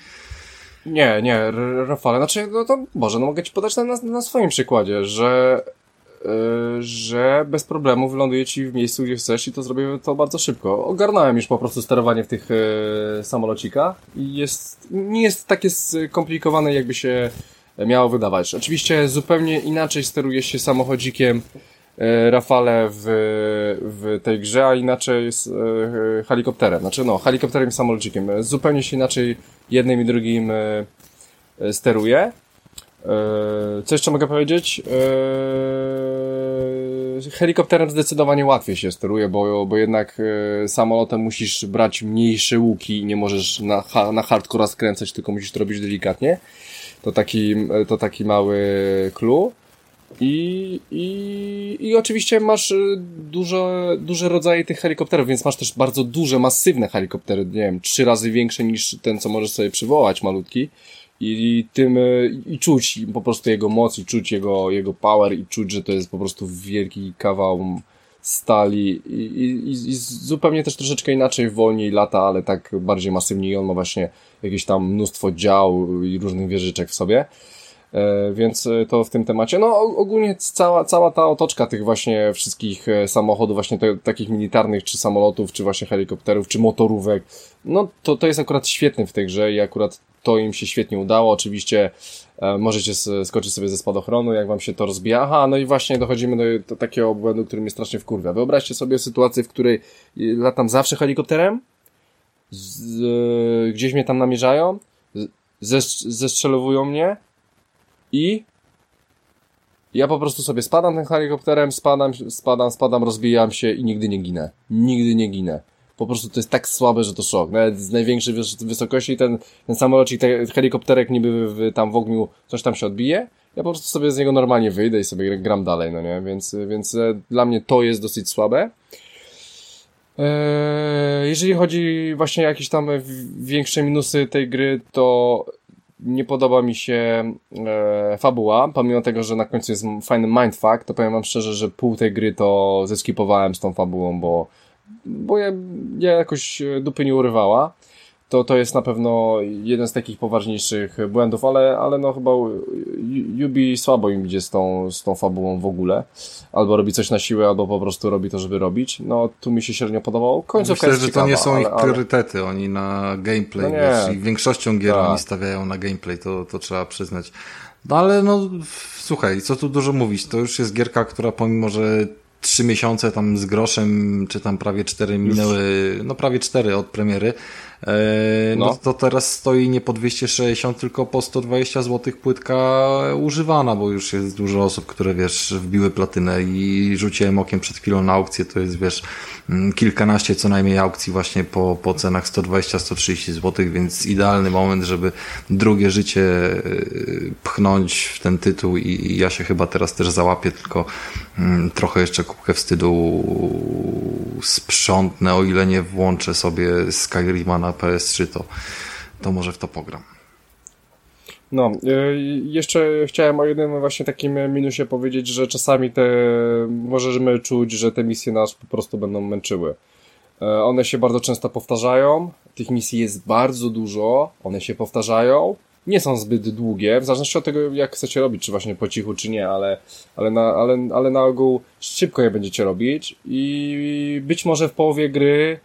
Nie, nie, Rafale, znaczy, no to może, no mogę ci podać na, na swoim przykładzie, że yy, że bez problemu wyląduję ci w miejscu, gdzie chcesz i to zrobię to bardzo szybko. Ogarnąłem już po prostu sterowanie w tych yy, samolocikach i jest, nie jest takie skomplikowane, jakby się miało wydawać. Oczywiście zupełnie inaczej steruje się samochodzikiem E, Rafale w, w tej grze, a inaczej z e, helikopterem. Znaczy no, helikopterem i samolocikiem. Zupełnie się inaczej jednym i drugim e, steruje. E, co jeszcze mogę powiedzieć? E, helikopterem zdecydowanie łatwiej się steruje, bo, bo jednak e, samolotem musisz brać mniejsze łuki i nie możesz na, na hardcore skręcać, tylko musisz to robić delikatnie. To taki, to taki mały clue. I, i, I oczywiście masz y, dużo, duże rodzaje tych helikopterów, więc masz też bardzo duże, masywne helikoptery, nie wiem, trzy razy większe niż ten, co możesz sobie przywołać, malutki. I tym, y, i czuć po prostu jego moc, i czuć jego, jego power, i czuć, że to jest po prostu wielki kawał stali i, i, i zupełnie też troszeczkę inaczej wolniej lata, ale tak bardziej masywnie i on ma właśnie jakieś tam mnóstwo dział i różnych wieżyczek w sobie. E, więc e, to w tym temacie. No ogólnie cała, cała ta otoczka tych właśnie wszystkich e, samochodów, właśnie te, takich militarnych, czy samolotów, czy właśnie helikopterów, czy motorówek, no to, to jest akurat świetny w tej grze i akurat to im się świetnie udało. Oczywiście e, możecie skoczyć sobie ze spadochronu, jak wam się to rozbija. Aha, no i właśnie dochodzimy do, do takiego błędu, który mnie strasznie wkurwia. Wyobraźcie sobie sytuację, w której latam zawsze helikopterem, z, e, gdzieś mnie tam namierzają, zestrzelowują mnie, i ja po prostu sobie spadam tym helikopterem, spadam, spadam, spadam, rozbijam się i nigdy nie ginę. Nigdy nie ginę. Po prostu to jest tak słabe, że to szok. Nawet z największej wysokości ten, ten samolocik, ten helikopterek niby w, tam w ogniu coś tam się odbije. Ja po prostu sobie z niego normalnie wyjdę i sobie gram dalej, no nie? Więc, więc e, dla mnie to jest dosyć słabe. Eee, jeżeli chodzi właśnie o jakieś tam większe minusy tej gry, to nie podoba mi się e, fabuła, pomimo tego, że na końcu jest fajny mindfuck, to powiem wam szczerze, że pół tej gry to zeskipowałem z tą fabułą, bo, bo ja, ja jakoś dupy nie urywała to, to jest na pewno jeden z takich poważniejszych błędów, ale, ale no chyba Yubi słabo im idzie z tą, z tą fabułą w ogóle. Albo robi coś na siłę, albo po prostu robi to, żeby robić. No tu mi się średnio podobało. Końcówka Myślę, że ciekawa, to nie są ale, ich ale... priorytety. Oni na gameplay, No wiesz, i większością gier Tak. oni stawiają na gameplay, to, to trzeba przyznać. No ale no, słuchaj, co tu dużo mówić, to już jest gierka, która pomimo, że trzy miesiące tam z groszem, czy tam prawie cztery minęły, no prawie cztery od premiery, no. No. to teraz stoi nie po 260, tylko po 120 zł płytka używana, bo już jest dużo osób, które wiesz, wbiły platynę i rzuciłem okiem przed chwilą na aukcję, to jest wiesz, mm, kilkanaście co najmniej aukcji właśnie po, po cenach 120-130 zł, więc idealny moment, żeby drugie życie y, pchnąć w ten tytuł i, i ja się chyba teraz też załapię, tylko mm, trochę jeszcze kubkę wstydu sprzątnę, o ile nie włączę sobie Skyrima na PS3, to, to może w to pogram. No, y, jeszcze chciałem o jednym właśnie takim minusie powiedzieć, że czasami te możemy czuć, że te misje nas po prostu będą męczyły. E, One się bardzo często powtarzają, tych misji jest bardzo dużo, one się powtarzają, nie są zbyt długie, w zależności od tego, jak chcecie robić, czy właśnie po cichu, czy nie, ale, ale, na, ale, ale na ogół szybko je będziecie robić i być może w połowie gry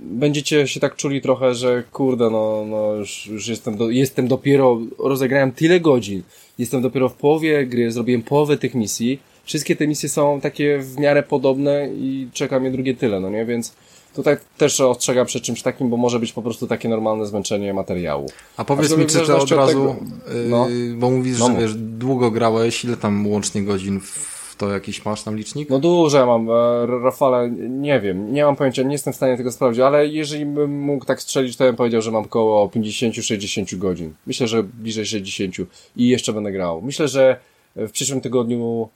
będziecie się tak czuli trochę, że kurde, no, no już, już jestem, do, jestem dopiero, rozegrałem tyle godzin, jestem dopiero w połowie gry, zrobiłem połowę tych misji, wszystkie te misje są takie w miarę podobne i czeka mnie drugie tyle, no nie, więc tutaj też ostrzegam przed czymś takim, bo może być po prostu takie normalne zmęczenie materiału. A powiedz A mi, czy ty od zależności od razu, tego- yy, no. bo mówisz, No że wiesz, długo grałeś, ile tam łącznie godzin w to jakiś masz tam licznik? No dużo ja mam, e, Rafale, nie wiem, nie mam pojęcia, nie jestem w stanie tego sprawdzić, ale jeżeli bym mógł tak strzelić, to bym powiedział, że mam około 50-60 godzin. Myślę, że bliżej 60 i jeszcze będę grał. Myślę, że w przyszłym tygodniu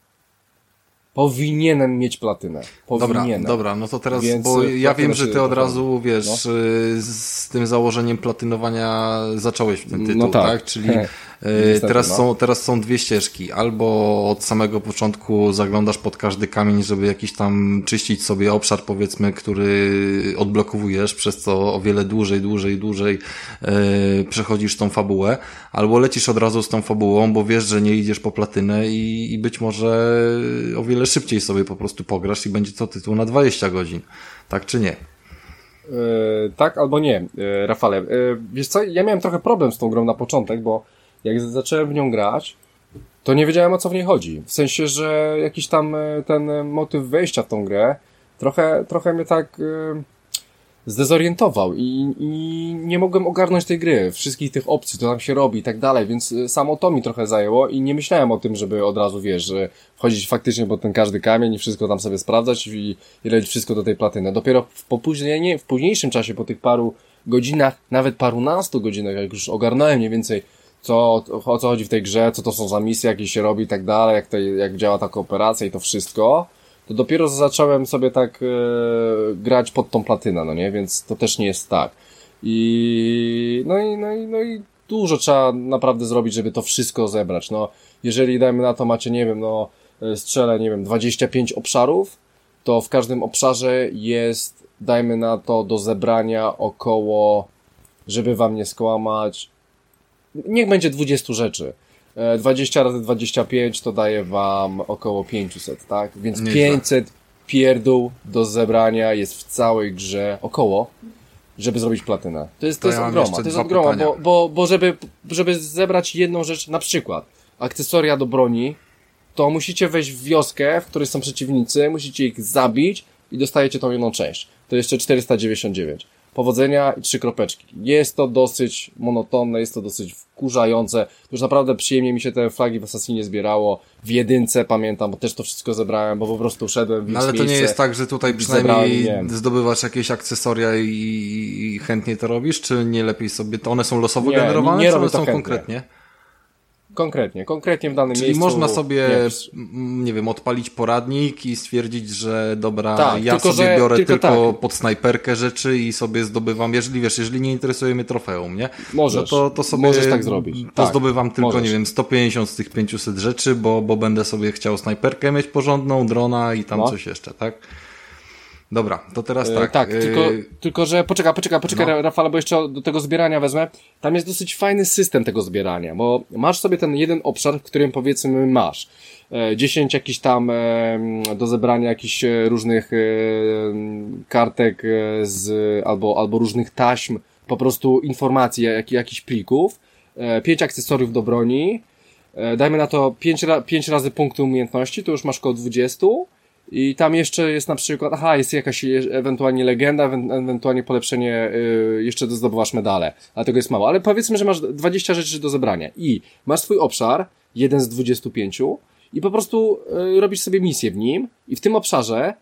powinienem mieć platynę. Dobra, Powinienem. dobra, no to teraz, Więc, bo y, ja wiem, że ty od razu, wiesz, y, z tym założeniem platynowania zacząłeś w ten tytuł, No tak. tak? Czyli *laughs* Niestety, teraz, no. są, teraz są dwie ścieżki. Albo od samego początku zaglądasz pod każdy kamień, żeby jakiś tam czyścić sobie obszar, powiedzmy, który odblokowujesz, przez co o wiele dłużej, dłużej, dłużej y, przechodzisz tą fabułę, albo lecisz od razu z tą fabułą, bo wiesz, że nie idziesz po platynę i, i być może o wiele szybciej sobie po prostu pograsz i będzie to tytuł na 20 godzin. Tak czy nie? E, tak albo nie, e, Rafale. E, wiesz co, ja miałem trochę problem z tą grą na początek, bo jak zacząłem w nią grać, to nie wiedziałem o co w niej chodzi. W sensie, że jakiś tam e, ten e, motyw wejścia w tą grę trochę, trochę mnie tak e, zdezorientował i, i nie mogłem ogarnąć tej gry, wszystkich tych opcji, co tam się robi i tak dalej, więc samo to mi trochę zajęło i nie myślałem o tym, żeby od razu, wiesz, wchodzić faktycznie pod ten każdy kamień i wszystko tam sobie sprawdzać i, i lecieć wszystko do tej platyny. Dopiero w, popóźnienie, w późniejszym czasie, po tych paru godzinach, nawet parunastu godzinach, jak już ogarnąłem mniej więcej co, o co chodzi w tej grze, co to są za misje, jakie się robi i tak dalej, jak, to, jak działa ta kooperacja i to wszystko, to dopiero zacząłem sobie tak e, grać pod tą platynę, no nie? Więc to też nie jest tak. I no i, no i, no i dużo trzeba naprawdę zrobić, żeby to wszystko zebrać. No, jeżeli dajmy na to macie, nie wiem, no e, strzelę, nie wiem, 25 obszarów, to w każdym obszarze jest, dajmy na to, do zebrania około, żeby wam nie skłamać, niech będzie 20 rzeczy. E, 20 razy 25 to daje wam około 500, tak? Więc Nieźle. 500 pierdół do zebrania jest w całej grze około, żeby zrobić platynę. To jest, to To jest ja mam ogroma, to jest ogroma, bo, bo, bo żeby, żeby zebrać jedną rzecz, na przykład akcesoria do broni, to musicie wejść w wioskę, w której są przeciwnicy, musicie ich zabić i dostajecie tą jedną część. To jeszcze 499. Powodzenia i trzy kropeczki. Jest to dosyć monotonne, jest to dosyć wkurzające. Już naprawdę przyjemnie mi się te flagi w Assassinie zbierało. W jedynce pamiętam, bo też to wszystko zebrałem, bo po prostu szedłem w No ale to nie jest tak, że tutaj zebrałem, przynajmniej nie wiem. zdobywasz jakieś akcesoria i, i chętnie to robisz, czy nie lepiej sobie, to one są losowo Nie, generowane, nie czy robię one są chętnie. konkretnie? Konkretnie, konkretnie w danym Czyli miejscu. można sobie, nie, nie wiem, odpalić poradnik i stwierdzić, że dobra, Tak, ja tylko, sobie że- biorę tylko tylko, tak. pod snajperkę rzeczy i sobie zdobywam, jeżeli wiesz, jeżeli nie interesuje mnie trofeum, nie? Możesz. No to, to sobie Możesz tak zrobić. To Tak. zdobywam tylko, Możesz. nie wiem, 150 z tych 500 rzeczy, bo, bo będę sobie chciał snajperkę mieć porządną, drona i tam No. coś jeszcze, tak? Dobra, to teraz E, tak. tak, e, tylko, tylko, że poczekaj, poczekaj, poczekaj, No. Rafale, bo jeszcze do tego zbierania wezmę. Tam jest dosyć fajny system tego zbierania, bo masz sobie ten jeden obszar, w którym powiedzmy masz e, 10 jakichś tam do zebrania jakichś różnych kartek z, albo, albo różnych taśm, po prostu informacji, jak, jakichś plików, 5 akcesoriów do broni, dajmy na to 5, ra, 5 razy punkty umiejętności, to już masz około 20 i tam jeszcze jest na przykład, aha, jest jakaś ewentualnie legenda, ewen- ewentualnie polepszenie, y, jeszcze do- zdobywasz medale, ale tego jest mało. Ale powiedzmy, że masz 20 rzeczy do zebrania. I masz swój obszar, jeden z 25 i po prostu y, robisz sobie misję w nim. I w tym obszarze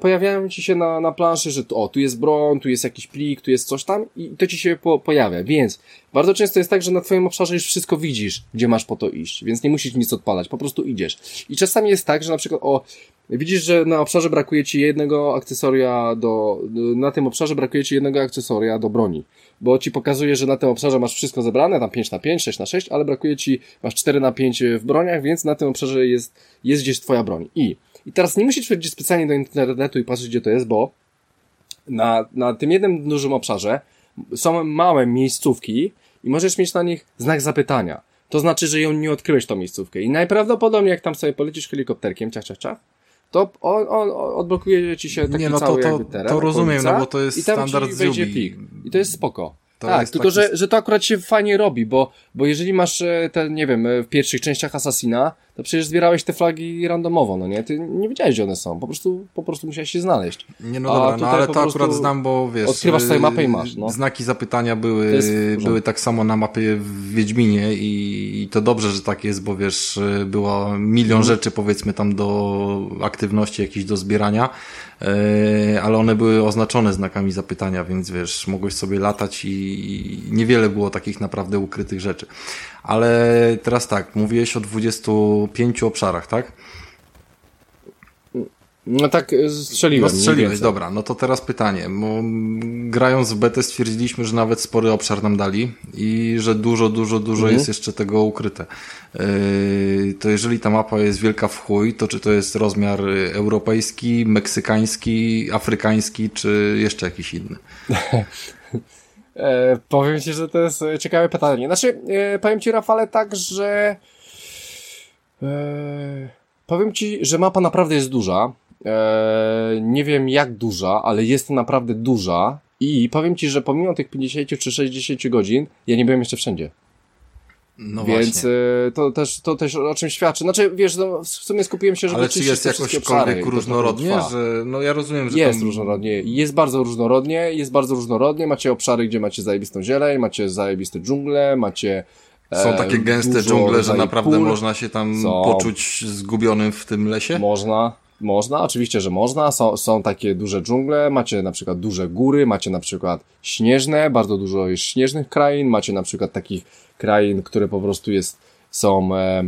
pojawiają ci się na, na planszy, że o, tu jest broń, tu jest jakiś plik, tu jest coś tam i to ci się po, pojawia, więc bardzo często jest tak, że na twoim obszarze już wszystko widzisz, gdzie masz po to iść, więc nie musisz nic odpalać, po prostu idziesz. I czasami jest tak, że na przykład o, Widzisz, że na obszarze brakuje ci jednego akcesoria do, na tym obszarze brakuje ci jednego akcesoria do broni. Bo ci pokazuje, że na tym obszarze masz wszystko zebrane, tam 5 na 5, 6 na 6, ale brakuje ci, masz 4 na 5 w broniach, więc na tym obszarze jest, jest gdzieś twoja broń. I, i teraz nie musisz wchodzić specjalnie do internetu i patrzeć, gdzie to jest, bo na, na tym jednym dużym obszarze są małe miejscówki i możesz mieć na nich znak zapytania. To znaczy, że ją nie odkryłeś tą miejscówkę. I najprawdopodobniej, jak tam sobie polecisz helikopterkiem, ciach, ciach, ciach, to on, on odblokuje ci się taki Nie, no to- cały to- teren, to rozumiem, no bo to jest i tam standard ci wejdzie plik. I to jest spoko. To tak, jest tylko taki- że, że to akurat się fajnie robi, bo, bo jeżeli masz e, te, nie wiem, e, w pierwszych częściach Assassina, to przecież zbierałeś te flagi randomowo, no nie? Ty nie wiedziałeś, gdzie one są. Po prostu, po prostu musiałeś się znaleźć. Nie, no dobra, no ale to akurat znam, bo wiesz... odkrywasz sobie y, mapę i masz, no. Znaki zapytania były, były tak samo na mapie w Wiedźminie i, i to dobrze, że tak jest, bo wiesz, y, było milion Mhm. rzeczy powiedzmy tam do aktywności jakichś do zbierania, y, ale one były oznaczone znakami zapytania, więc wiesz, mogłeś sobie latać i niewiele było takich naprawdę ukrytych rzeczy. Ale teraz tak, mówiłeś o 25 obszarach, tak? No tak e, strzeliłem. No strzeliłeś, dobra. No to teraz pytanie. Bo grając w betę stwierdziliśmy, że nawet spory obszar nam dali i że dużo, dużo, dużo Mhm. jest jeszcze tego ukryte. Yy, to jeżeli ta mapa jest wielka w chuj, to czy to jest rozmiar europejski, meksykański, afrykański, czy jeszcze jakiś inny? *laughs* E, powiem Ci, że to jest e, ciekawe pytanie. Znaczy, e, powiem Ci, Rafale, tak, że powiem Ci, że mapa naprawdę jest duża. Nie wiem jak duża, ale jest naprawdę duża. I powiem Ci, że pomimo tych 50 czy 60 godzin, ja nie byłem jeszcze wszędzie. No Więc właśnie. e, to też, to też o czym świadczy. Znaczy, wiesz, no, w sumie skupiłem się, żeby Ale czy jest jakośkolwiek różnorodnie, że no ja rozumiem, że Jest tam... różnorodnie, jest bardzo różnorodnie, jest bardzo różnorodnie, macie obszary, gdzie macie zajebistą zieleń, macie zajebiste dżungle, macie Są e, takie gęste dżungle, że naprawdę pól. można się tam Są. poczuć zgubionym w tym lesie? Można, można, oczywiście, że można, są, są takie duże dżungle, macie na przykład duże góry, macie na przykład śnieżne, bardzo dużo jest śnieżnych krain, macie na przykład takich krain, które po prostu jest, są, e,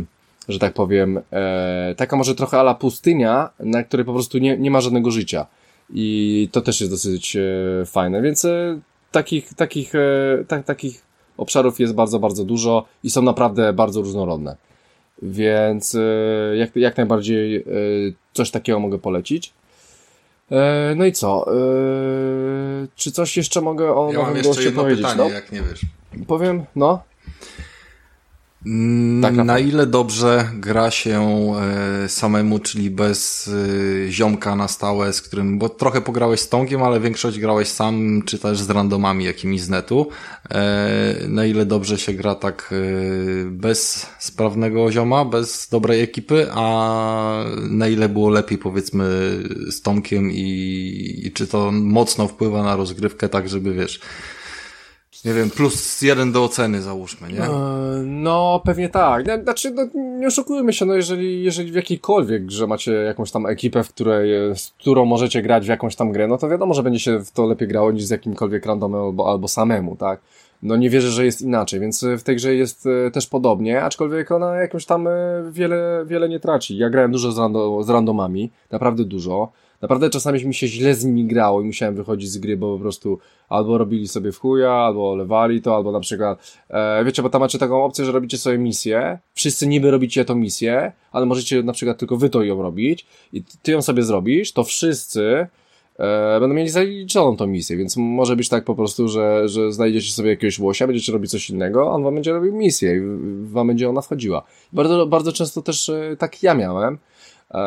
że tak powiem, e, taka może trochę ala pustynia, na której po prostu nie, nie ma żadnego życia. I to też jest dosyć e, fajne, więc e, takich, takich, e, tak, takich obszarów jest bardzo, bardzo dużo i są naprawdę bardzo różnorodne. Więc e, jak, jak najbardziej e, coś takiego mogę polecić. E, No i co? Czy coś jeszcze mogę o Ja mam Nowym jeszcze Goście powiedzieć? pytanie, No, jak nie wiesz. powiem, no. Mm, Tak, na ile dobrze gra się e, samemu, czyli bez e, ziomka na stałe, z którym, bo trochę pograłeś z Tongiem, ale większość grałeś sam, czy też z randomami jakimiś z netu. E, na ile dobrze się gra tak bez sprawnego zioma, bez dobrej ekipy, a na ile było lepiej powiedzmy z Tomkiem i, i czy to mocno wpływa na rozgrywkę, tak żeby wiesz, nie wiem, plus jeden do oceny załóżmy, nie? E, No, pewnie tak. Znaczy, no, nie oszukujmy się, no jeżeli, jeżeli w jakiejkolwiek grze macie jakąś tam ekipę, w której, e, z którą możecie grać w jakąś tam grę, no to wiadomo, że będzie się w to lepiej grało niż z jakimkolwiek randomem albo, albo samemu, tak? no nie wierzę, że jest inaczej, więc w tej grze jest e, też podobnie, aczkolwiek ona jakoś tam e, wiele, wiele nie traci. Ja grałem dużo z, rando, z randomami, naprawdę dużo. Naprawdę czasami mi się źle z nimi grało i musiałem wychodzić z gry, bo po prostu albo robili sobie w chuja, albo lewali to, albo na przykład, e, wiecie, bo tam macie taką opcję, że robicie sobie misję, wszyscy niby robicie tą misję, ale możecie na przykład tylko wy to ją robić i ty ją sobie zrobisz, to wszyscy e, będą mieli zaliczoną tą misję, więc może być tak po prostu, że, że znajdziecie sobie jakiegoś łosia, będziecie robić coś innego, on wam będzie robił misję i wam będzie ona wchodziła. Bardzo, bardzo często też e, tak ja miałem,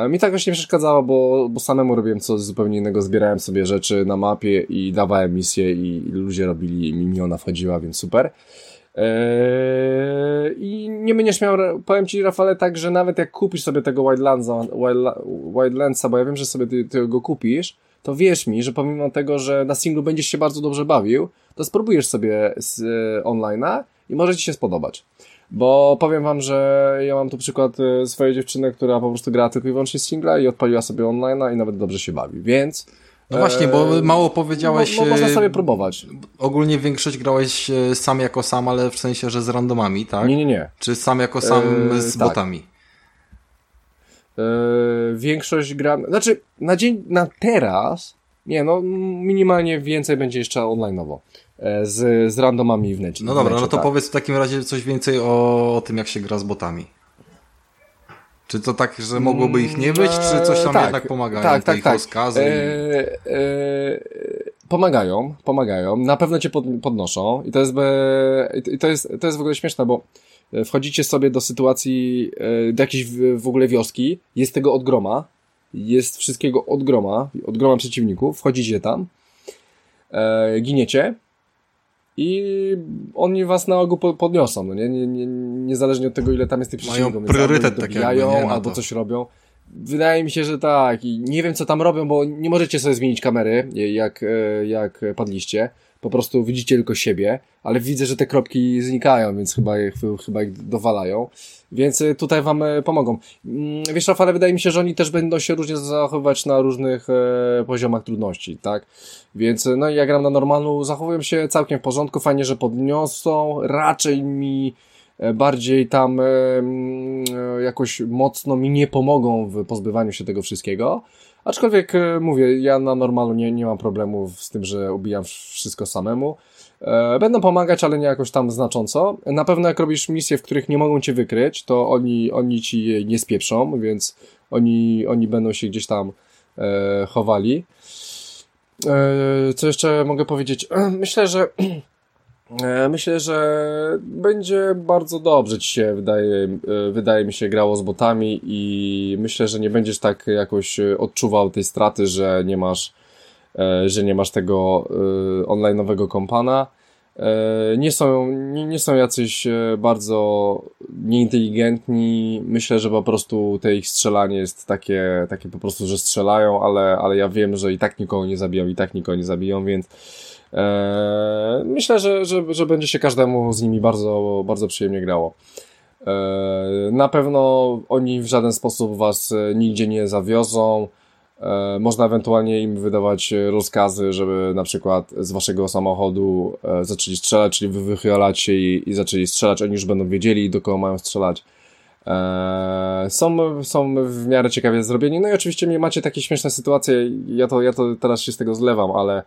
mi tak właśnie nie przeszkadzało, bo, bo samemu robiłem coś zupełnie innego, zbierałem sobie rzeczy na mapie i dawałem misję i ludzie robili mi ona wchodziła, więc super. Eee, I nie będziesz miał, powiem Ci Rafale tak, że nawet jak kupisz sobie tego Wildlandsa, Wildlandsa bo ja wiem, że sobie ty, ty go kupisz, to wierz mi, że pomimo tego, że na singlu będziesz się bardzo dobrze bawił, to spróbujesz sobie z e, online'a i może Ci się spodobać. Bo powiem Wam, że ja mam tu przykład e, swojej dziewczyny, która po prostu grała tylko i wyłącznie singla i odpaliła sobie online'a i nawet dobrze się bawi, więc... No właśnie, bo e, mało powiedziałeś... Mo, mo, można sobie próbować. Ogólnie większość grałeś sam jako sam, ale w sensie, że z randomami, tak? Nie, nie, nie. Czy sam jako sam z tak. botami? Większość gra, znaczy na dzień, na teraz, nie no, minimalnie więcej będzie jeszcze online'owo. Yy, z, z randomami wnętrz. No dobra, no to tak. powiedz w takim razie coś więcej o, o tym, jak się gra z botami. Czy to tak, że mogłoby ich nie być, czy coś tam tak, jednak pomagają? Tak, tak, tak. Rozkazy e, e, pomagają, pomagają. Na pewno cię pod, podnoszą i to jest, i to jest, to jest w ogóle śmieszne, bo E, wchodzicie sobie do sytuacji, e, do jakiejś w ogóle wioski, jest tego od groma, jest wszystkiego od groma, od groma przeciwników, wchodzicie tam, e, giniecie i oni was na ogół podniosą, no nie? Nie, nie, niezależnie od tego, ile tam jest tych przeciwników. Mają priorytet tak jakby, nie? albo coś robią. Wydaje mi się, że tak. I nie wiem, co tam robią, bo nie możecie sobie zmienić kamery, jak, jak padliście po prostu widzicie tylko siebie, ale widzę, że te kropki znikają, więc chyba, chyba ich dowalają. Więc y, tutaj wam y, pomogą. Mm, wiesz, Rafale, wydaje mi się, że oni też będą się różnie zachowywać na różnych e, poziomach trudności, tak? Więc, no ja gram na normalną, zachowują się całkiem w porządku, fajnie, że podniosą, raczej mi e, bardziej tam e, mm, e, jakoś mocno mi nie pomogą w pozbywaniu się tego wszystkiego. Aczkolwiek e, mówię, ja na normalu nie, nie mam problemów z tym, że ubijam wszystko samemu. E, będą pomagać, ale nie jakoś tam znacząco. Na pewno jak robisz misje, w których nie mogą cię wykryć, to oni, oni ci nie spieprzą, więc oni, oni będą się gdzieś tam e, chowali. E, co jeszcze mogę powiedzieć? *clears throat* Myślę, że *clears throat* myślę, że będzie bardzo dobrze ci się wydaje, e, wydaje mi się grało z botami i myślę, że nie będziesz tak jakoś odczuwał tej straty, że nie masz, e, że nie masz tego online'owego kompana. Nie są, nie, nie są jacyś bardzo nieinteligentni. Myślę, że po prostu te ich strzelanie jest takie, takie po prostu, że strzelają, ale, ale ja wiem, że i tak nikogo nie zabiją, i tak nikogo nie zabiją, więc Eee, myślę, że, że, że będzie się każdemu z nimi bardzo, bardzo przyjemnie grało. Eee, na pewno oni w żaden sposób was e, nigdzie nie zawiozą. Eee, można ewentualnie im wydawać rozkazy, żeby na przykład z waszego samochodu e, zaczęli strzelać, czyli wy wychylacie się i, i zaczęli strzelać. Oni już będą wiedzieli, do kogo mają strzelać. Są, są w miarę ciekawie zrobieni. No i oczywiście macie takie śmieszne sytuacje. Ja to, ja to teraz się z tego zlewam, ale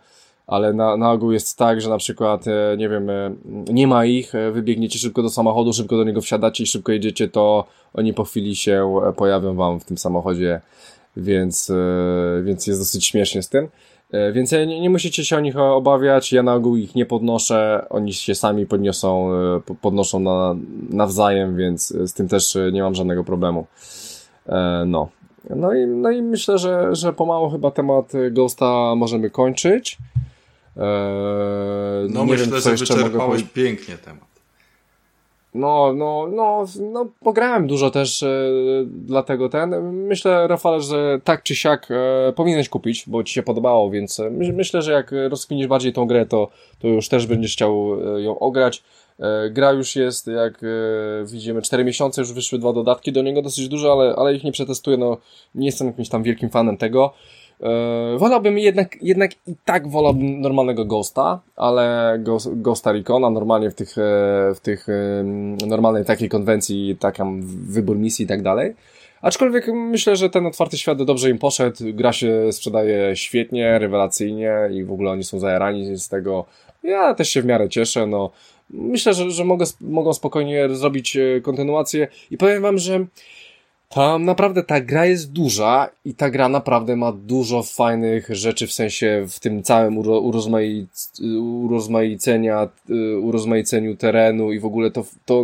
ale na, na ogół jest tak, że na przykład, e, nie wiem, e, nie ma ich, e, wybiegniecie szybko do samochodu, szybko do niego wsiadacie i szybko jedziecie, to oni po chwili się pojawią wam w tym samochodzie, więc, więc jest dosyć śmiesznie z tym. Więc nie, nie musicie się o nich obawiać, ja na ogół ich nie podnoszę, oni się sami podniosą, podnoszą na, nawzajem, więc z tym też nie mam żadnego problemu. No. No i, no i myślę, że, że pomału chyba temat Ghosta możemy kończyć. Eee, no myślę, wiem, że wyczerpałeś pięknie temat. No, no, no, no, pograłem dużo też e, dlatego ten. Myślę, Rafale, że tak czy siak e, powinieneś kupić, bo ci się podobało, więc e, myślę, że jak rozkminisz bardziej tą grę, to, to już też będziesz chciał e, ją ograć. E, gra już jest, jak e, widzimy, 4 miesiące, już wyszły dwa dodatki do niego, dosyć dużo, ale, ale ich nie przetestuję, no nie jestem jakimś tam wielkim fanem tego. E, wolałbym jednak, jednak i tak wolałbym normalnego Ghosta, ale Ghost, Ghosta Recona normalnie w tych, e, w tych e, normalnej takiej konwencji, taka wybór misji i tak dalej. Aczkolwiek myślę, że ten otwarty świat dobrze im poszedł, gra się sprzedaje świetnie, rewelacyjnie i w ogóle oni są zajarani z tego. Ja też się w miarę cieszę, no. Myślę, że, że mogę, mogą spokojnie zrobić kontynuację i powiem wam, że tam naprawdę ta gra jest duża i ta gra naprawdę ma dużo fajnych rzeczy w sensie w tym całym uro, urozmaic, urozmaicenia, y, urozmaiceniu terenu i w ogóle to, to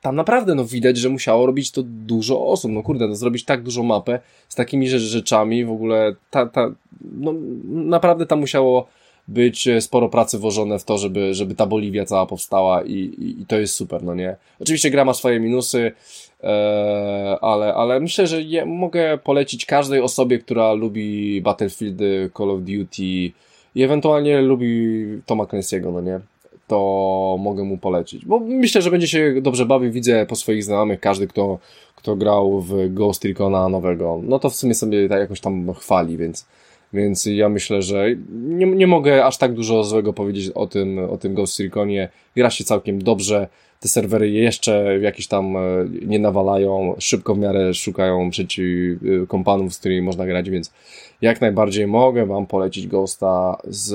tam naprawdę no widać, że musiało robić to dużo osób. No kurde, no zrobić tak dużą mapę z takimi rzeczami w ogóle ta, ta, no naprawdę tam musiało być sporo pracy włożone w to, żeby, żeby ta Boliwia cała powstała i, i, i to jest super, no nie? Oczywiście gra ma swoje minusy, e, ale, ale myślę, że je, mogę polecić każdej osobie, która lubi Battlefield, Call of Duty i ewentualnie lubi Toma Clancy'ego, no nie? To mogę mu polecić, bo myślę, że będzie się dobrze bawił, widzę po swoich znajomych, każdy, kto, kto grał w Ghost Recona nowego, no to w sumie sobie tak jakoś tam chwali, więc więc ja myślę, że nie, nie mogę aż tak dużo złego powiedzieć o tym, o tym Ghost Reconie. Gra się całkiem dobrze. Te serwery jeszcze jakieś tam e, nie nawalają, szybko w miarę szukają przeciw e, kompanów, z którymi można grać, więc jak najbardziej mogę Wam polecić Ghosta z,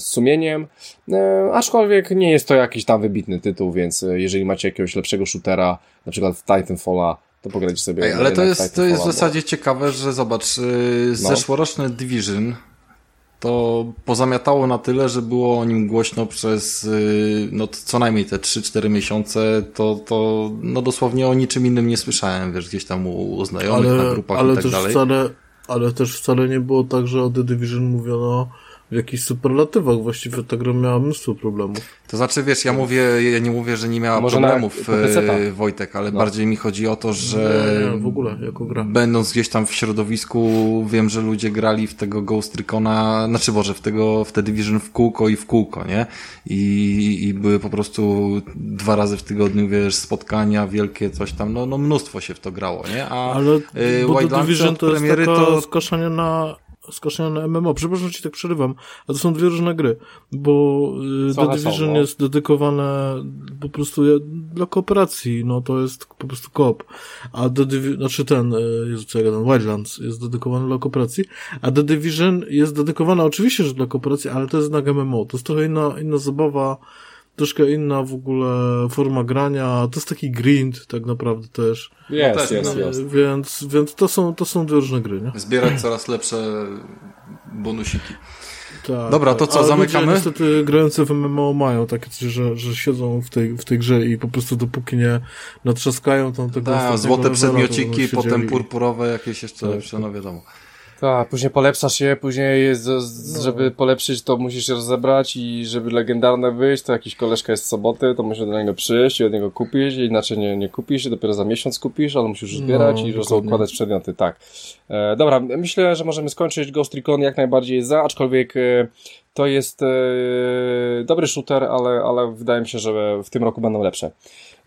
z sumieniem, e, aczkolwiek nie jest to jakiś tam wybitny tytuł, więc jeżeli macie jakiegoś lepszego shootera, na przykład Titanfalla, to pograć sobie. Ej, ale to jest, to jest w zasadzie ciekawe, że zobacz, yy, no. zeszłoroczne Division to pozamiatało na tyle, że było o nim głośno przez yy, no, co najmniej te 3-4 miesiące, to, to no dosłownie o niczym innym nie słyszałem, wiesz, gdzieś tam u, u znajomych, ale, na grupach ale i tak dalej. Wcale, ale też wcale nie było tak, że o The Division mówiono w jakichś superlatywach. Właściwie ta gra miała mnóstwo problemów. To znaczy, wiesz, ja mówię, ja nie mówię, że nie miała Może problemów, na, e, Wojtek, ale no. bardziej mi chodzi o to, że nie, nie, w ogóle, jako gra. będąc gdzieś tam w środowisku, wiem, że ludzie grali w tego Ghost Recona, znaczy Boże, w tego, w The Division w kółko i w kółko, nie? I, i były po prostu dwa razy w tygodniu, wiesz, spotkania wielkie, coś tam, no, no mnóstwo się w to grało, nie? A ale y, bo The Division to jest taka to... skaszanie na skoczenia na MMO. Przepraszam, że ci tak przerywam, a to są dwie różne gry, bo y, The Division no. jest dedykowane po prostu dla kooperacji, no to jest po prostu koop, a The Division, znaczy ten, y, jest co ja gadam, Wildlands jest dedykowany dla kooperacji, a The Division jest dedykowana oczywiście, że dla kooperacji, ale to jest na MMO, to jest trochę inna, inna zabawa, troszkę inna w ogóle forma grania, to jest taki grind tak naprawdę też. Jest, no jest, no, jest. Więc, więc to są, to są dwie różne gry, nie? Zbierać coraz lepsze bonusiki. Tak, Dobra, to co, Ale zamykamy? Ludzie, niestety grający w MMO mają takie coś, że, że siedzą w tej, w tej grze i po prostu dopóki nie natrzaskają tam tego Da, złote przedmiociki, potem purpurowe jakieś jeszcze tak, lepsze, no wiadomo. Tak, później polepszasz je, później jest, no. żeby polepszyć, to musisz je rozebrać i żeby legendarne wyjść, to jakiś koleżka jest z soboty, to musisz do niego przyjść i od niego kupić, inaczej nie, nie kupisz, dopiero za miesiąc kupisz, ale musisz już zbierać no, i rozkładać przedmioty, tak. E, dobra, myślę, że możemy skończyć Ghost Recon jak najbardziej za, aczkolwiek e, to jest e, dobry shooter, ale, ale wydaje mi się, że w tym roku będą lepsze.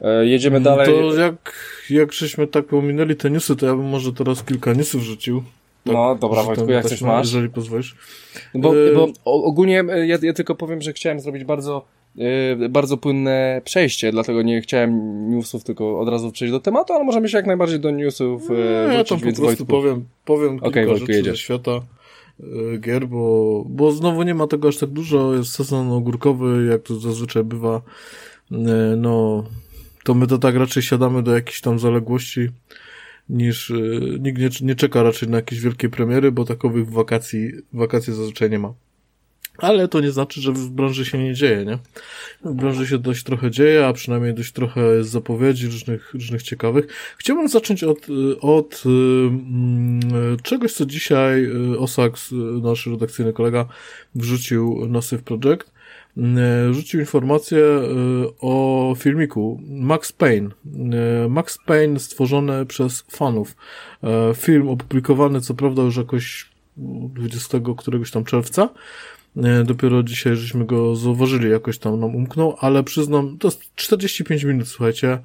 E, jedziemy mm, dalej. To jak, jak żeśmy tak pominęli te newsy, to ja bym może teraz kilka newsów rzucił. Tak, no, dobra, Wojtku, jak coś masz? Jeżeli pozwolisz. No bo, y bo ogólnie e, ja, ja, tylko powiem, że chciałem zrobić bardzo, yy, bardzo płynne przejście, dlatego nie chciałem newsów, tylko od razu przejść do tematu, ale możemy się jak najbardziej do newsów yy, wrócić, ja tam po prostu Wojtku. powiem, powiem kilka okay, Wojtku, rzeczy ze świata gier, bo, bo znowu nie ma tego aż tak dużo, jest sezon ogórkowy, jak to zazwyczaj bywa, no, to my to tak raczej siadamy do jakichś tam zaległości, niż y, nikt nie, nie czeka raczej na jakieś wielkie premiery, bo takowych wakacji, wakacji zazwyczaj nie ma. Ale to nie znaczy, że w branży się nie dzieje, nie? W branży się dość trochę dzieje, a przynajmniej dość trochę jest zapowiedzi różnych, różnych ciekawych. Chciałbym zacząć od, od um, czegoś, co dzisiaj Osax, nasz redakcyjny kolega, wrzucił na Save Project. E, rzucił informację e, o filmiku Max Payne. E, Max Payne stworzony przez fanów. Film opublikowany co prawda już jakoś 20 któregoś tam czerwca. Dopiero dzisiaj żeśmy go zauważyli, jakoś tam nam umknął, ale przyznam, to jest 45 minut, słuchajcie,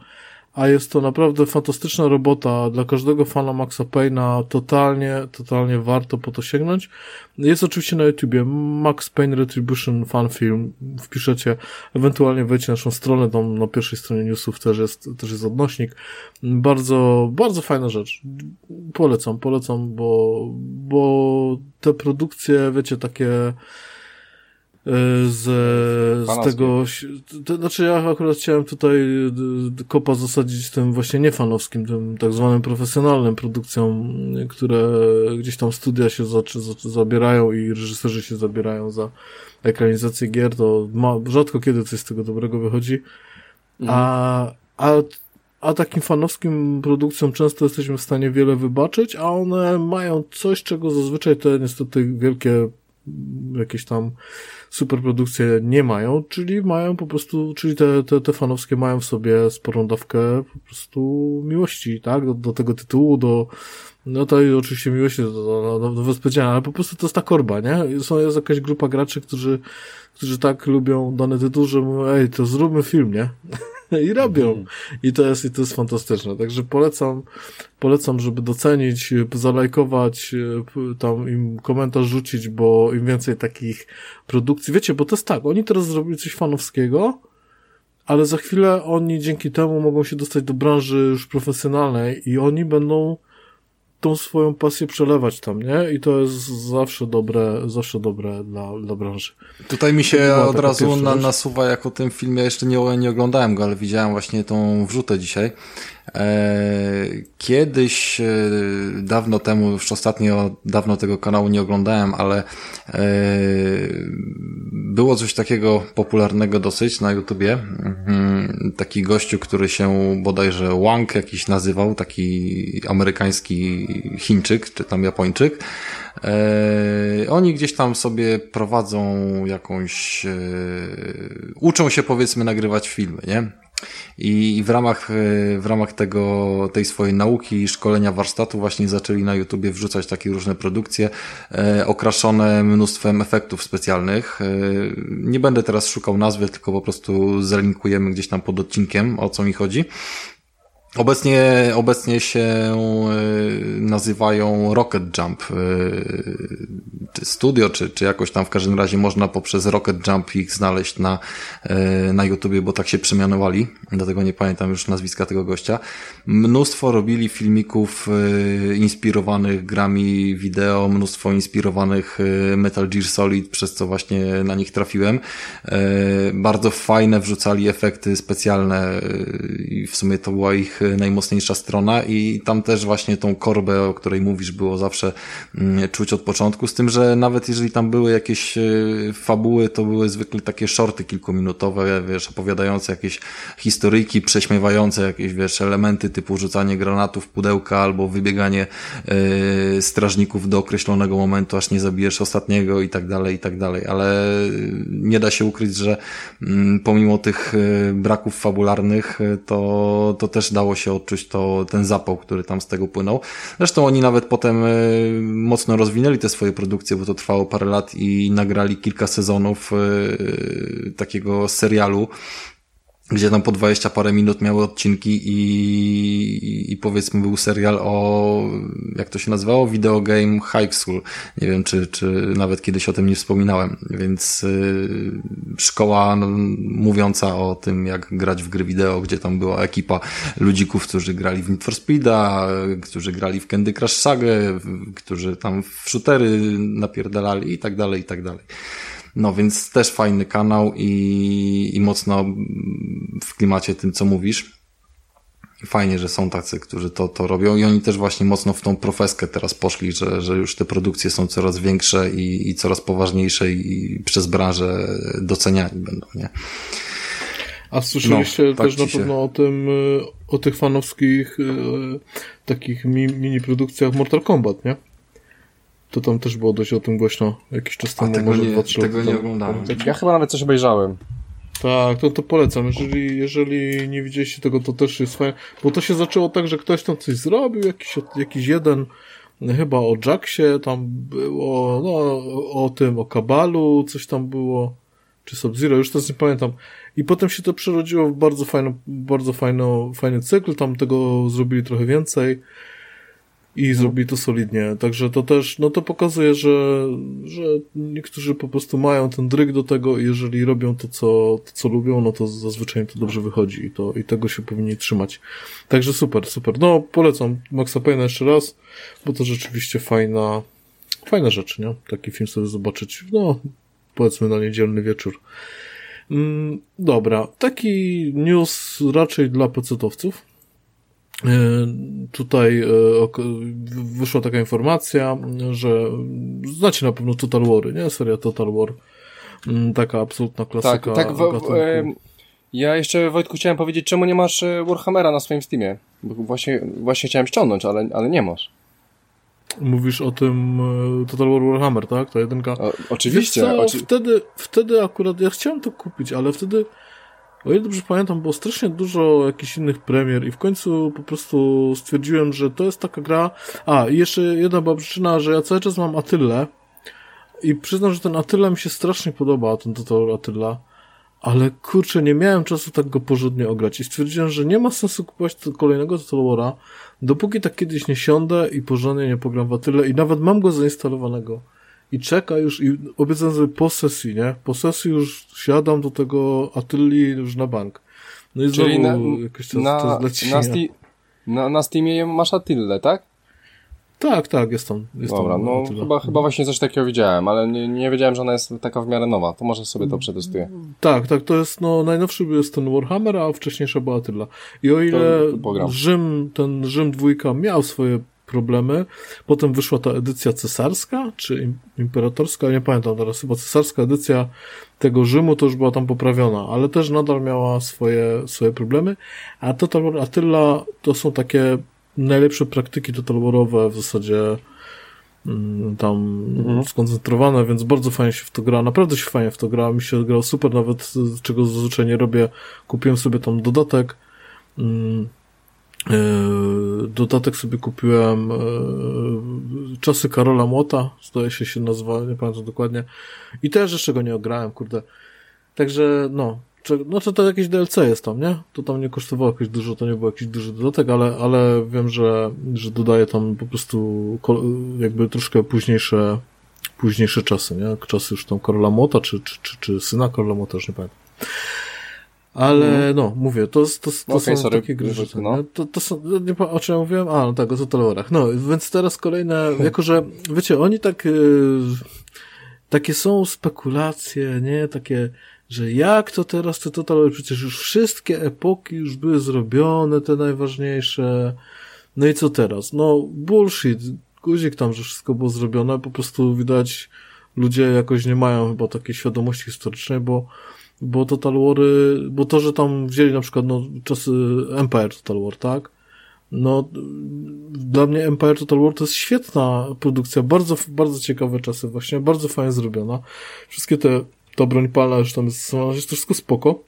a jest to naprawdę fantastyczna robota dla każdego fana Maxa Payne'a, totalnie, totalnie warto po to sięgnąć. Jest oczywiście na YouTubie Max Payne Retribution Fan Film, wpiszecie, ewentualnie wejdźcie na naszą stronę, tam na pierwszej stronie newsów też jest, też jest odnośnik. Bardzo, bardzo fajna rzecz. Polecam, polecam, bo, bo te produkcje, wiecie, takie z, z tego, to, znaczy ja akurat chciałem tutaj kopa zasadzić tym właśnie niefanowskim, tym tak zwanym profesjonalnym produkcjom, które gdzieś tam studia się za, za, zabierają i reżyserzy się zabierają za ekranizację gier, to ma, rzadko kiedy coś z tego dobrego wychodzi, mhm. a, a a takim fanowskim produkcjom często jesteśmy w stanie wiele wybaczyć, a one mają coś, czego zazwyczaj te niestety wielkie jakieś tam superprodukcje nie mają, czyli mają po prostu, czyli te, te, te fanowskie mają w sobie sporą dawkę po prostu miłości, tak, do, do tego tytułu, do, no to i oczywiście miłości do, do, do, do Wespedziana, ale po prostu to jest ta korba, nie? Są, jest jakaś grupa graczy, którzy, którzy tak lubią dany tytuł, że mówią, ej, to zróbmy film, nie? *laughs* I robią. Mhm. I to jest, i to jest fantastyczne. Także polecam, polecam, żeby docenić, zalajkować, tam im komentarz rzucić, bo im więcej takich produkcji, wiecie, bo to jest tak, oni teraz zrobili coś fanowskiego, ale za chwilę oni dzięki temu mogą się dostać do branży już profesjonalnej i oni będą tą swoją pasję przelewać tam, nie? I to jest zawsze dobre, zawsze dobre dla, dla branży. Tutaj mi się od razu na, nasuwa, jak o tym filmie, jeszcze nie, nie oglądałem go, ale widziałem właśnie tą wrzutę dzisiaj. E, kiedyś, e, dawno temu, już ostatnio, dawno tego kanału nie oglądałem, ale e, było coś takiego popularnego dosyć na YouTubie. Mhm, taki gościu, który się bodajże Wang jakiś nazywał, taki amerykański Chińczyk, czy tam Japończyk. Oni gdzieś tam sobie prowadzą jakąś, uczą się powiedzmy nagrywać filmy, nie? I w ramach, e, w ramach tego, tej swojej nauki i szkolenia warsztatu właśnie zaczęli na YouTubie wrzucać takie różne produkcje e, okraszone mnóstwem efektów specjalnych. E, nie będę teraz szukał nazwy, tylko po prostu zalinkujemy gdzieś tam pod odcinkiem, o co mi chodzi. Obecnie, obecnie się e, nazywają Rocket Jump e, czy studio, czy, czy jakoś tam w każdym razie można poprzez Rocket Jump ich znaleźć na, e, na YouTubie, bo tak się przemianowali, dlatego nie pamiętam już nazwiska tego gościa. Mnóstwo robili filmików inspirowanych grami wideo, mnóstwo inspirowanych Metal Gear Solid, przez co właśnie na nich trafiłem. Bardzo fajne wrzucali efekty specjalne i w sumie to była ich najmocniejsza strona i tam też właśnie tą korbę, o której mówisz, było zawsze mm, czuć od początku, z tym, że nawet jeżeli tam były jakieś e, fabuły, to były zwykle takie shorty kilkuminutowe, wiesz, opowiadające jakieś historyjki, prześmiewające jakieś, wiesz, elementy typu rzucanie granatów, pudełka albo wybieganie yy, strażników do określonego momentu, aż nie zabijesz ostatniego i tak dalej, i tak dalej, ale nie da się ukryć, że yy, pomimo tych yy, braków fabularnych, to, to też dało się odczuć to, ten zapał, który tam z tego płynął. Zresztą oni nawet potem e, mocno rozwinęli te swoje produkcje, bo to trwało parę lat i nagrali kilka sezonów e, takiego serialu, gdzie tam po 20 parę minut miały odcinki i, i powiedzmy był serial o, jak to się nazywało? Video Game High School. Nie wiem, czy, czy nawet kiedyś o tym nie wspominałem. Więc y, szkoła no, mówiąca o tym, jak grać w gry wideo, gdzie tam była ekipa ludzików, którzy grali w Need for Speeda, którzy grali w Candy Crush Saga, którzy tam w shootery napierdalali i tak dalej, i tak dalej. No więc też fajny kanał i, i mocno w klimacie tym, co mówisz. Fajnie, że są tacy, którzy to, to robią i oni też właśnie mocno w tą profeskę teraz poszli, że, że już te produkcje są coraz większe i, i coraz poważniejsze i przez branżę doceniani będą, nie? A słyszeliście no, tak też na pewno się... o tym, y, o tych fanowskich y, takich mini produkcjach Mortal Kombat, nie? To tam też było dość o tym głośno jakiś czas temu, może nie, dwa, trzy Tego nie oglądałem. Ja chyba nawet coś obejrzałem. Tak, to, to polecam. Jeżeli, jeżeli nie widzieliście tego, to też jest fajne. Bo to się zaczęło tak, że ktoś tam coś zrobił, jakiś, jakiś jeden, chyba o Jacksie tam było, no, o tym, o Kabalu, coś tam było, czy Sub-Zero, już teraz nie pamiętam. I potem się to przerodziło w bardzo fajną, bardzo fajną, fajny cykl, tam tego zrobili trochę więcej i zrobili to solidnie. Także to też, no to pokazuje, że, że niektórzy po prostu mają ten dryg do tego i jeżeli robią to, co, to, co lubią, no to zazwyczaj to dobrze wychodzi i to, i tego się powinni trzymać. Także super, super. No, polecam Maxa Payne'a jeszcze raz, bo to rzeczywiście fajna, fajna rzecz, nie? Taki film sobie zobaczyć, no, powiedzmy na niedzielny wieczór. Mm, dobra, taki news raczej dla pecetowców. E, tutaj e, wyszła taka informacja, że znacie na pewno Total War, nie? Seria Total War. Mm, taka absolutna klasyka. Tak, tak. W, w, e, ja jeszcze Wojtku chciałem powiedzieć, czemu nie masz Warhammera na swoim Steamie? Bo właśnie, właśnie chciałem ściągnąć, ale, ale nie masz. Mówisz o tym Total War Warhammer, tak? Ta jedynka. O, oczywiście. Co, oczy... wtedy, wtedy akurat ja chciałem to kupić, ale wtedy o ile dobrze pamiętam, było strasznie dużo jakichś innych premier i w końcu po prostu stwierdziłem, że to jest taka gra... A, i jeszcze jedna była przyczyna, że ja cały czas mam Atylę i przyznam, że ten Atyla mi się strasznie podoba, ten Total Atyla, ale kurczę, nie miałem czasu tak go porządnie ograć i stwierdziłem, że nie ma sensu kupować kolejnego War'a, dopóki tak kiedyś nie siądę i porządnie nie pogram w Atylę i nawet mam go zainstalowanego i czeka już i obiecam sobie po sesji, nie? Po sesji już siadam do tego Atylii już na bank. No i Czyli znowu na, jakoś czas, na, leci. Na, sti na, na Steamie masz Atylę, tak? Tak, tak, jest tam. Jest Dobra, tam no chyba, chyba właśnie coś takiego widziałem, ale nie, nie wiedziałem, że ona jest taka w miarę nowa. To może sobie to przetestuję. Tak, tak, to jest, no najnowszy jest ten Warhammer, a wcześniejsza była Atyla. I o ile to, to Rzym, ten Rzym dwójka miał swoje problemy. Potem wyszła ta edycja cesarska, czy imperatorska, nie pamiętam teraz, chyba cesarska edycja tego Rzymu to już była tam poprawiona, ale też nadal miała swoje, swoje problemy. A Total War Attila to są takie najlepsze praktyki Total Warowe w zasadzie mm, tam mhm. skoncentrowane, więc bardzo fajnie się w to gra, naprawdę się fajnie w to gra, mi się grał super, nawet czego zazwyczaj nie robię, kupiłem sobie tam dodatek, mm, dodatek sobie kupiłem e, Czasy Karola Młota, zdaje się się nazywa, nie pamiętam dokładnie. I też jeszcze go nie ograłem, kurde. Także, no, no to, to jakieś DLC jest tam, nie? To tam nie kosztowało jakoś dużo, to nie był jakiś duży dodatek, ale, ale wiem, że, że dodaje tam po prostu jakby troszkę późniejsze, późniejsze czasy, nie? Czasy już tam Karola Młota, czy, czy, czy, czy syna Karola Młota, już nie pamiętam. Ale no, mówię, to, to, to okay, są sorry, takie gry, no. to, to są, nie, o czym ja mówiłem? A, no tak, o Totalwarach. No, więc teraz kolejne, *laughs* jako że, wiecie, oni tak, y, takie są spekulacje, nie, takie, że jak to teraz te Total przecież już wszystkie epoki już były zrobione, te najważniejsze, no i co teraz? No, bullshit, guzik tam, że wszystko było zrobione, po prostu widać, ludzie jakoś nie mają chyba takiej świadomości historycznej, bo bo Total War, bo to, że tam wzięli na przykład no, czasy Empire Total War, tak? No, dla mnie Empire Total War to jest świetna produkcja, bardzo, bardzo ciekawe czasy właśnie, bardzo fajnie zrobiona. Wszystkie te, ta broń palna już tam jest, jest to wszystko spoko,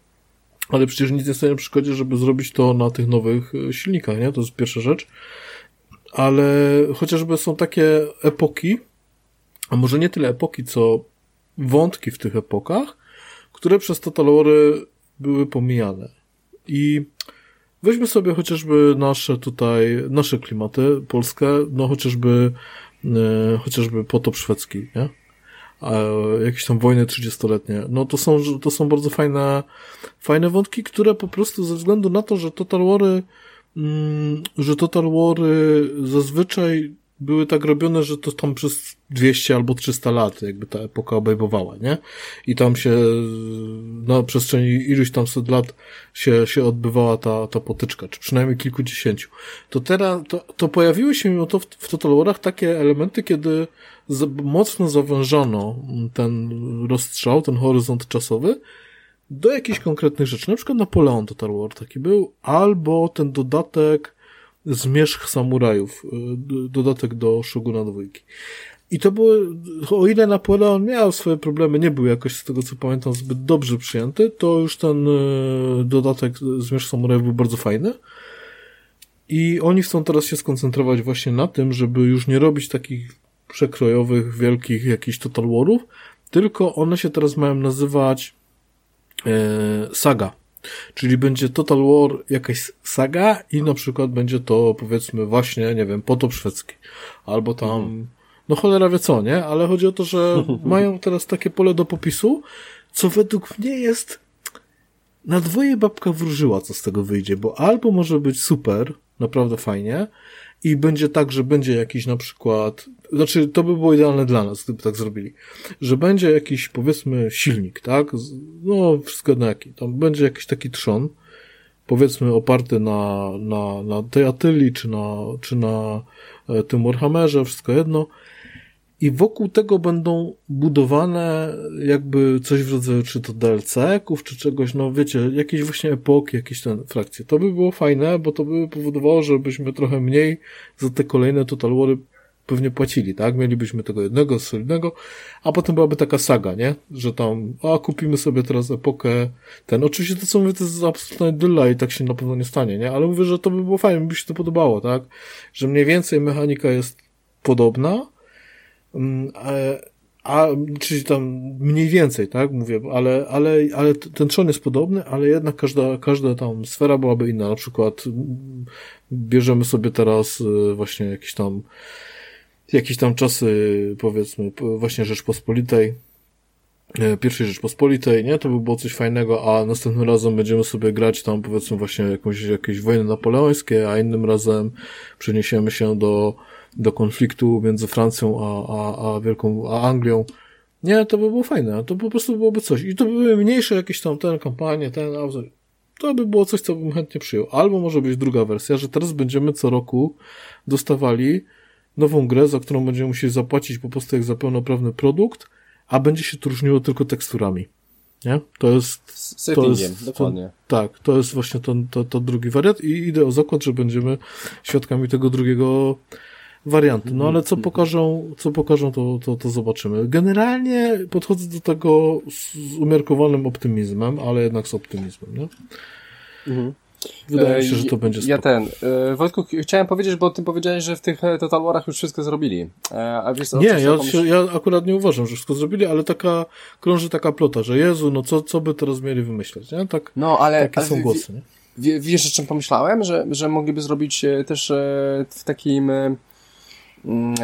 ale przecież nic nie stoi na przeszkodzie, żeby zrobić to na tych nowych e, silnikach, nie? To jest pierwsza rzecz. Ale chociażby są takie epoki, a może nie tyle epoki, co wątki w tych epokach, które przez Total Wary były pomijane. I weźmy sobie chociażby nasze tutaj, nasze klimaty polskie, no chociażby, e, chociażby potop szwedzki, nie? jakieś tam wojny trzydziestoletnie. No to są, to są bardzo fajne, fajne wątki, które po prostu ze względu na to, że Total Wary, mm, że Total Wary zazwyczaj były tak robione, że to tam przez 200 albo 300 lat jakby ta epoka obejmowała, nie? I tam się na przestrzeni iluś tam set lat się, się odbywała ta, ta potyczka, czy przynajmniej kilkudziesięciu. To teraz, to, to pojawiły się mimo to w, w Total Warach takie elementy, kiedy mocno zawężono ten rozstrzał, ten horyzont czasowy do jakichś konkretnych rzeczy. Na przykład Napoleon Total War taki był, albo ten dodatek Zmierzch Samurajów, y, dodatek do Shoguna dwójki. I to było, o ile Napoleon miał swoje problemy, nie był jakoś z tego co pamiętam zbyt dobrze przyjęty, to już ten y, dodatek Zmierzch Samurajów był bardzo fajny. I oni chcą teraz się skoncentrować właśnie na tym, żeby już nie robić takich przekrojowych, wielkich jakichś Total Warów, tylko one się teraz mają nazywać e, saga. Czyli będzie Total War jakaś saga i na przykład będzie to powiedzmy właśnie, nie wiem, potop szwedzki. Albo tam, mhm. no cholera wie co, nie? Ale chodzi o to, że *laughs* mają teraz takie pole do popisu, co według mnie jest na dwoje babka wróżyła, co z tego wyjdzie, bo albo może być super, naprawdę fajnie, i będzie tak, że będzie jakiś na przykład, znaczy to by było idealne dla nas, gdyby tak zrobili, że będzie jakiś powiedzmy silnik, tak? No, wszystko na jaki. Tam będzie jakiś taki trzon, powiedzmy oparty na, na, na tej Atyli, czy na, czy na e, tym Warhammerze, wszystko jedno i wokół tego będą budowane jakby coś w rodzaju czy to DLC-ków, czy czegoś, no wiecie, jakieś właśnie epoki, jakieś ten frakcje. To by było fajne, bo to by powodowało, żebyśmy trochę mniej za te kolejne Total Wary pewnie płacili, tak? Mielibyśmy tego jednego solidnego, a potem byłaby taka saga, nie? Że tam, a kupimy sobie teraz epokę, ten, oczywiście to co mówię, to jest absolutna idylla i tak się na pewno nie stanie, nie? Ale mówię, że to by było fajne, by się to podobało, tak? Że mniej więcej mechanika jest podobna, a, czyli tam mniej więcej, tak, mówię, ale, ale, ale ten trzon jest podobny, ale jednak każda, każda tam sfera byłaby inna, na przykład mm, bierzemy sobie teraz y, właśnie jakieś tam jakieś tam czasy, powiedzmy, właśnie Rzeczpospolitej, e, pierwszej Rzeczpospolitej, nie? To by było coś fajnego, a następnym razem będziemy sobie grać tam, powiedzmy, właśnie jakąś, jakieś wojny napoleońskie, a innym razem przeniesiemy się do do konfliktu między Francją a, a, a Wielką, a Anglią. Nie, to by było fajne, to po prostu byłoby coś. I to by były mniejsze jakieś tam ten kampanie, ten autor. To by było coś, co bym chętnie przyjął. Albo może być druga wersja, że teraz będziemy co roku dostawali nową grę, za którą będziemy musieli zapłacić po prostu jak za pełnoprawny produkt, a będzie się to różniło tylko teksturami. Nie? To jest. to jest dokładnie. To, tak, to jest właśnie to, to, to drugi wariant i idę o zakład, że będziemy świadkami tego drugiego warianty. No ale co mhm. pokażą, co pokażą to, to, to zobaczymy. Generalnie podchodzę do tego z umiarkowanym optymizmem, ale jednak z optymizmem, nie? Mhm. Wydaje mi się, że to będzie spoko. Ja ten, e, Wojtku, chciałem powiedzieć, bo ty powiedziałeś, że w tych e, Total Warach już wszystko zrobili. E, a wiesz, nie, ja, się, ja akurat nie uważam, że wszystko zrobili, ale taka, krąży taka plota, że Jezu, no co, co by teraz mieli wymyśleć, nie? Tak, no, ale, takie ale są głosy, nie? Wiesz, o czym pomyślałem? Że, że mogliby zrobić też w takim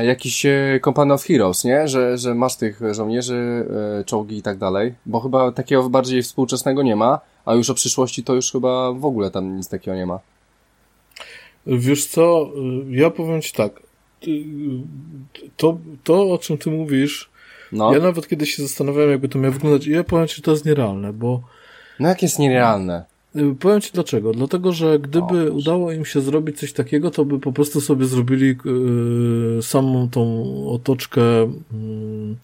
jakiś e, Company of Heroes, nie? Że, że masz tych żołnierzy, e, czołgi i tak dalej, bo chyba takiego bardziej współczesnego nie ma, a już o przyszłości to już chyba w ogóle tam nic takiego nie ma. Wiesz co, ja powiem Ci tak, to, to o czym Ty mówisz, no. ja nawet kiedy się zastanawiałem, jakby to miało wyglądać, ja powiem Ci, że to jest nierealne, bo... No jak jest nierealne? Y, powiem Ci dlaczego. Dlatego, że gdyby o, udało im się zrobić coś takiego, to by po prostu sobie zrobili yy, samą tą otoczkę yy,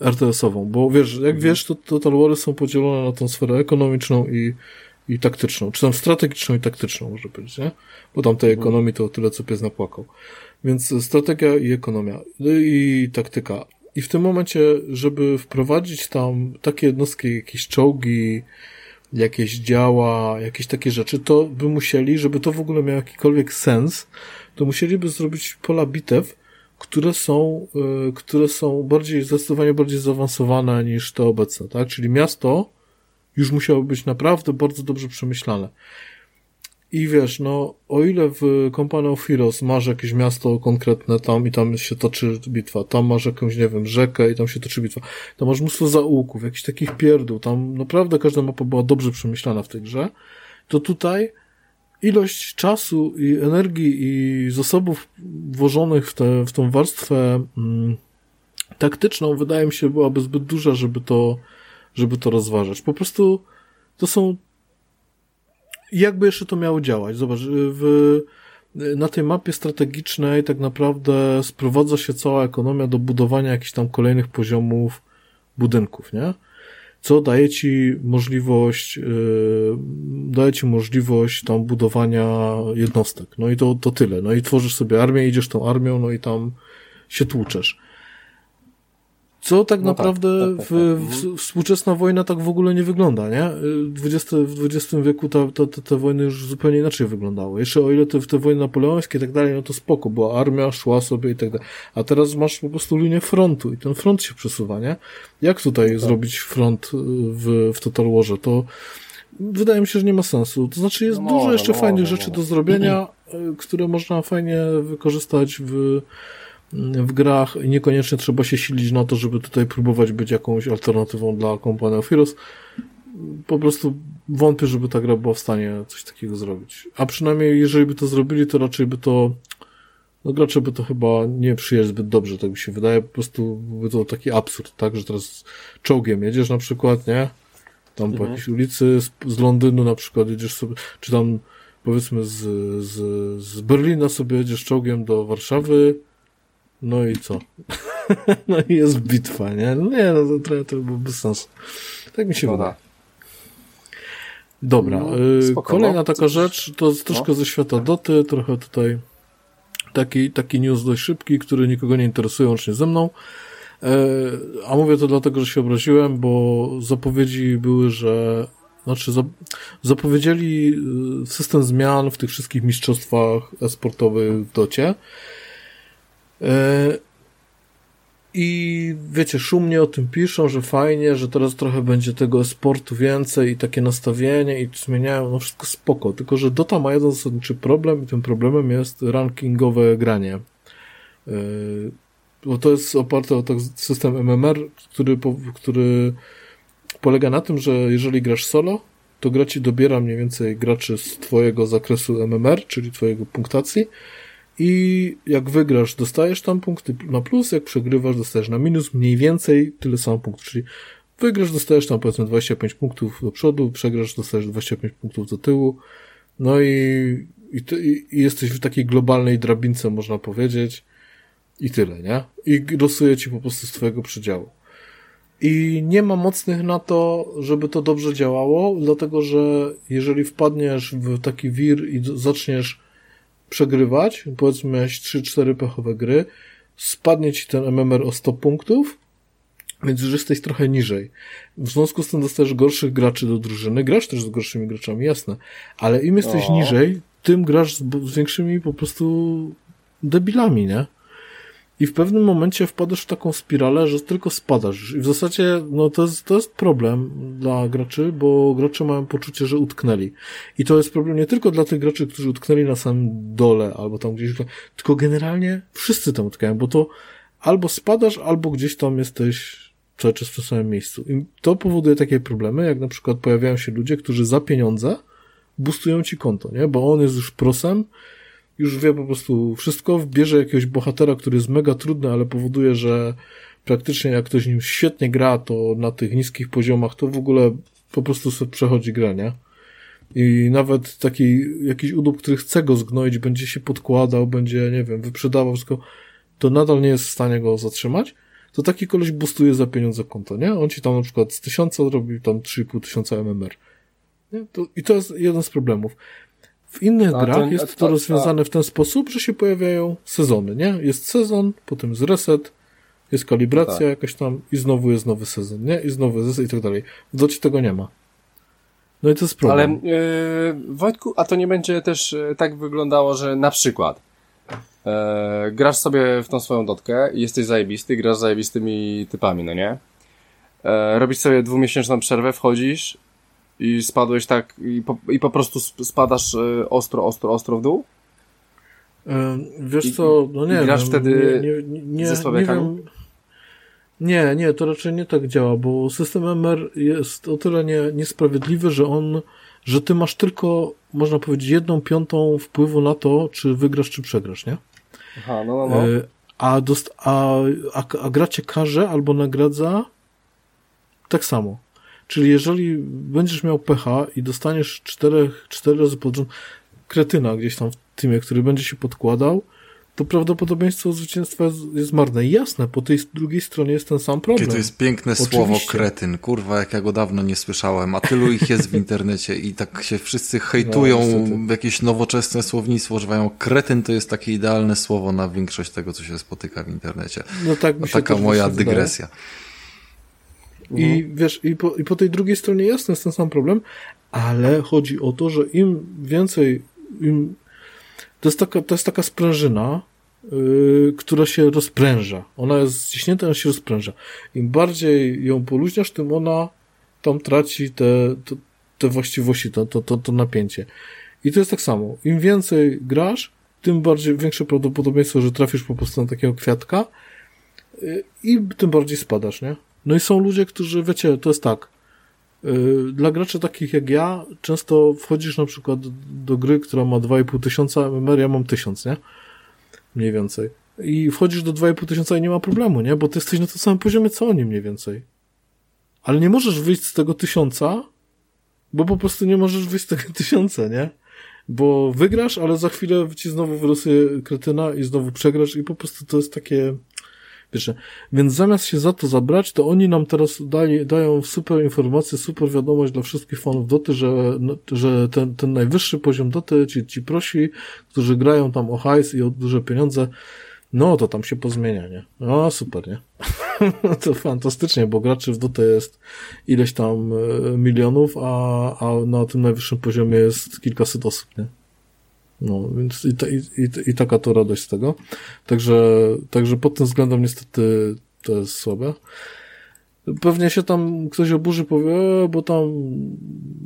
RTS-ową. Bo wiesz, jak mhm. wiesz, to Total Wary są podzielone na tą sferę ekonomiczną i, i taktyczną. Czy tam strategiczną i taktyczną, może być, nie? Bo tam tej mhm. ekonomii to tyle, co pies napłakał. Więc strategia i ekonomia. No i taktyka. I w tym momencie, żeby wprowadzić tam takie jednostki, jakieś czołgi, jakieś działa, jakieś takie rzeczy, to by musieli, żeby to w ogóle miało jakikolwiek sens, to musieliby zrobić pola bitew, które są, y, które są bardziej, zdecydowanie bardziej zaawansowane niż te obecne, tak? Czyli miasto już musiało być naprawdę bardzo dobrze przemyślane. I wiesz, no, o ile w Company of Heroes masz jakieś miasto konkretne tam i tam się toczy bitwa, tam masz jakąś, nie wiem, rzekę i tam się toczy bitwa, tam masz mnóstwo zaułków, jakichś takich pierdół, tam naprawdę każda mapa była dobrze przemyślana w tej grze, to tutaj ilość czasu i energii i zasobów włożonych w, tę w tą warstwę mm, taktyczną wydaje mi się byłaby zbyt duża, żeby to, żeby to rozważać. Po prostu to są jakby jeszcze to miało działać? Zobacz, w, na tej mapie strategicznej tak naprawdę sprowadza się cała ekonomia do budowania jakichś tam kolejnych poziomów budynków, nie? Co daje ci możliwość, yy, daje ci możliwość tam budowania jednostek. No i to, to tyle. No i tworzysz sobie armię, idziesz tą armią, no i tam się tłuczesz. Co tak no naprawdę tak, tak, tak, w, w, współczesna wojna tak w ogóle nie wygląda, nie? 20, w XX wieku ta, ta, ta, te wojny już zupełnie inaczej wyglądały. Jeszcze o ile te, te wojny napoleońskie i tak dalej, no to spoko, bo armia szła sobie i tak dalej. A teraz masz po prostu linię frontu i ten front się przesuwa, nie? Jak tutaj tak. zrobić front w, w Total Warze? To wydaje mi się, że nie ma sensu. To znaczy jest no dużo jeszcze no fajnych rzeczy do zrobienia, które można fajnie wykorzystać w w grach i niekoniecznie trzeba się silić na to, żeby tutaj próbować być jakąś alternatywą dla Company of Heroes. Po prostu wątpię, żeby ta gra była w stanie coś takiego zrobić. A przynajmniej jeżeli by to zrobili, to raczej by to no gracze by to chyba nie przyjęli zbyt dobrze, tak mi się wydaje. Po prostu byłby to taki absurd, tak, że teraz czołgiem jedziesz na przykład, nie? Tam mhm. po jakiejś ulicy z, z Londynu na przykład jedziesz sobie, czy tam powiedzmy z, z, z Berlina sobie jedziesz czołgiem do Warszawy, no i co? *laughs* no i jest bitwa, nie? No nie, no to trochę to było bez sensu. Tak mi się wydaje. Dobra, no, y, kolejna no. taka rzecz, to troszkę no. ze świata Doty, trochę tutaj taki, taki news dość szybki, który nikogo nie interesuje, łącznie ze mną. E, a mówię to dlatego, że się obraziłem, bo zapowiedzi były, że znaczy zapowiedzieli y, system zmian w tych wszystkich mistrzostwach esportowych w Docie I wiecie, szumnie o tym piszą, że fajnie, że teraz trochę będzie tego sportu więcej i takie nastawienie i zmieniają, no wszystko spoko, tylko że Dota ma jeden zasadniczy problem i tym problemem jest rankingowe granie. E, bo to jest oparte o tak system MMR, który, który polega na tym, że jeżeli grasz solo, to gra ci dobiera mniej więcej graczy z twojego zakresu MMR, czyli twojego punktacji, i jak wygrasz, dostajesz tam punkty na plus, jak przegrywasz, dostajesz na minus, mniej więcej tyle samo punktów, czyli wygrasz, dostajesz tam powiedzmy 25 punktów do przodu, przegrasz, dostajesz 25 punktów do tyłu, no i, i, i jesteś w takiej globalnej drabince, można powiedzieć, i tyle, nie? I losuje ci po prostu z twojego przedziału. I nie ma mocnych na to, żeby to dobrze działało, dlatego że jeżeli wpadniesz w taki wir i zaczniesz przegrywać, powiedzmy miałeś 3-4 pechowe gry, spadnie ci ten MMR o 100 punktów, więc już jesteś trochę niżej. W związku z tym dostajesz gorszych graczy do drużyny, grasz też z gorszymi graczami, jasne, ale im jesteś o. niżej, tym grasz z, z większymi po prostu debilami, nie? I w pewnym momencie wpadasz w taką spiralę, że tylko spadasz. I w zasadzie, no to jest, to jest problem dla graczy, bo gracze mają poczucie, że utknęli. I to jest problem nie tylko dla tych graczy, którzy utknęli na samym dole, albo tam gdzieś, tylko generalnie wszyscy tam utkają, bo to albo spadasz, albo gdzieś tam jesteś cały czas w tym samym miejscu. I to powoduje takie problemy, jak na przykład pojawiają się ludzie, którzy za pieniądze boostują ci konto, nie? Bo on jest już prosem, już wie po prostu wszystko, bierze jakiegoś bohatera, który jest mega trudny, ale powoduje, że praktycznie jak ktoś nim świetnie gra, to na tych niskich poziomach to w ogóle po prostu sobie przechodzi grania. I nawet taki jakiś udób, który chce go zgnoić, będzie się podkładał, będzie, nie wiem, wyprzedawał wszystko, to nadal nie jest w stanie go zatrzymać, to taki koleś boostuje za pieniądze konto, nie? On ci tam na przykład z tysiąca zrobił tam 3,5 tysiąca MMR. Nie? To, I to jest jeden z problemów. W innych a grach jest to, rozwiązane w ten sposób, że się pojawiają sezony, nie? Jest sezon, potem jest reset, jest kalibracja tak. jakaś tam i znowu jest nowy sezon, nie? I znowu jest i tak dalej. W Docie tego nie ma. No i to jest problem. Ale yy, Wojtku, a to nie będzie też yy, tak wyglądało, że na przykład yy, grasz sobie w tą swoją dotkę i jesteś zajebisty, grasz z zajebistymi typami, no nie? Yy, robisz sobie dwumiesięczną przerwę, wchodzisz, i spadłeś tak i po, i po prostu spadasz e, ostro, ostro, ostro w dół? Wiesz co, no nie grasz wiem, wtedy nie, nie, nie, ze Sławiakami? Nie, nie, nie, to raczej nie tak działa, bo system MR jest o tyle nie, niesprawiedliwy, że on, że ty masz tylko, można powiedzieć, jedną piątą wpływu na to, czy wygrasz, czy przegrasz, nie? Aha, no, no, no. E, a, dost, a, a, a gra cię karze albo nagradza tak samo. Czyli jeżeli będziesz miał pecha i dostaniesz czterech, cztery razy pod rząd kretyna gdzieś tam w tymie, który będzie się podkładał, to prawdopodobieństwo zwycięstwa jest, jest marne. Jasne, po tej drugiej stronie jest ten sam problem. Jakie to jest piękne Oczywiście. słowo kretyn, kurwa, jak ja go dawno nie słyszałem, a tylu ich jest w *laughs* internecie i tak się wszyscy hejtują, no, jakieś nowoczesne słownictwo używają. Kretyn to jest takie idealne słowo na większość tego, co się spotyka w internecie. No tak mi się Taka moja dygresja. I mhm. wiesz, i po, i po tej drugiej stronie jasne jest ten sam problem, ale chodzi o to, że im więcej, im, to jest taka, to jest taka sprężyna, yy, która się rozpręża. Ona jest ściśnięta, ona się rozpręża. Im bardziej ją poluźniasz, tym ona tam traci te, te, te właściwości, to, to, to, to napięcie. I to jest tak samo. Im więcej grasz, tym bardziej większe prawdopodobieństwo, że trafisz po prostu na takiego kwiatka yy, i tym bardziej spadasz, nie? No i są ludzie, którzy, wiecie, to jest tak. Yy, dla graczy takich jak ja, często wchodzisz na przykład do gry, która ma 2,5 tysiąca MMR, ja mam 1000, nie? Mniej więcej. I wchodzisz do 2,5 tysiąca i nie ma problemu, nie? Bo ty jesteś na tym samym poziomie, co oni mniej więcej. Ale nie możesz wyjść z tego tysiąca, bo po prostu nie możesz wyjść z tego *laughs* tysiąca, nie? Bo wygrasz, ale za chwilę ci znowu wyrosuje kretyna i znowu przegrasz i po prostu to jest takie Wiesz, więc zamiast się za to zabrać, to oni nam teraz dali, dają super informację, super wiadomość dla wszystkich fanów Doty, że, no, że ten, ten najwyższy poziom Doty, ci, ci prosi, którzy grają tam o hajs i o duże pieniądze, no to tam się pozmienia, nie? No super, nie? *laughs* to fantastycznie, bo graczy w Dotę jest ileś tam e, milionów, a, a na tym najwyższym poziomie jest kilkaset osób, nie? No, więc i, ta, i, i, i taka to radość z tego. Także, także pod tym względem niestety to jest słabe. Pewnie się tam ktoś oburzy, powie, e, bo tam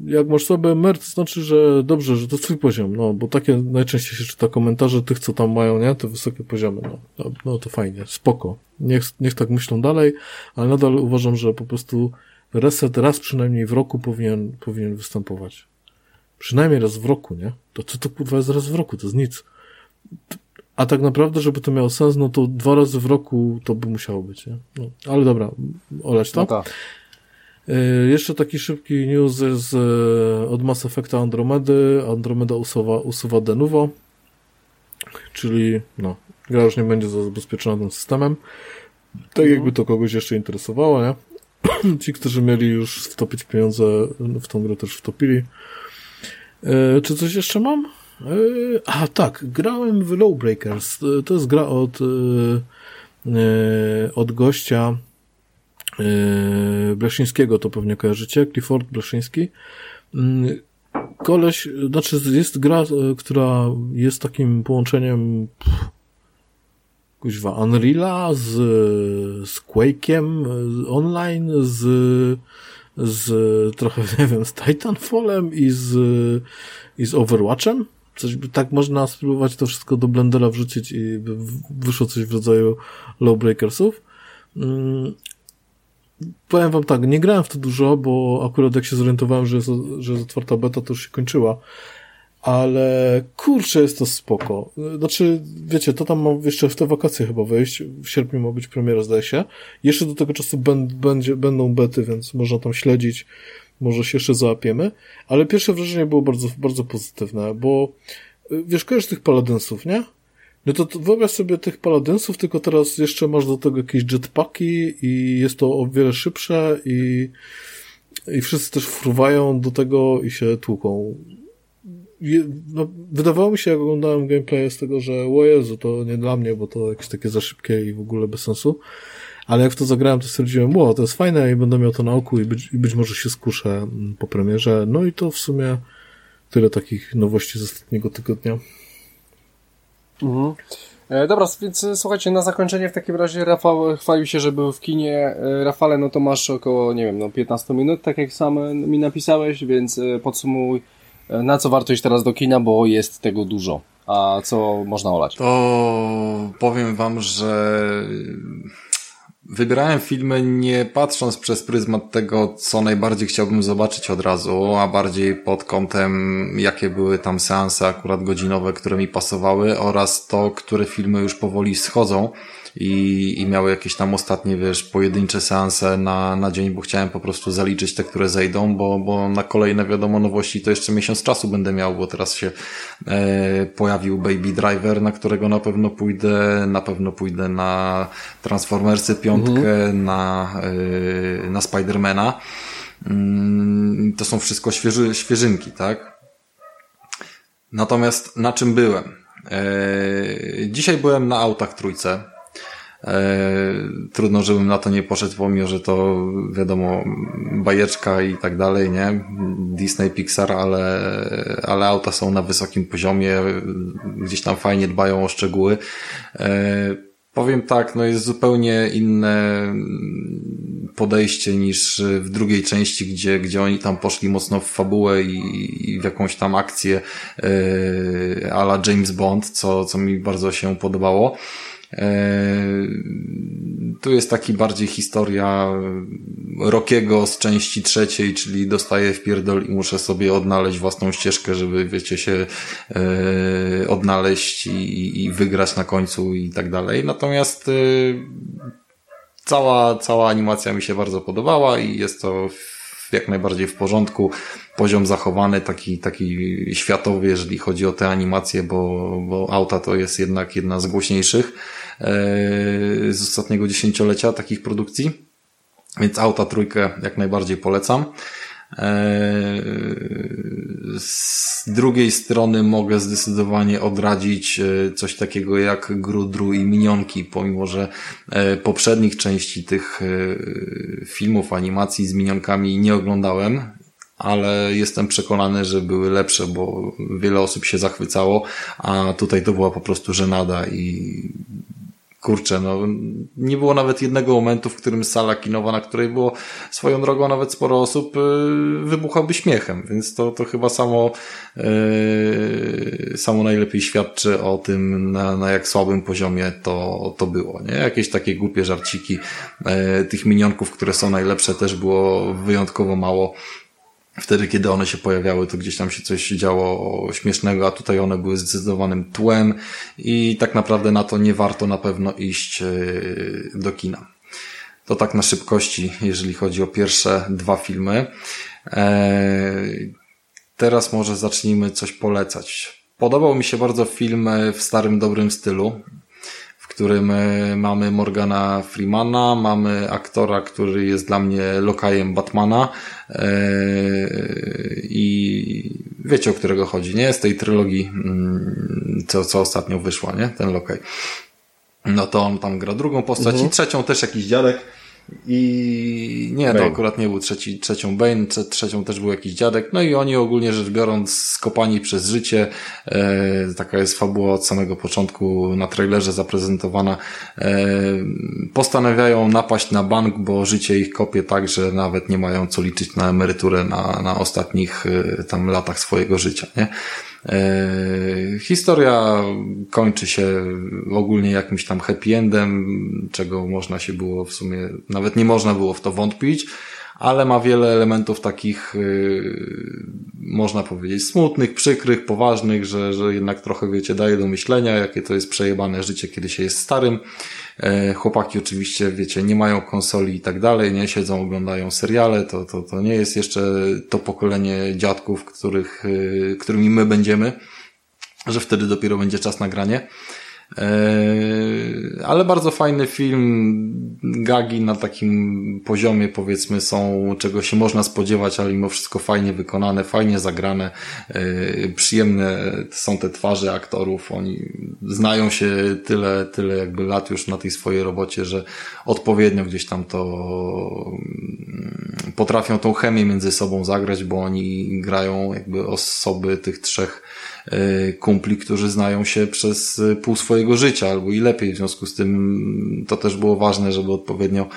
jak masz sobie mer, to znaczy, że dobrze, że to twój poziom, no, bo takie najczęściej się czyta komentarze tych, co tam mają, nie, te wysokie poziomy, no, no, no to fajnie, spoko. Niech, niech tak myślą dalej, ale nadal uważam, że po prostu reset raz przynajmniej w roku powinien, powinien występować. Przynajmniej raz w roku, nie? To co to kurwa jest raz w roku? To jest nic. A tak naprawdę, żeby to miało sens, no to dwa razy w roku to by musiało być, nie? No, ale dobra, oleć to. No tak. Y, jeszcze taki szybki news z, od Mass Effecta Andromedy. Andromeda usuwa, usuwa Denuvo, czyli no, gra już nie będzie zabezpieczona tym systemem. Tak mhm. jakby to kogoś jeszcze interesowało, nie? *clears throat* Ci, którzy mieli już wtopić pieniądze w tą grę też wtopili. E, czy coś jeszcze mam? E, a tak, grałem w Lowbreakers. E, to jest gra od, od gościa Bleszyńskiego, to pewnie kojarzycie, Clifford Bleszyński. Mm, koleś, znaczy jest gra, która jest takim połączeniem kuźwa, Unreala z, z Quake'iem online, z z trochę, *laughs* nie wiem, z Titanfallem i z, i z Overwatchem. Coś by tak można spróbować to wszystko do Blendera wrzucić i wyszło coś w rodzaju Lowbreakersów. Mm. Powiem wam tak, nie grałem w to dużo, bo akurat jak się zorientowałem, że jest, że jest otwarta beta, to już się kończyła ale kurczę, jest to spoko. Znaczy, wiecie, to tam ma jeszcze w te wakacje chyba wejść. W sierpniu ma być premiera, zdaje się. Jeszcze do tego czasu będzie, będą bety, więc można tam śledzić. Może się jeszcze załapiemy. Ale pierwsze wrażenie było bardzo, bardzo pozytywne, bo wiesz, kojarzysz tych paladensów, nie? No to, to wyobraź sobie tych paladensów, tylko teraz jeszcze masz do tego jakieś jetpacki i jest to o wiele szybsze i, i wszyscy też fruwają do tego i się tłuką no, wydawało mi się, jak oglądałem gameplay z tego, że o Jezu, to nie dla mnie, bo to jakieś takie za szybkie i w ogóle bez sensu. Ale jak w to zagrałem, to stwierdziłem, wow, to jest fajne i będę miał to na oku i być, i być może się skuszę mm, po premierze. No i to w sumie tyle takich nowości z ostatniego tygodnia. Mhm. E, dobra, więc e, słuchajcie, na zakończenie w takim razie Rafał chwalił się, że był w kinie. E, Rafale, no to masz około, nie wiem, no 15 minut, tak jak sam mi napisałeś, więc e, podsumuj na co warto iść teraz do kina, bo jest tego dużo. A co można olać? To powiem wam, że wybierałem filmy nie patrząc przez pryzmat tego, co najbardziej chciałbym zobaczyć od razu, a bardziej pod kątem, jakie były tam seanse akurat godzinowe, które mi pasowały oraz to, które filmy już powoli schodzą i, i miały jakieś tam ostatnie, wiesz, pojedyncze seanse na, na dzień, bo chciałem po prostu zaliczyć te, które zejdą, bo, bo na kolejne, wiadomo, nowości to jeszcze miesiąc czasu będę miał, bo teraz się e, pojawił Baby Driver, na którego na pewno pójdę, na pewno pójdę na Transformersy piątkę, mhm. na, e, na Spidermana. Mm, to są wszystko świeży, świeżynki, tak? Natomiast na czym byłem? Eee, dzisiaj byłem na autach trójce. E, trudno, żebym na to nie poszedł, pomimo, że to wiadomo, bajeczka i tak dalej, nie? Disney, Pixar, ale, ale auta są na wysokim poziomie, gdzieś tam fajnie dbają o szczegóły. E, powiem tak, no jest zupełnie inne podejście niż w drugiej części, gdzie, gdzie oni tam poszli mocno w fabułę i, i w jakąś tam akcję yy, ala James Bond, co, co mi bardzo się podobało. E, tu jest taki bardziej historia Rokiego z części trzeciej, czyli dostaję w pierdol i muszę sobie odnaleźć własną ścieżkę, żeby, wiecie, się e, odnaleźć i, i wygrać na końcu i tak dalej. Natomiast e, cała, cała animacja mi się bardzo podobała i jest to jak najbardziej w porządku. Poziom zachowany, taki, taki światowy, jeżeli chodzi o te animacje, bo, bo auta to jest jednak jedna z głośniejszych e, z ostatniego dziesięciolecia takich produkcji. Więc auta trójkę jak najbardziej polecam. E, z drugiej strony mogę zdecydowanie odradzić e, coś takiego jak Grudru i Minionki, pomimo że poprzednich części tych filmów, animacji z Minionkami nie oglądałem, ale jestem przekonany, że były lepsze, bo wiele osób się zachwycało, a tutaj to była po prostu żenada i kurczę, no, nie było nawet jednego momentu, w którym sala kinowa, na której było swoją drogą nawet sporo osób, yy, wybuchałaby śmiechem, więc to, to chyba samo, yy, samo najlepiej świadczy o tym, na, na jak słabym poziomie to, to było, nie? Jakieś takie głupie żarciki, yy, tych minionków, które są najlepsze też było wyjątkowo mało, wtedy, kiedy one się pojawiały, to gdzieś tam się coś działo śmiesznego, a tutaj one były zdecydowanym tłem i tak naprawdę na to nie warto na pewno iść e, do kina. To tak na szybkości, jeżeli chodzi o pierwsze dwa filmy. E, teraz może zacznijmy coś polecać. Podobał mi się bardzo film w starym, dobrym stylu którym e, mamy Morgana Freemana, mamy aktora, który jest dla mnie lokajem Batmana e, i wiecie o którego chodzi, nie? Z tej trylogii, mm, co, co ostatnio wyszła, nie? Ten lokaj. No to on tam gra drugą postać mhm. i trzecią też jakiś dziadek i nie, Bane. to akurat nie był trzeci, trzecią Bane, trzecią też był jakiś dziadek. No i oni ogólnie rzecz biorąc skopani przez życie, e, taka jest fabuła od samego początku na trailerze zaprezentowana, e, postanawiają napaść na bank, bo życie ich kopie tak, że nawet nie mają co liczyć na emeryturę na, na ostatnich e, tam latach swojego życia, nie? E, historia kończy się ogólnie jakimś tam happy endem, czego można się było w sumie, nawet nie można było w to wątpić, ale ma wiele elementów takich, yy, można powiedzieć, smutnych, przykrych, poważnych, że, że jednak trochę, wiecie, daje do myślenia, jakie to jest przejebane życie, kiedy się jest starym. E, chłopaki oczywiście, wiecie, nie mają konsoli i tak dalej, nie siedzą, oglądają seriale, to, to, to nie jest jeszcze to pokolenie dziadków, których, yy, którymi my będziemy, że wtedy dopiero będzie czas na granie. E, ale bardzo fajny film. Gagi na takim poziomie, powiedzmy, są czego się można spodziewać, ale mimo wszystko fajnie wykonane, fajnie zagrane. E, przyjemne są te twarze aktorów. Oni znają się tyle, tyle jakby lat już na tej swojej robocie, że odpowiednio gdzieś tam to mm, potrafią tą chemię między sobą zagrać, bo oni grają jakby osoby tych trzech kumpli, którzy znają się przez pół swojego życia albo i lepiej. W związku z tym to też było ważne, żeby odpowiednio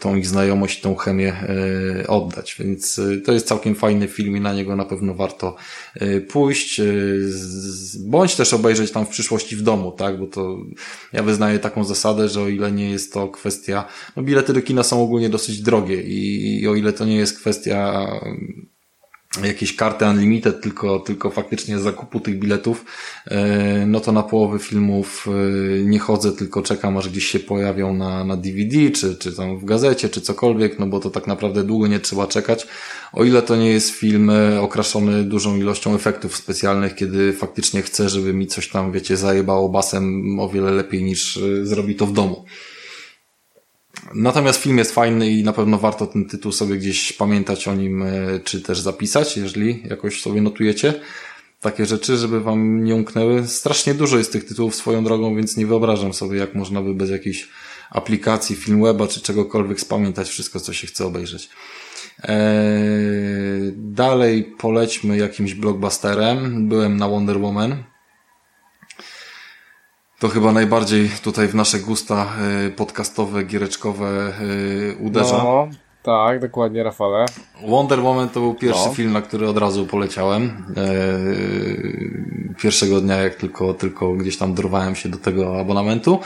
tą ich znajomość, tą chemię oddać. Więc to jest całkiem fajny film i na niego na pewno warto pójść, bądź też obejrzeć tam w przyszłości w domu, tak? Bo to ja wyznaję taką zasadę, że o ile nie jest to kwestia, no bilety do kina są ogólnie dosyć drogie i, i o ile to nie jest kwestia jakieś karty unlimited, tylko, tylko faktycznie zakupu tych biletów, e, no to na połowy filmów e, nie chodzę, tylko czekam, aż gdzieś się pojawią na, na DVD, czy, czy tam w gazecie, czy cokolwiek, no bo to tak naprawdę długo nie trzeba czekać. O ile to nie jest film e, okraszony dużą ilością efektów specjalnych, kiedy faktycznie chcę, żeby mi coś tam, wiecie, zajebało basem o wiele lepiej niż zrobi to w domu. Natomiast film jest fajny i na pewno warto ten tytuł sobie gdzieś pamiętać o nim, e, czy też zapisać, jeżeli jakoś sobie notujecie takie rzeczy, żeby wam nie umknęły. Strasznie dużo jest tych tytułów swoją drogą, więc nie wyobrażam sobie, jak można by bez jakiejś aplikacji, Filmweba czy czegokolwiek spamiętać wszystko, co się chce obejrzeć. Eee, dalej polećmy jakimś blockbusterem. Byłem na Wonder Woman. To chyba najbardziej tutaj w nasze gusta y, podcastowe, giereczkowe y, uderza. No, tak, dokładnie, Rafale. Wonder Woman to był pierwszy no. film, na który od razu poleciałem. Y, pierwszego dnia, jak tylko, tylko gdzieś tam dorwałem się do tego abonamentu.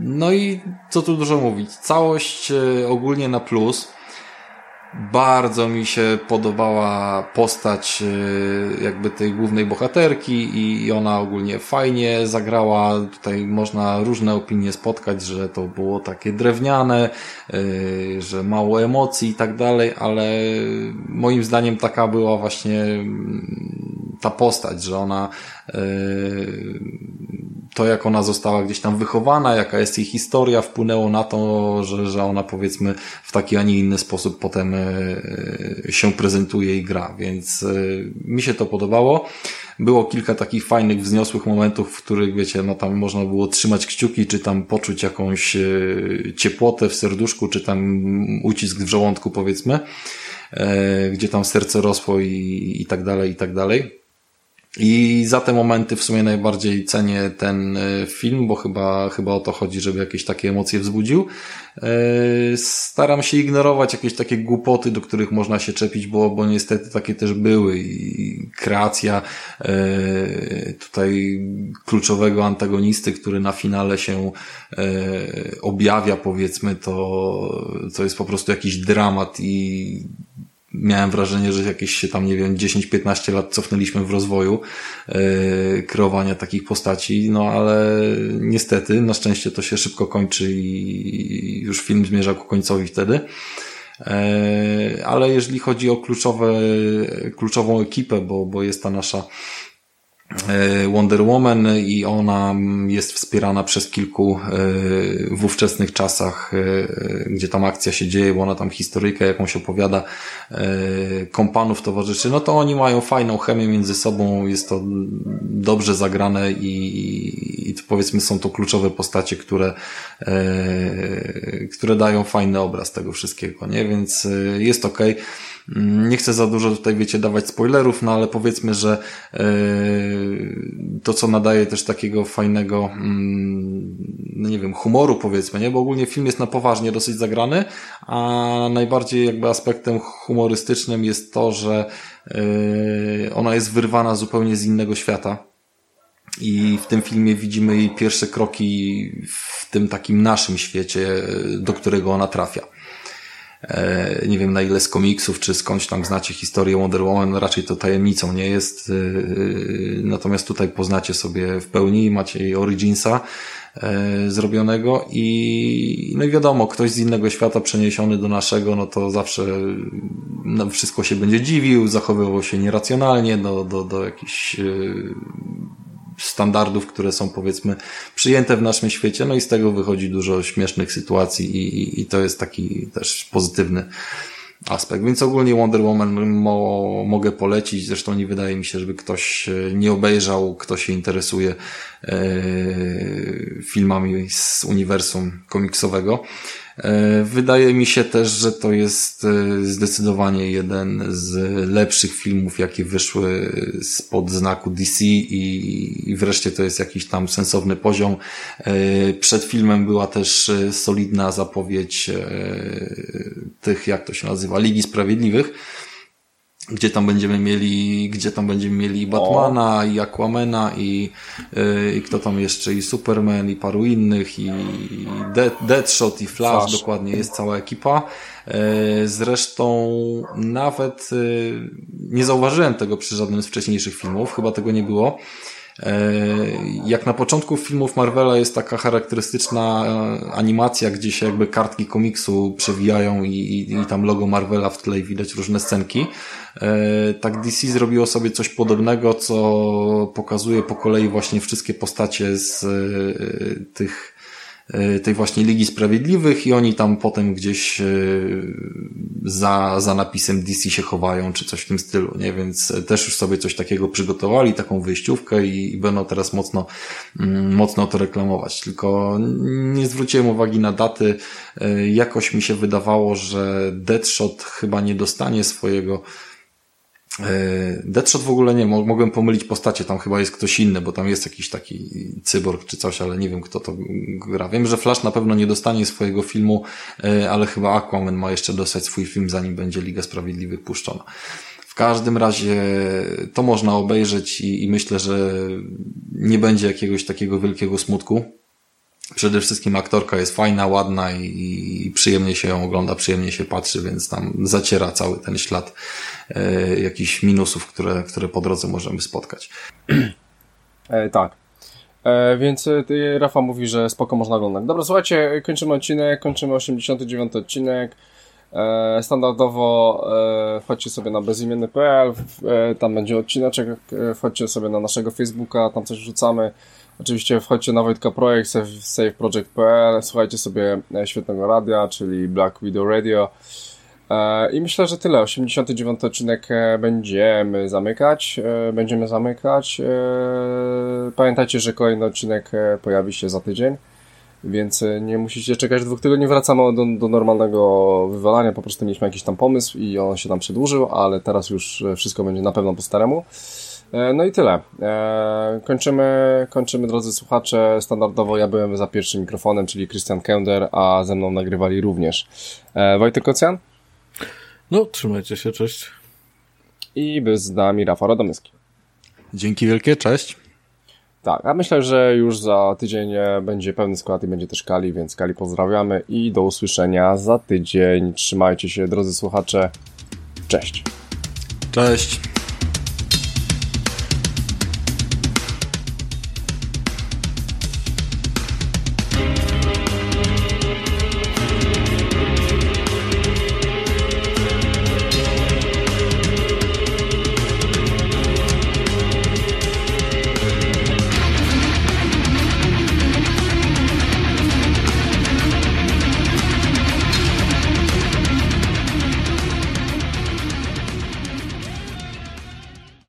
No i co tu dużo mówić. Całość ogólnie na plus. Bardzo mi się podobała postać e, jakby tej głównej bohaterki i ona ogólnie fajnie zagrała. Tutaj można różne opinie spotkać, że to było takie drewniane, e, że mało emocji i tak dalej, ale moim zdaniem taka była właśnie mm, ta postać, że ona e, to, jak ona została gdzieś tam wychowana, jaka jest jej historia, wpłynęło na to, że, że ona powiedzmy w taki, a nie inny sposób potem e, się prezentuje i gra, więc e, mi się to podobało. Było kilka takich fajnych, wzniosłych momentów, w których, wiecie, no tam można było trzymać kciuki, czy tam poczuć jakąś e, ciepłotę w serduszku, czy tam ucisk w żołądku, powiedzmy, gdzie tam serce rosło i, i tak dalej, i tak dalej. I za te momenty w sumie najbardziej cenię ten e, film, bo chyba, chyba o to chodzi, żeby jakieś takie emocje wzbudził. E, staram się ignorować jakieś takie głupoty, do których można się czepić, bo, bo niestety takie też były i kreacja e, tutaj kluczowego antagonisty, który na finale się objawia, powiedzmy, to, to jest po prostu jakiś dramat i miałem wrażenie, że jakieś się tam, nie wiem, 10-15 lat cofnęliśmy w rozwoju yy, kreowania takich postaci, no ale niestety, na szczęście to się szybko kończy i już film zmierza ku końcowi wtedy. Yy, ale jeżeli chodzi o kluczowe, kluczową ekipę, bo, bo jest ta nasza Wonder Woman i ona jest wspierana przez kilku e, w ówczesnych czasach, e, gdzie tam akcja się dzieje, bo ona tam historyjkę jakąś opowiada, kompanów towarzyszy, no to oni mają fajną chemię między sobą, jest to dobrze zagrane i, i powiedzmy są to kluczowe postacie, które, które dają fajny obraz tego wszystkiego, nie? Więc jest okej. Okay. Nie chcę za dużo tutaj, wiecie, dawać spoilerów, no ale powiedzmy, że e, to, co nadaje też takiego fajnego, mm, no nie wiem, humoru powiedzmy, nie? Bo ogólnie film jest na poważnie dosyć zagrany, a najbardziej jakby aspektem humorystycznym jest to, że e, ona jest wyrwana zupełnie z innego świata. I w tym filmie widzimy jej pierwsze kroki w tym takim naszym świecie, do którego ona trafia. E, nie wiem na ile z komiksów, czy skądś tam znacie historię Wonder Woman, raczej to tajemnicą nie jest. E, natomiast tutaj poznacie sobie w pełni, macie jej Originsa e, zrobionego i no i wiadomo, ktoś z innego świata przeniesiony do naszego, no to zawsze no, wszystko się będzie dziwił, zachowywał się nieracjonalnie do, do, do jakichś standardów, które są powiedzmy przyjęte w naszym świecie, no i z tego wychodzi dużo śmiesznych sytuacji i, i to jest taki też pozytywny aspekt. Więc ogólnie Wonder Woman mo mogę polecić, zresztą nie wydaje mi się, żeby ktoś nie obejrzał, kto się interesuje e, filmami z uniwersum komiksowego. E, wydaje mi się też, że to jest e, zdecydowanie jeden z lepszych filmów, jakie wyszły spod znaku DC i, wreszcie to jest jakiś tam sensowny poziom. E, przed filmem była też solidna zapowiedź tych, jak to się nazywa, Ligi Sprawiedliwych gdzie tam będziemy mieli, gdzie tam będziemy mieli Batmana o. i Aquamana i, yy, i kto tam jeszcze, i Superman i paru innych i Dead, Deadshot i Flash, Flash, dokładnie, jest cała ekipa. Yy, zresztą nawet yy, nie zauważyłem tego przy żadnym z wcześniejszych filmów, chyba tego nie było. E, jak na początku filmów Marvela jest taka charakterystyczna e, animacja, gdzie się jakby kartki komiksu przewijają i, i, i tam logo Marvela w tle i widać różne scenki. E, tak DC zrobiło sobie coś podobnego, co pokazuje po kolei właśnie wszystkie postacie z tych tej właśnie Ligi Sprawiedliwych i oni tam potem gdzieś e, za, za napisem DC się chowają, czy coś w tym stylu, nie? Więc też już sobie coś takiego przygotowali, taką wyjściówkę i, i będą teraz mocno, mm, mocno to reklamować. Tylko nie zwróciłem uwagi na daty. Jakoś mi się wydawało, że Deadshot chyba nie dostanie swojego Deadshot w ogóle nie, mogłem pomylić postacie, tam chyba jest ktoś inny, bo tam jest jakiś taki cyborg czy coś, ale nie wiem kto to gra. Wiem, że Flash na pewno nie dostanie swojego filmu, e, ale chyba Aquaman ma jeszcze dostać swój film, zanim będzie Liga Sprawiedliwych puszczona. W każdym razie to można obejrzeć i, i myślę, że nie będzie jakiegoś takiego wielkiego smutku. Przede wszystkim aktorka jest fajna, ładna i, i przyjemnie się ją ogląda, przyjemnie się patrzy, więc tam zaciera cały ten ślad e, jakichś minusów, które, które po drodze możemy spotkać. E, tak. E, więc e, Rafa mówi, że spoko można oglądać. Dobra, słuchajcie, kończymy odcinek, kończymy 89 odcinek. E, standardowo e, wchodźcie sobie na bezimienny.pl, e, tam będzie odcineczek, e, wchodźcie sobie na naszego Facebooka, tam coś wrzucamy. Oczywiście wchodźcie na Wojtka Projekt, saveproject.pl, słuchajcie sobie e, świetnego radia, czyli Black Widow Radio. E, I myślę, że tyle. 89 odcinek e, będziemy zamykać. Będziemy zamykać. Pamiętajcie, że kolejny odcinek pojawi się za tydzień, więc nie musicie czekać dwóch tygodni. Wracamy do, do normalnego wywalania. Po prostu mieliśmy jakiś tam pomysł i on się tam przedłużył, ale teraz już wszystko będzie na pewno po staremu. E, no i tyle. E, kończymy, kończymy, drodzy słuchacze. Standardowo ja byłem za pierwszym mikrofonem, czyli Christian Kender, a ze mną nagrywali również e, Wojtek Kocjan. No, trzymajcie się, cześć. I był z nami Rafał Radomyski. Dzięki wielkie, cześć. Tak, a myślę, że już za tydzień będzie pełny skład i będzie też Kali, więc Kali pozdrawiamy i do usłyszenia za tydzień. Trzymajcie się, drodzy słuchacze. Cześć. Cześć.